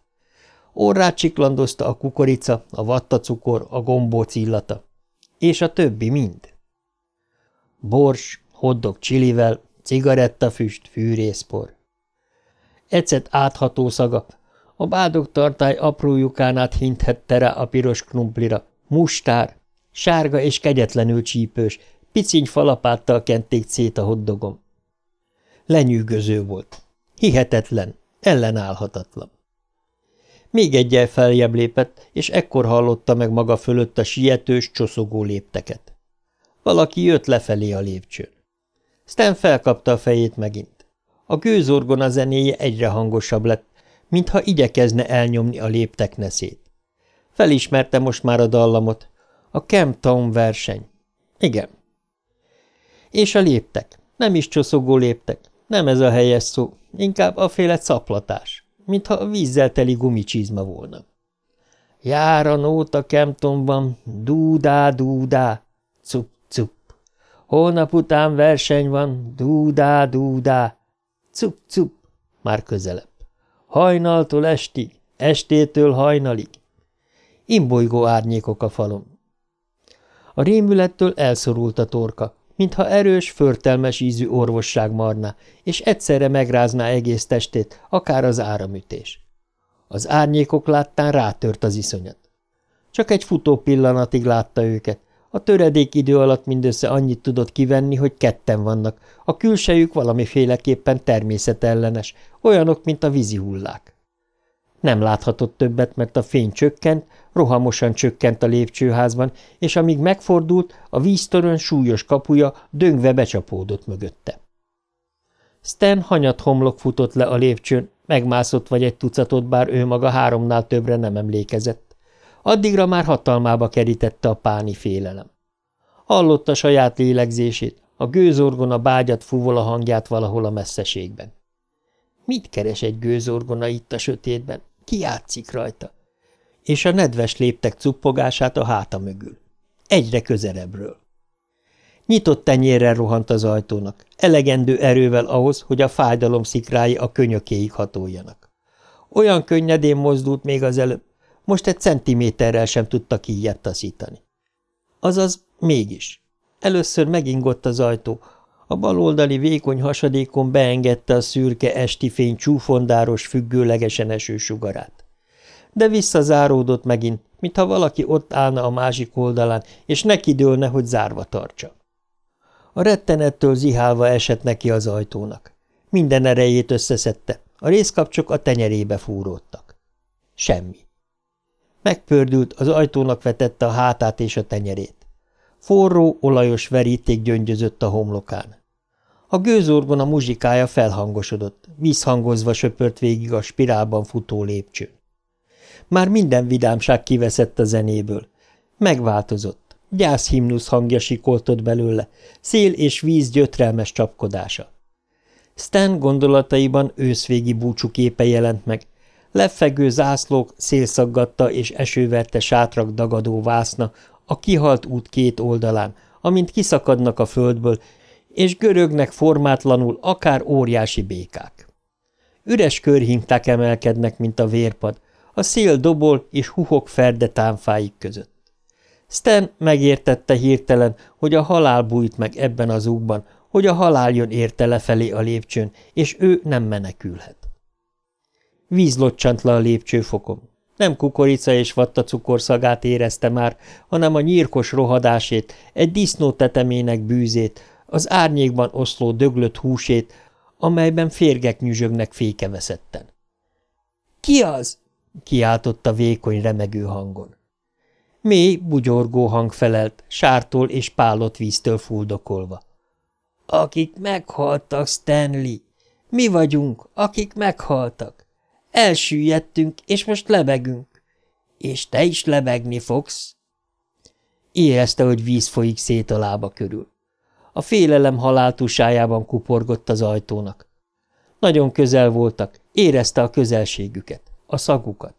Orrát csiklandozta a kukorica, a vattacukor, a gombóc illata. És a többi mind. Bors, hoddog csilivel, cigarettafüst, fűrészpor. Ecet átható szaga, a bádog tartály apró lyukán át hinthette rá a piros krumplira, mustár, sárga és kegyetlenül csípős, piciny falapáttal kenték szét a hoddogom. Lenyűgöző volt. Hihetetlen, ellenállhatatlan. Még egyel feljebb lépett, és ekkor hallotta meg maga fölött a sietős, csoszogó lépteket. Valaki jött lefelé a lépcsőn. Stan felkapta a fejét megint. A gőzorgona zenéje egyre hangosabb lett, mintha igyekezne elnyomni a léptek neszét. Felismerte most már a dallamot. A Camptown verseny. Igen. És a léptek. Nem is csoszogó léptek, nem ez a helyes szó, inkább a féle szaplatás, mintha a vízzel teli gumicsizma volna. Jár a nóta Kemptonban, dúdá, dúdá, cup, cup. Holnap után verseny van, dúdá, dúdá, cup, cup, már közelebb. Hajnaltól estig, estétől hajnalig. Imbolygó árnyékok a falon. A rémülettől elszorult a torka, mintha erős, förtelmes ízű orvosság marná, és egyszerre megrázná egész testét, akár az áramütés. Az árnyékok láttán rátört az iszonyat. Csak egy futó pillanatig látta őket, a töredék idő alatt mindössze annyit tudott kivenni, hogy ketten vannak, a külsejük valamiféleképpen természetellenes, olyanok, mint a vízi hullák. Nem láthatott többet, mert a fény csökkent, rohamosan csökkent a lépcsőházban, és amíg megfordult, a víztörön súlyos kapuja döngve becsapódott mögötte. Stan hanyat homlok futott le a lépcsőn, megmászott vagy egy tucatot, bár ő maga háromnál többre nem emlékezett. Addigra már hatalmába kerítette a páni félelem. Hallotta saját lélegzését, a gőzorgona bágyat fúvola hangját valahol a messzeségben. Mit keres egy gőzorgona itt a sötétben? Ki játszik rajta? És a nedves léptek cuppogását a háta mögül. Egyre közelebbről. Nyitott tenyérrel rohant az ajtónak, elegendő erővel ahhoz, hogy a fájdalom szikrái a könyökéig hatoljanak. Olyan könnyedén mozdult még az előbb, most egy centiméterrel sem tudta kijebb taszítani. Azaz mégis. Először megingott az ajtó, A baloldali vékony hasadékon beengedte a szürke esti fény csúfondáros, függőlegesen eső sugarát. De visszazáródott megint, mintha valaki ott állna a másik oldalán, és neki dőlne, hogy zárva tartsa. A rettenettől zihálva esett neki az ajtónak. Minden erejét összeszedte, a részkapcsok a tenyerébe fúródtak. Semmi. Megpördült, az ajtónak vetette a hátát és a tenyerét. Forró, olajos veríték gyöngyözött a homlokán. A gőzorgon a muzsikája felhangosodott, vízhangozva söpört végig a spirálban futó lépcsőn. Már minden vidámság kiveszett a zenéből. Megváltozott. Gyászhimnusz hangja sikoltott belőle, szél és víz gyötrelmes csapkodása. Stan gondolataiban őszvégi búcsú képe jelent meg, lefegő zászlók, szélszaggatta és esőverte sátrak dagadó vászna a kihalt út két oldalán, amint kiszakadnak a földből, és görögnek formátlanul akár óriási békák. Üres körhinták emelkednek, mint a vérpad, a szél dobol és huhok ferde támfáik között. Stan megértette hirtelen, hogy a halál bújt meg ebben az úkban, hogy a halál jön érte lefelé a lépcsőn, és ő nem menekülhet. Víz locsant le a lépcsőfokon. Nem kukorica és vatta cukorszagát érezte már, hanem a nyírkos rohadásét, egy disznó tetemének bűzét, az árnyékban oszló döglött húsét, amelyben férgek nyüzsögnek fékeveszetten. – Ki az? – kiáltotta vékony, remegő hangon. Mély, bugyorgó hang felelt, sártól és pálott víztől fuldokolva. – Akik meghaltak, Stanley! Mi vagyunk, akik meghaltak! Elsüllyedtünk, és most lebegünk. És te is lebegni fogsz. Érezte, hogy víz folyik szét a lába körül. A félelem haláltusájában kuporgott az ajtónak. Nagyon közel voltak, érezte a közelségüket, a szagukat.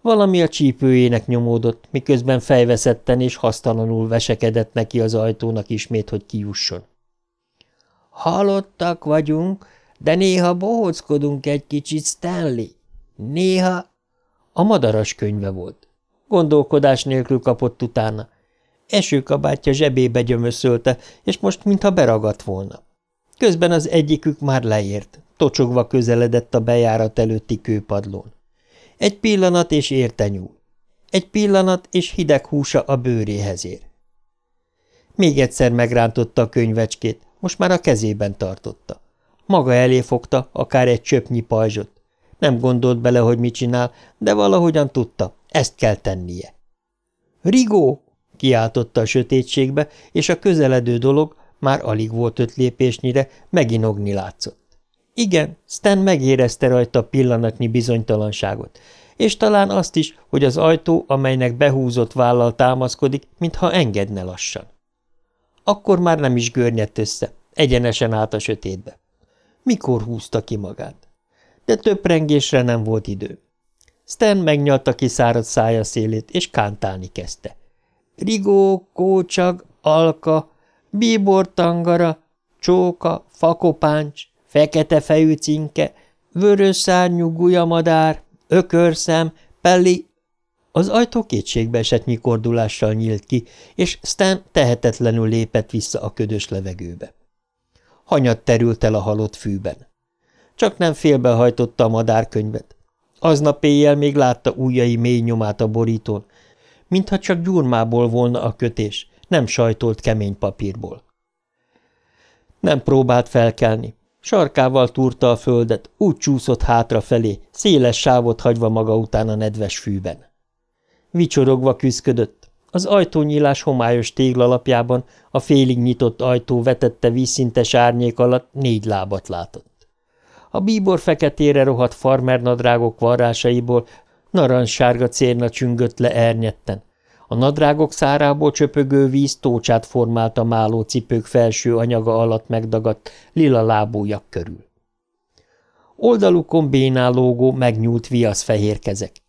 Valami a csípőjének nyomódott, miközben fejveszetten és hasztalanul vesekedett neki az ajtónak ismét, hogy kijusson. Halottak vagyunk, de néha bohóckodunk egy kicsit, Stanley. Néha... A madaras könyve volt. Gondolkodás nélkül kapott utána. Esőkabátja zsebébe gyömöszölte, és most mintha beragadt volna. Közben az egyikük már leért, tocsogva közeledett a bejárat előtti kőpadlón. Egy pillanat, és érte nyúl. Egy pillanat, és hideg húsa a bőréhez ér. Még egyszer megrántotta a könyvecskét, most már a kezében tartotta. Maga elé fogta, akár egy csöpnyi pajzsot. Nem gondolt bele, hogy mit csinál, de valahogyan tudta, ezt kell tennie. – Rigó! – kiáltotta a sötétségbe, és a közeledő dolog, már alig volt öt lépésnyire, meginogni látszott. Igen, Stan megérezte rajta pillanatnyi bizonytalanságot, és talán azt is, hogy az ajtó, amelynek behúzott vállal támaszkodik, mintha engedne lassan. Akkor már nem is görnyedt össze, egyenesen állt a sötétbe. Mikor húzta ki magát? De több rengésre nem volt idő. Stan megnyalta ki száradt szája szélét, és kántálni kezdte. Rigó, kócsag, alka, bíbortangara, csóka, fakopáncs, fekete fejű cinke, vörös szárnyú gujamadár, ökörszem, pelli... Az ajtó kétségbe esett nyikordulással nyílt ki, és Stan tehetetlenül lépett vissza a ködös levegőbe. Hanyat terült el a halott fűben. Csak nem félbehajtotta a madárkönyvet. Aznap éjjel még látta ujjai mély nyomát a borítón, mintha csak gyurmából volna a kötés, nem sajtolt kemény papírból. Nem próbált felkelni. Sarkával túrta a földet, úgy csúszott hátrafelé, széles sávot hagyva maga után a nedves fűben. Vicsorogva küszködött, az ajtónyílás homályos téglalapjában a félig nyitott ajtó vetette vízszintes árnyék alatt négy lábat látott. A bíbor feketére rohadt farmernadrágok varrásaiból narancssárga cérna csüngött le ernyetten. A nadrágok szárából csöpögő víz tócsát formált a máló cipők felső anyaga alatt megdagadt lila lábújak körül. Oldalukon bénálógó, megnyúlt viasz fehér kezek.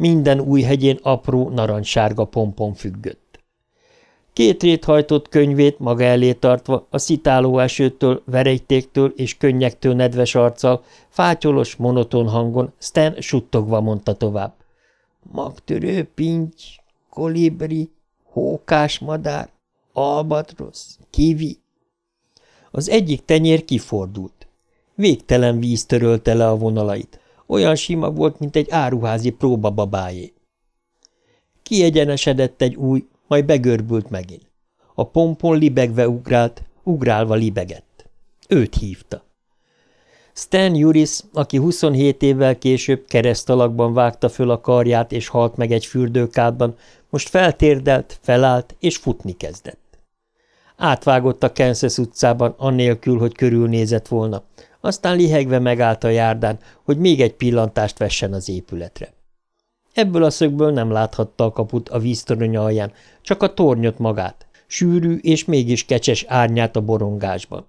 Minden új hegyén apró, narancssárga pompon függött. Két réthajtott könyvét maga elé tartva, a szitáló esőtől, verejtéktől és könnyektől nedves arccal, fátyolos, monoton hangon Stan suttogva mondta tovább. Magtörő pinty, kolibri, hókás madár, albatrosz, kivi. Az egyik tenyér kifordult. Végtelen víz törölte le a vonalait. Olyan sima volt, mint egy áruházi próbababájé. Kiegyenesedett egy új, majd begörbült megint. A pompon libegve ugrált, ugrálva libegett. Őt hívta. Stan Juris, aki 27 évvel később keresztalakban vágta föl a karját és halt meg egy fürdőkádban, most feltérdelt, felállt és futni kezdett. Átvágott a Kansas utcában, annélkül, hogy körülnézett volna, aztán lihegve megállt a járdán, hogy még egy pillantást vessen az épületre. Ebből a szögből nem láthatta a kaput a víztorony alján, csak a tornyot magát, sűrű és mégis kecses árnyát a borongásban.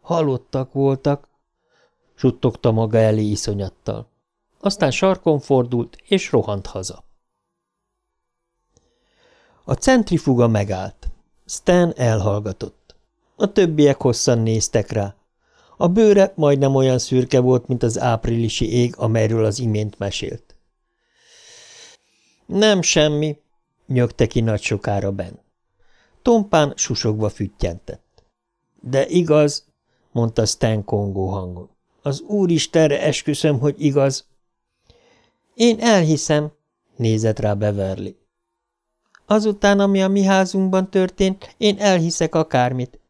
Halottak voltak, suttogta maga elé iszonyattal. Aztán sarkon fordult, és rohant haza. A centrifuga megállt. Stan elhallgatott. A többiek hosszan néztek rá. A bőre majdnem olyan szürke volt, mint az áprilisi ég, amelyről az imént mesélt. Nem semmi, nyögte ki nagy sokára Ben. Tompán susogva füttyentett. De igaz, mondta Stan kongó hangon. Az úristenre esküszöm, hogy igaz. Én elhiszem, nézett rá Beverly. Azután, ami a mi házunkban történt, én elhiszek akármit.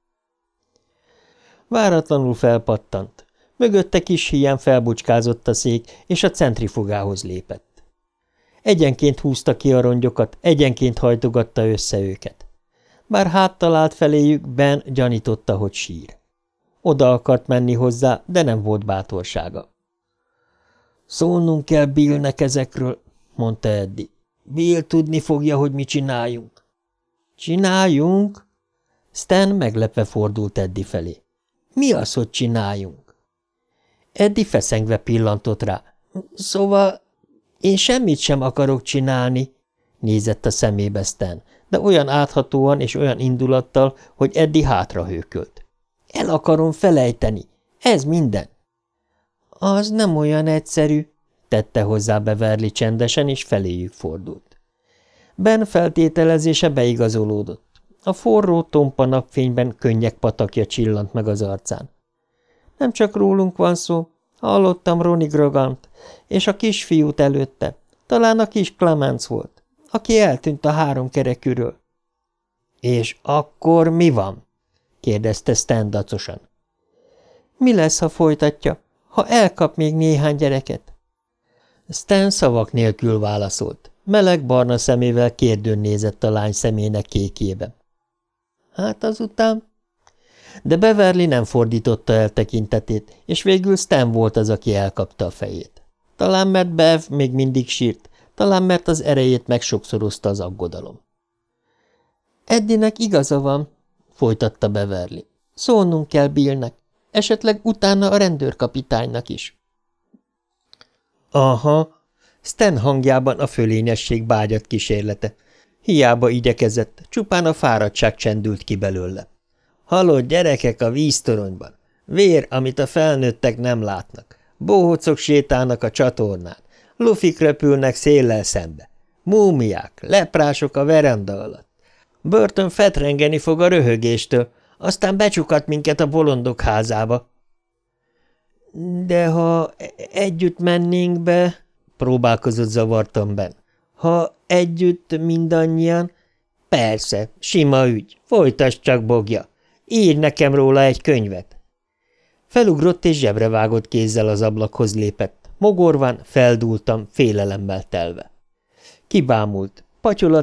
Váratlanul felpattant. Mögötte kis hiány felbucskázott a szék, és a centrifugához lépett. Egyenként húzta ki a rongyokat, egyenként hajtogatta össze őket. Bár háttalált feléjük, Ben gyanította, hogy sír. Oda akart menni hozzá, de nem volt bátorsága. Szólnunk kell Billnek ezekről, mondta Eddi. Bill tudni fogja, hogy mi csináljunk. Csináljunk? Stan meglepve fordult Eddi felé. Mi az, hogy csináljunk? Eddi feszengve pillantott rá. Szóval én semmit sem akarok csinálni, nézett a szemébe Stan, de olyan áthatóan és olyan indulattal, hogy Eddi hátra. El akarom felejteni. Ez minden. Az nem olyan egyszerű, tette hozzá Beverly csendesen, és feléjük fordult. Ben feltételezése beigazolódott. A forró, tompa napfényben könnyek patakja csillant meg az arcán. Nem csak rólunk van szó, hallottam Ronnie Grogant, és a kisfiút előtte, talán a kis Clemens volt, aki eltűnt a három kerekűről. És akkor mi van? kérdezte Stan dacosan. Mi lesz, ha folytatja, ha elkap még néhány gyereket? Stan szavak nélkül válaszolt. Meleg barna szemével kérdőn nézett a lány szemének kékjébe. Hát azután... De Beverly nem fordította el tekintetét, és végül Stan volt az, aki elkapta a fejét. Talán mert Bev még mindig sírt, talán mert az erejét megsokszorozta az aggodalom. Eddinek igaza van, folytatta Beverly. Szólnunk kell Billnek, esetleg utána a rendőrkapitánynak is. Aha, Stan hangjában a fölényesség bágyat kísérlete. Hiába igyekezett, csupán a fáradtság csendült ki belőle. Halott gyerekek a víztoronyban. Vér, amit a felnőttek nem látnak. Bohócok sétálnak a csatornán. Lufik repülnek széllel szembe. Múmiák, leprások a veranda alatt. Börtön fetrengeni fog a röhögéstől, aztán becsukat minket a bolondok házába. De ha együtt mennénk be, próbálkozott zavartam ben. Ha együtt mindannyian, persze, sima ügy, folytasd csak, bogja. Írj nekem róla egy könyvet. Felugrott és zsebre vágott kézzel az ablakhoz lépett. Mogorván feldúltam, félelemmel telve. Kibámult,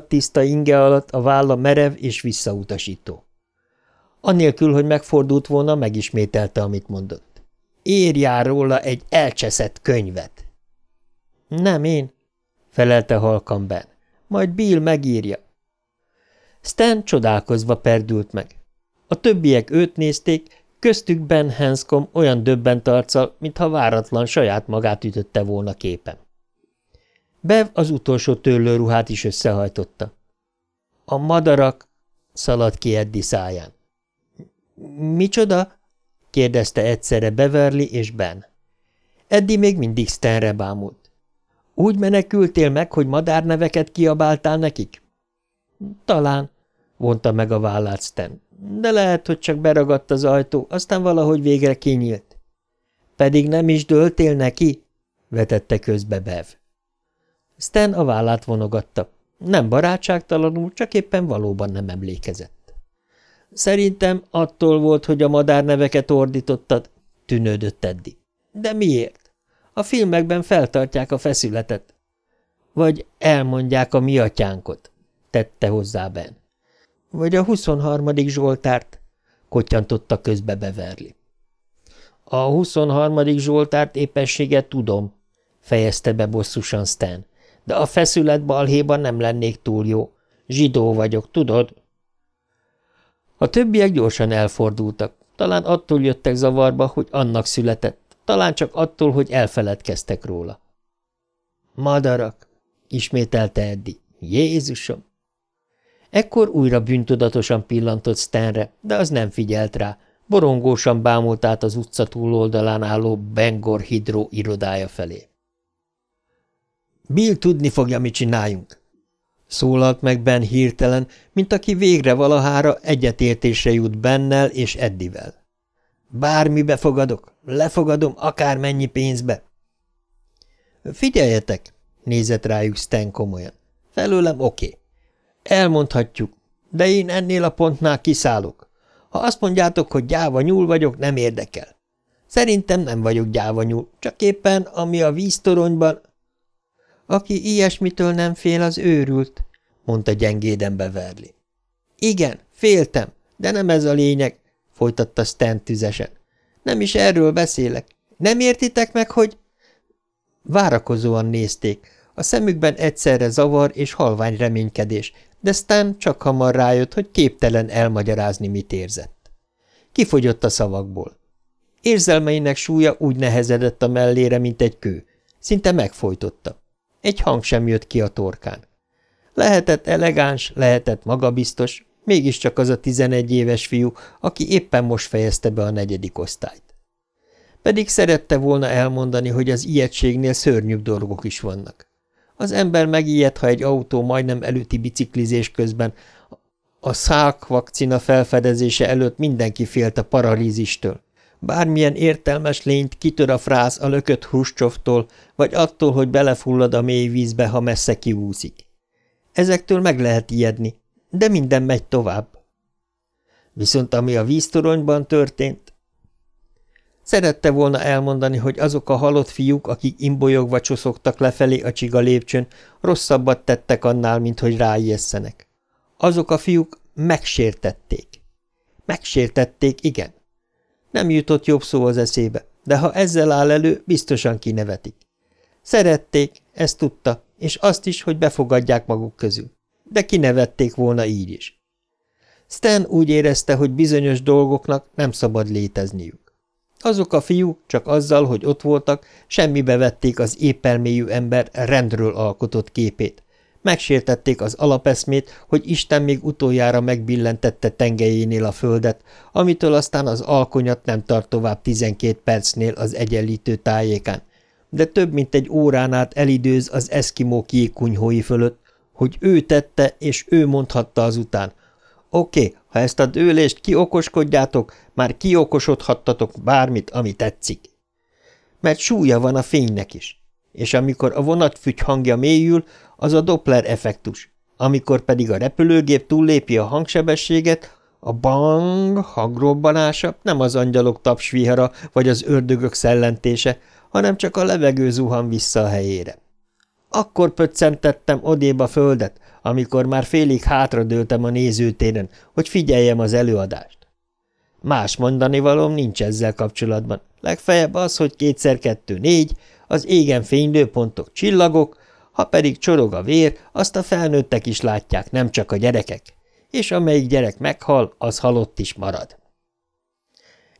tiszta inge alatt a válla merev és visszautasító. Anélkül, hogy megfordult volna, megismételte, amit mondott. Írjál róla egy elcseszett könyvet. Nem én, felelte halkan Ben. Majd Bill megírja. Stan csodálkozva perdült meg. A többiek őt nézték, köztük Ben Hanscom olyan döbbent arccal, mintha váratlan saját magát ütötte volna képen. Bev az utolsó tőlőruhát is összehajtotta. A madarak szaladt ki Eddi száján. Micsoda? kérdezte egyszerre Beverly és Ben. Eddi még mindig Stanre bámult. Úgy menekültél meg, hogy madárneveket kiabáltál nekik? Talán, vonta meg a vállát Stan. de lehet, hogy csak beragadt az ajtó, aztán valahogy végre kinyílt. Pedig nem is dőltél neki? vetette közbe Bev. Stan a vállát vonogatta. Nem barátságtalanul, csak éppen valóban nem emlékezett. Szerintem attól volt, hogy a madárneveket ordítottad, tűnődött Eddi. De miért? A filmekben feltartják a feszületet. Vagy elmondják a mi atyánkot, tette hozzá Ben. Vagy a 23. Zsoltárt, kottyantotta közbe Beverly. A 23. Zsoltárt épességet tudom, fejezte be bosszusan Stan, de a feszület balhéban nem lennék túl jó. Zsidó vagyok, tudod? A többiek gyorsan elfordultak. Talán attól jöttek zavarba, hogy annak született, talán csak attól, hogy elfeledkeztek róla. Madarak, ismételte Eddi. Jézusom! Ekkor újra bűntudatosan pillantott Stanre, de az nem figyelt rá. Borongósan bámult át az utca túloldalán álló Bengor Hidro irodája felé. Bill tudni fogja, mit csináljunk. Szólalt meg Ben hirtelen, mint aki végre valahára egyetértésre jut Bennel és Eddivel. Bármibe fogadok, lefogadom akármennyi pénzbe. Figyeljetek, nézett rájuk Stan komolyan. Felőlem oké. Okay. Elmondhatjuk, de én ennél a pontnál kiszállok. Ha azt mondjátok, hogy gyáva nyúl vagyok, nem érdekel. Szerintem nem vagyok gyáva nyúl, csak éppen, ami a víztoronyban... Aki ilyesmitől nem fél, az őrült, mondta gyengéden Beverly. Igen, féltem, de nem ez a lényeg, folytatta Stan tüzesen. Nem is erről beszélek. Nem értitek meg, hogy... Várakozóan nézték, a szemükben egyszerre zavar és halvány reménykedés, de Stan csak hamar rájött, hogy képtelen elmagyarázni, mit érzett. Kifogyott a szavakból. Érzelmeinek súlya úgy nehezedett a mellére, mint egy kő. Szinte megfojtotta. Egy hang sem jött ki a torkán. Lehetett elegáns, lehetett magabiztos, mégiscsak az a tizenegy éves fiú, aki éppen most fejezte be a negyedik osztályt. Pedig szerette volna elmondani, hogy az ijegységnél szörnyűbb dolgok is vannak. Az ember megijed, ha egy autó majdnem előtti biciklizés közben a szák vakcina felfedezése előtt mindenki félt a pararízistől. Bármilyen értelmes lényt kitör a frász a lökött Hruscsovtól, vagy attól, hogy belefullad a mély vízbe, ha messze kiúszik. Ezektől meg lehet ijedni, de minden megy tovább. Viszont ami a víztoronyban történt, Szerette volna elmondani, hogy azok a halott fiúk, akik imbolyogva csoszogtak lefelé a csiga lépcsőn, rosszabbat tettek annál, mint hogy ráijesszenek. Azok a fiúk megsértették. Megsértették, igen. Nem jutott jobb szó az eszébe, de ha ezzel áll elő, biztosan kinevetik. Szerették, ezt tudta, és azt is, hogy befogadják maguk közül. De kinevették volna így is. Stan úgy érezte, hogy bizonyos dolgoknak nem szabad létezniük. Azok a fiúk csak azzal, hogy ott voltak, semmibe vették az épelmélyű ember rendről alkotott képét. Megsértették az alapeszmét, hogy Isten még utoljára megbillentette tengelyénél a földet, amitől aztán az alkonyat nem tart tovább tizenkét percnél az egyenlítő tájékán, de több mint egy órán át elidőz az eszkimó kiékunyhói fölött, hogy ő tette, és ő mondhatta azután, Oké, ha ezt a dőlést kiokoskodjátok, már kiokosodhattatok bármit, ami tetszik. Mert súlya van a fénynek is, és amikor a vonatfügy hangja mélyül, az a Doppler effektus, amikor pedig a repülőgép túllépi a hangsebességet, a bang hangrobbanása nem az angyalok tapsvihara vagy az ördögök szellentése, hanem csak a levegő zuhan vissza a helyére. Akkor pöccentettem odébb a földet, amikor már félig hátradőltem a nézőtéren, hogy figyeljem az előadást. Más mondani valóm nincs ezzel kapcsolatban. Legfeljebb az, hogy kétszer kettő négy, az égen fénylőpontok csillagok, ha pedig csorog a vér, azt a felnőttek is látják, nem csak a gyerekek. És amelyik gyerek meghal, az halott is marad.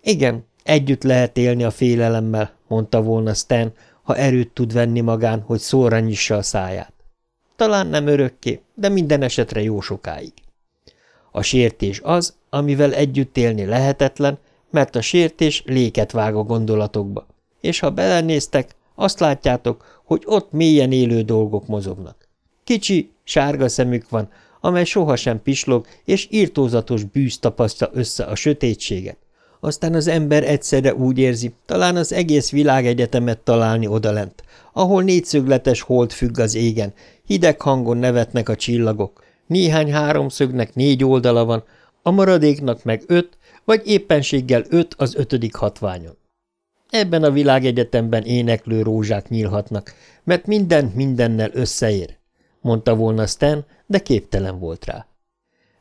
Igen, együtt lehet élni a félelemmel, mondta volna Stan, ha erőt tud venni magán, hogy szóra nyissa a száját. Talán nem örökké, de minden esetre jó sokáig. A sértés az, amivel együtt élni lehetetlen, mert a sértés léket vág a gondolatokba, és ha belenéztek, azt látjátok, hogy ott mélyen élő dolgok mozognak. Kicsi, sárga szemük van, amely sohasem pislog, és írtózatos bűz tapasztja össze a sötétséget. Aztán az ember egyszerre úgy érzi, talán az egész világegyetemet találni odalent, ahol négyszögletes hold függ az égen, hideg hangon nevetnek a csillagok, néhány háromszögnek négy oldala van, a maradéknak meg öt, vagy éppenséggel öt az ötödik hatványon. Ebben a világegyetemben éneklő rózsák nyílhatnak, mert minden mindennel összeér, mondta volna Stan, de képtelen volt rá.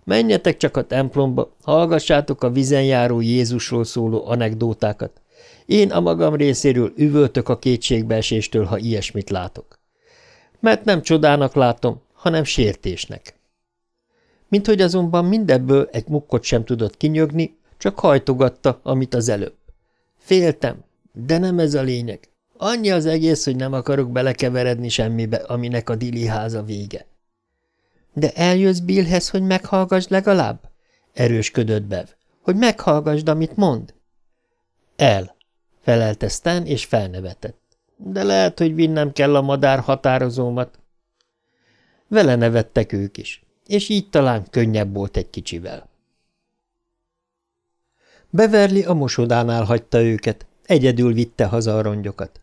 Menjetek csak a templomba, hallgassátok a vizen járó Jézusról szóló anekdótákat. Én a magam részéről üvöltök a kétségbeeséstől, ha ilyesmit látok. Mert nem csodának látom, hanem sértésnek. Mint hogy azonban mindebből egy mukkot sem tudott kinyögni, csak hajtogatta, amit az előbb. Féltem, de nem ez a lényeg. Annyi az egész, hogy nem akarok belekeveredni semmibe, aminek a dili háza vége. De eljössz Billhez, hogy meghallgass legalább? Erősködött Bev. Hogy meghallgassd, amit mond? El, felelte Stan, és felnevetett. De lehet, hogy vinnem kell a madár határozómat. Vele nevettek ők is, és így talán könnyebb volt egy kicsivel. Beverly a mosodánál hagyta őket, egyedül vitte haza a rongyokat.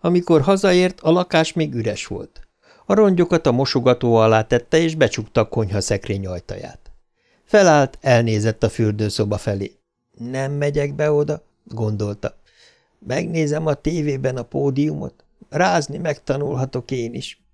Amikor hazaért, a lakás még üres volt. A rongyokat a mosogató alá tette, és becsukta a konyha szekrény ajtaját. Felállt, elnézett a fürdőszoba felé. Nem megyek be oda, gondolta. Megnézem a tévében a pódiumot, rázni megtanulhatok én is.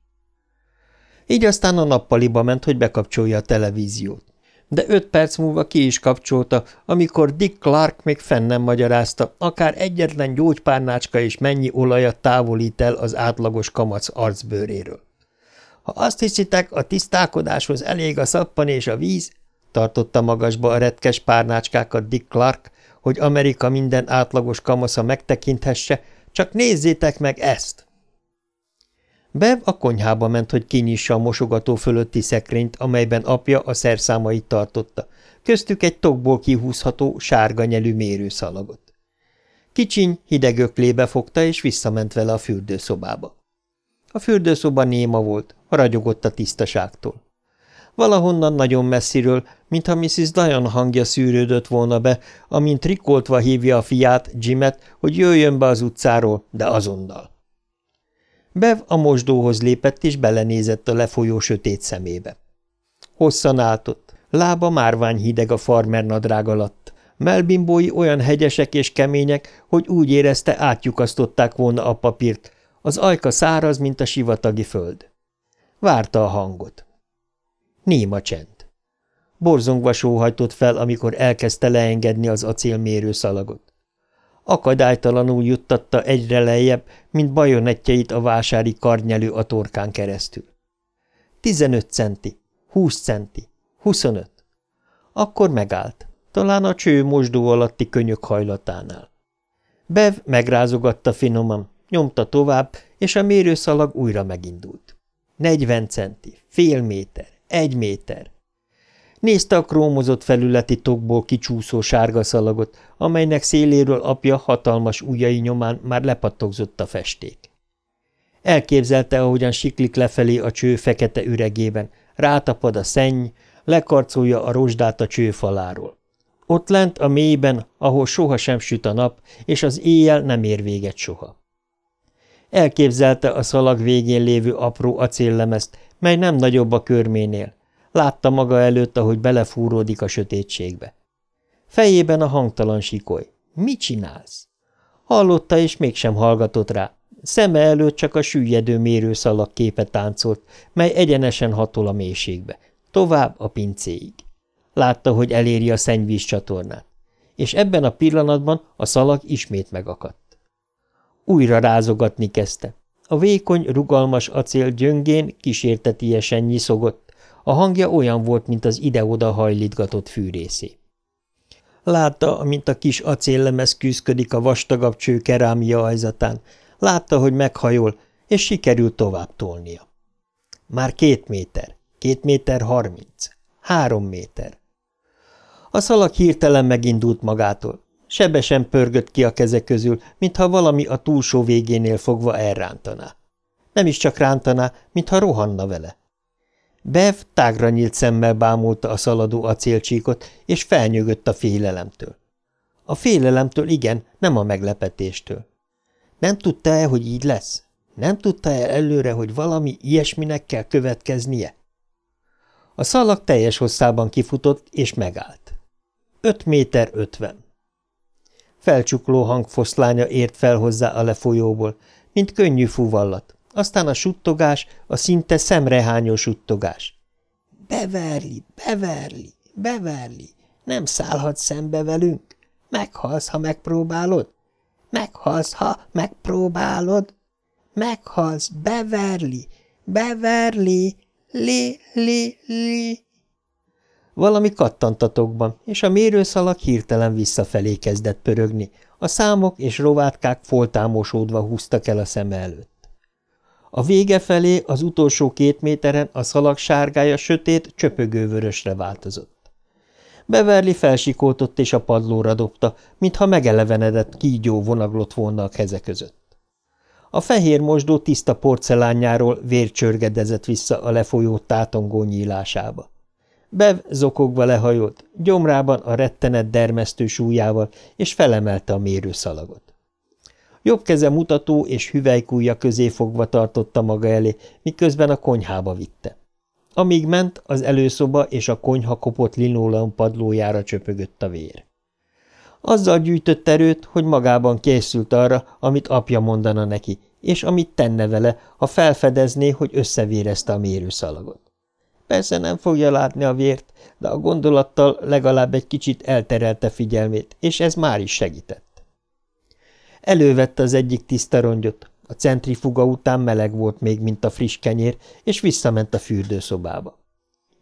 Így aztán a nappaliba ment, hogy bekapcsolja a televíziót. De öt perc múlva ki is kapcsolta, amikor Dick Clark még fenn nem magyarázta, akár egyetlen gyógypárnácska és mennyi olajat távolít el az átlagos kamac arcbőréről. Ha azt hiszitek, a tisztálkodáshoz elég a szappan és a víz, tartotta magasba a retkes párnácskákat Dick Clark, hogy Amerika minden átlagos kamasza megtekinthesse, csak nézzétek meg ezt! Bev a konyhába ment, hogy kinyissa a mosogató fölötti szekrényt, amelyben apja a szerszámait tartotta, köztük egy tokból kihúzható, sárga nyelű mérőszalagot. Kicsiny hideg öklébe fogta, és visszament vele a fürdőszobába. A fürdőszoba néma volt, ragyogott a tisztaságtól. Valahonnan nagyon messziről, mintha Mrs. Dion hangja szűrődött volna be, amint rikoltva hívja a fiát, Jimet, hogy jöjjön be az utcáról, de azonnal. Bev a mosdóhoz lépett, és belenézett a lefolyó sötét szemébe. Hosszan álltott, lába márvány hideg a farmer nadrág alatt, melbimbói olyan hegyesek és kemények, hogy úgy érezte átjukasztották volna a papírt, az ajka száraz, mint a sivatagi föld. Várta a hangot. Néma csend. Borzongva sóhajtott fel, amikor elkezdte leengedni az acélmérő szalagot. Akadálytalanul juttatta egyre lejjebb, mint bajonettjeit a vásári karnyelő a torkán keresztül. Tizenöt centi, húsz centi, huszonöt. Akkor megállt, talán a cső mosdó alatti könyök hajlatánál. Bev megrázogatta finoman, nyomta tovább, és a mérőszalag újra megindult. Negyven centi, fél méter, egy méter. Nézte a krómozott felületi tokból kicsúszó sárga szalagot, amelynek széléről apja hatalmas ujjai nyomán már lepattogzott a festék. Elképzelte, ahogyan siklik lefelé a cső fekete üregében, rátapad a szenny, lekarcolja a rozsdát a csőfaláról. Ott lent a mélyben, ahol soha sem süt a nap, és az éjjel nem ér véget soha. Elképzelte a szalag végén lévő apró acéllemezt, mely nem nagyobb a körménél. Látta maga előtt, ahogy belefúródik a sötétségbe. Fejében a hangtalan sikoly. Mit csinálsz? Hallotta, és mégsem hallgatott rá. Szeme előtt csak a süllyedő mérőszalag képe táncolt, mely egyenesen hatol a mélységbe. Tovább a pincéig. Látta, hogy eléri a szennyvíz csatornát. És ebben a pillanatban a szalag ismét megakadt. Újra rázogatni kezdte. A vékony, rugalmas acél gyöngén kísértetiesen nyiszogott, a hangja olyan volt, mint az ide-oda hajlítgatott fűrészé. Látta, amint a kis acéllemez küzdik a vastagabb cső kerámia ajzatán, látta, hogy meghajol, és sikerült tovább tolnia. Már két méter, két méter harminc, három méter. A szalag hirtelen megindult magától. Sebesen pörgött ki a keze közül, mintha valami a túlsó végénél fogva elrántaná. Nem is csak rántaná, mintha rohanna vele. Bev tágra nyílt szemmel bámulta a szaladó acélcsíkot, és felnyögött a félelemtől. A félelemtől igen, nem a meglepetéstől. Nem tudta-e, hogy így lesz? Nem tudta el előre, hogy valami ilyesminek kell következnie? A szalag teljes hosszában kifutott, és megállt. Öt méter ötven. Felcsukló hangfoszlánya ért fel hozzá a lefolyóból, mint könnyű fuvallat. Aztán a suttogás, a szinte szemrehányó suttogás. Beverli, Beverli, Beverli, nem szállhatsz szembe velünk? Meghalsz, ha megpróbálod? Meghalsz, ha megpróbálod? Meghalsz, Beverli, Beverli, li, li, li. Valami kattantatokban, és a mérőszalag hirtelen visszafelé kezdett pörögni, a számok és rovátkák foltámosódva húztak el a szem előtt. A vége felé az utolsó két méteren a szalag sárgája sötét, csöpögővörösre változott. Beverli felsikoltott és a padlóra dobta, mintha megelevenedett kígyó vonaglott volna a keze között. A fehér mosdó tiszta porcelánjáról vér csörgedezett vissza a lefolyó tátongó nyílásába. Bev zokogva lehajolt, gyomrában a rettenet dermesztő súlyával, és felemelte a mérőszalagot. Jobb keze mutató és hüvelykújja közé fogva tartotta maga elé, miközben a konyhába vitte. Amíg ment, az előszoba és a konyha kopott linóleum padlójára csöpögött a vér. Azzal gyűjtött erőt, hogy magában készült arra, amit apja mondana neki, és amit tenne vele, ha felfedezné, hogy összevérezte a mérőszalagot. Persze nem fogja látni a vért, de a gondolattal legalább egy kicsit elterelte figyelmét, és ez már is segített. Elővette az egyik tiszta rongyot, a centrifuga után meleg volt még, mint a friss kenyér, és visszament a fürdőszobába.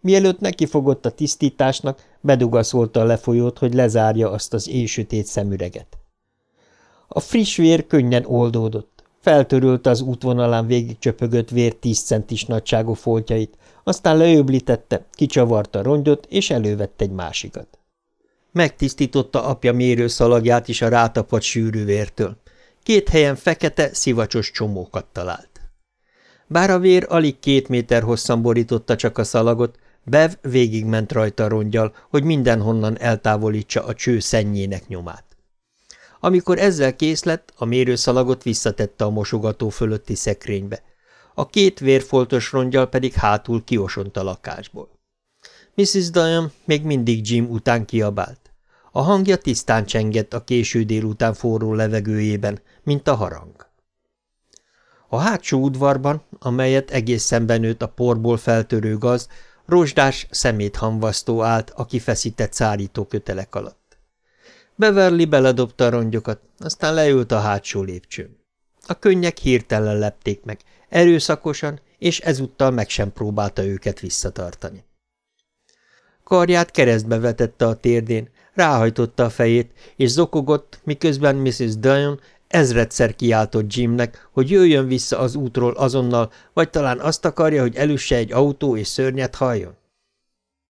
Mielőtt nekifogott a tisztításnak, bedugaszolta a lefolyót, hogy lezárja azt az éjsötét szemüreget. A friss vér könnyen oldódott, feltörölte az útvonalán végigcsöpögött vér tíz centis nagyságú foltjait, aztán leöblítette, kicsavarta rongyot, és elővette egy másikat. Megtisztította apja mérőszalagját is a rátapadt sűrű vértől. Két helyen fekete, szivacsos csomókat talált. Bár a vér alig két méter hosszan borította csak a szalagot, Bev végigment rajta rongyal, hogy mindenhonnan eltávolítsa a cső szennyének nyomát. Amikor ezzel kész lett, a mérőszalagot visszatette a mosogató fölötti szekrénybe. A két vérfoltos rongyal pedig hátul kiosont a lakásból. Mrs. Diane még mindig Jim után kiabált. A hangja tisztán csengett a késő délután forró levegőjében, mint a harang. A hátsó udvarban, amelyet egész szemben nőtt a porból feltörő gaz, rozsdás szeméthamvasztó állt a kifeszített szárító kötelek alatt. Beverly beledobta a rongyokat, aztán leült a hátsó lépcsőn. A könnyek hirtelen lepték meg, erőszakosan, és ezúttal meg sem próbálta őket visszatartani. Karját keresztbe vetette a térdén, ráhajtotta a fejét, és zokogott, miközben Mrs. Dion ezredszer kiáltott Jimnek, hogy jöjjön vissza az útról azonnal, vagy talán azt akarja, hogy elüsse egy autó és szörnyet halljon.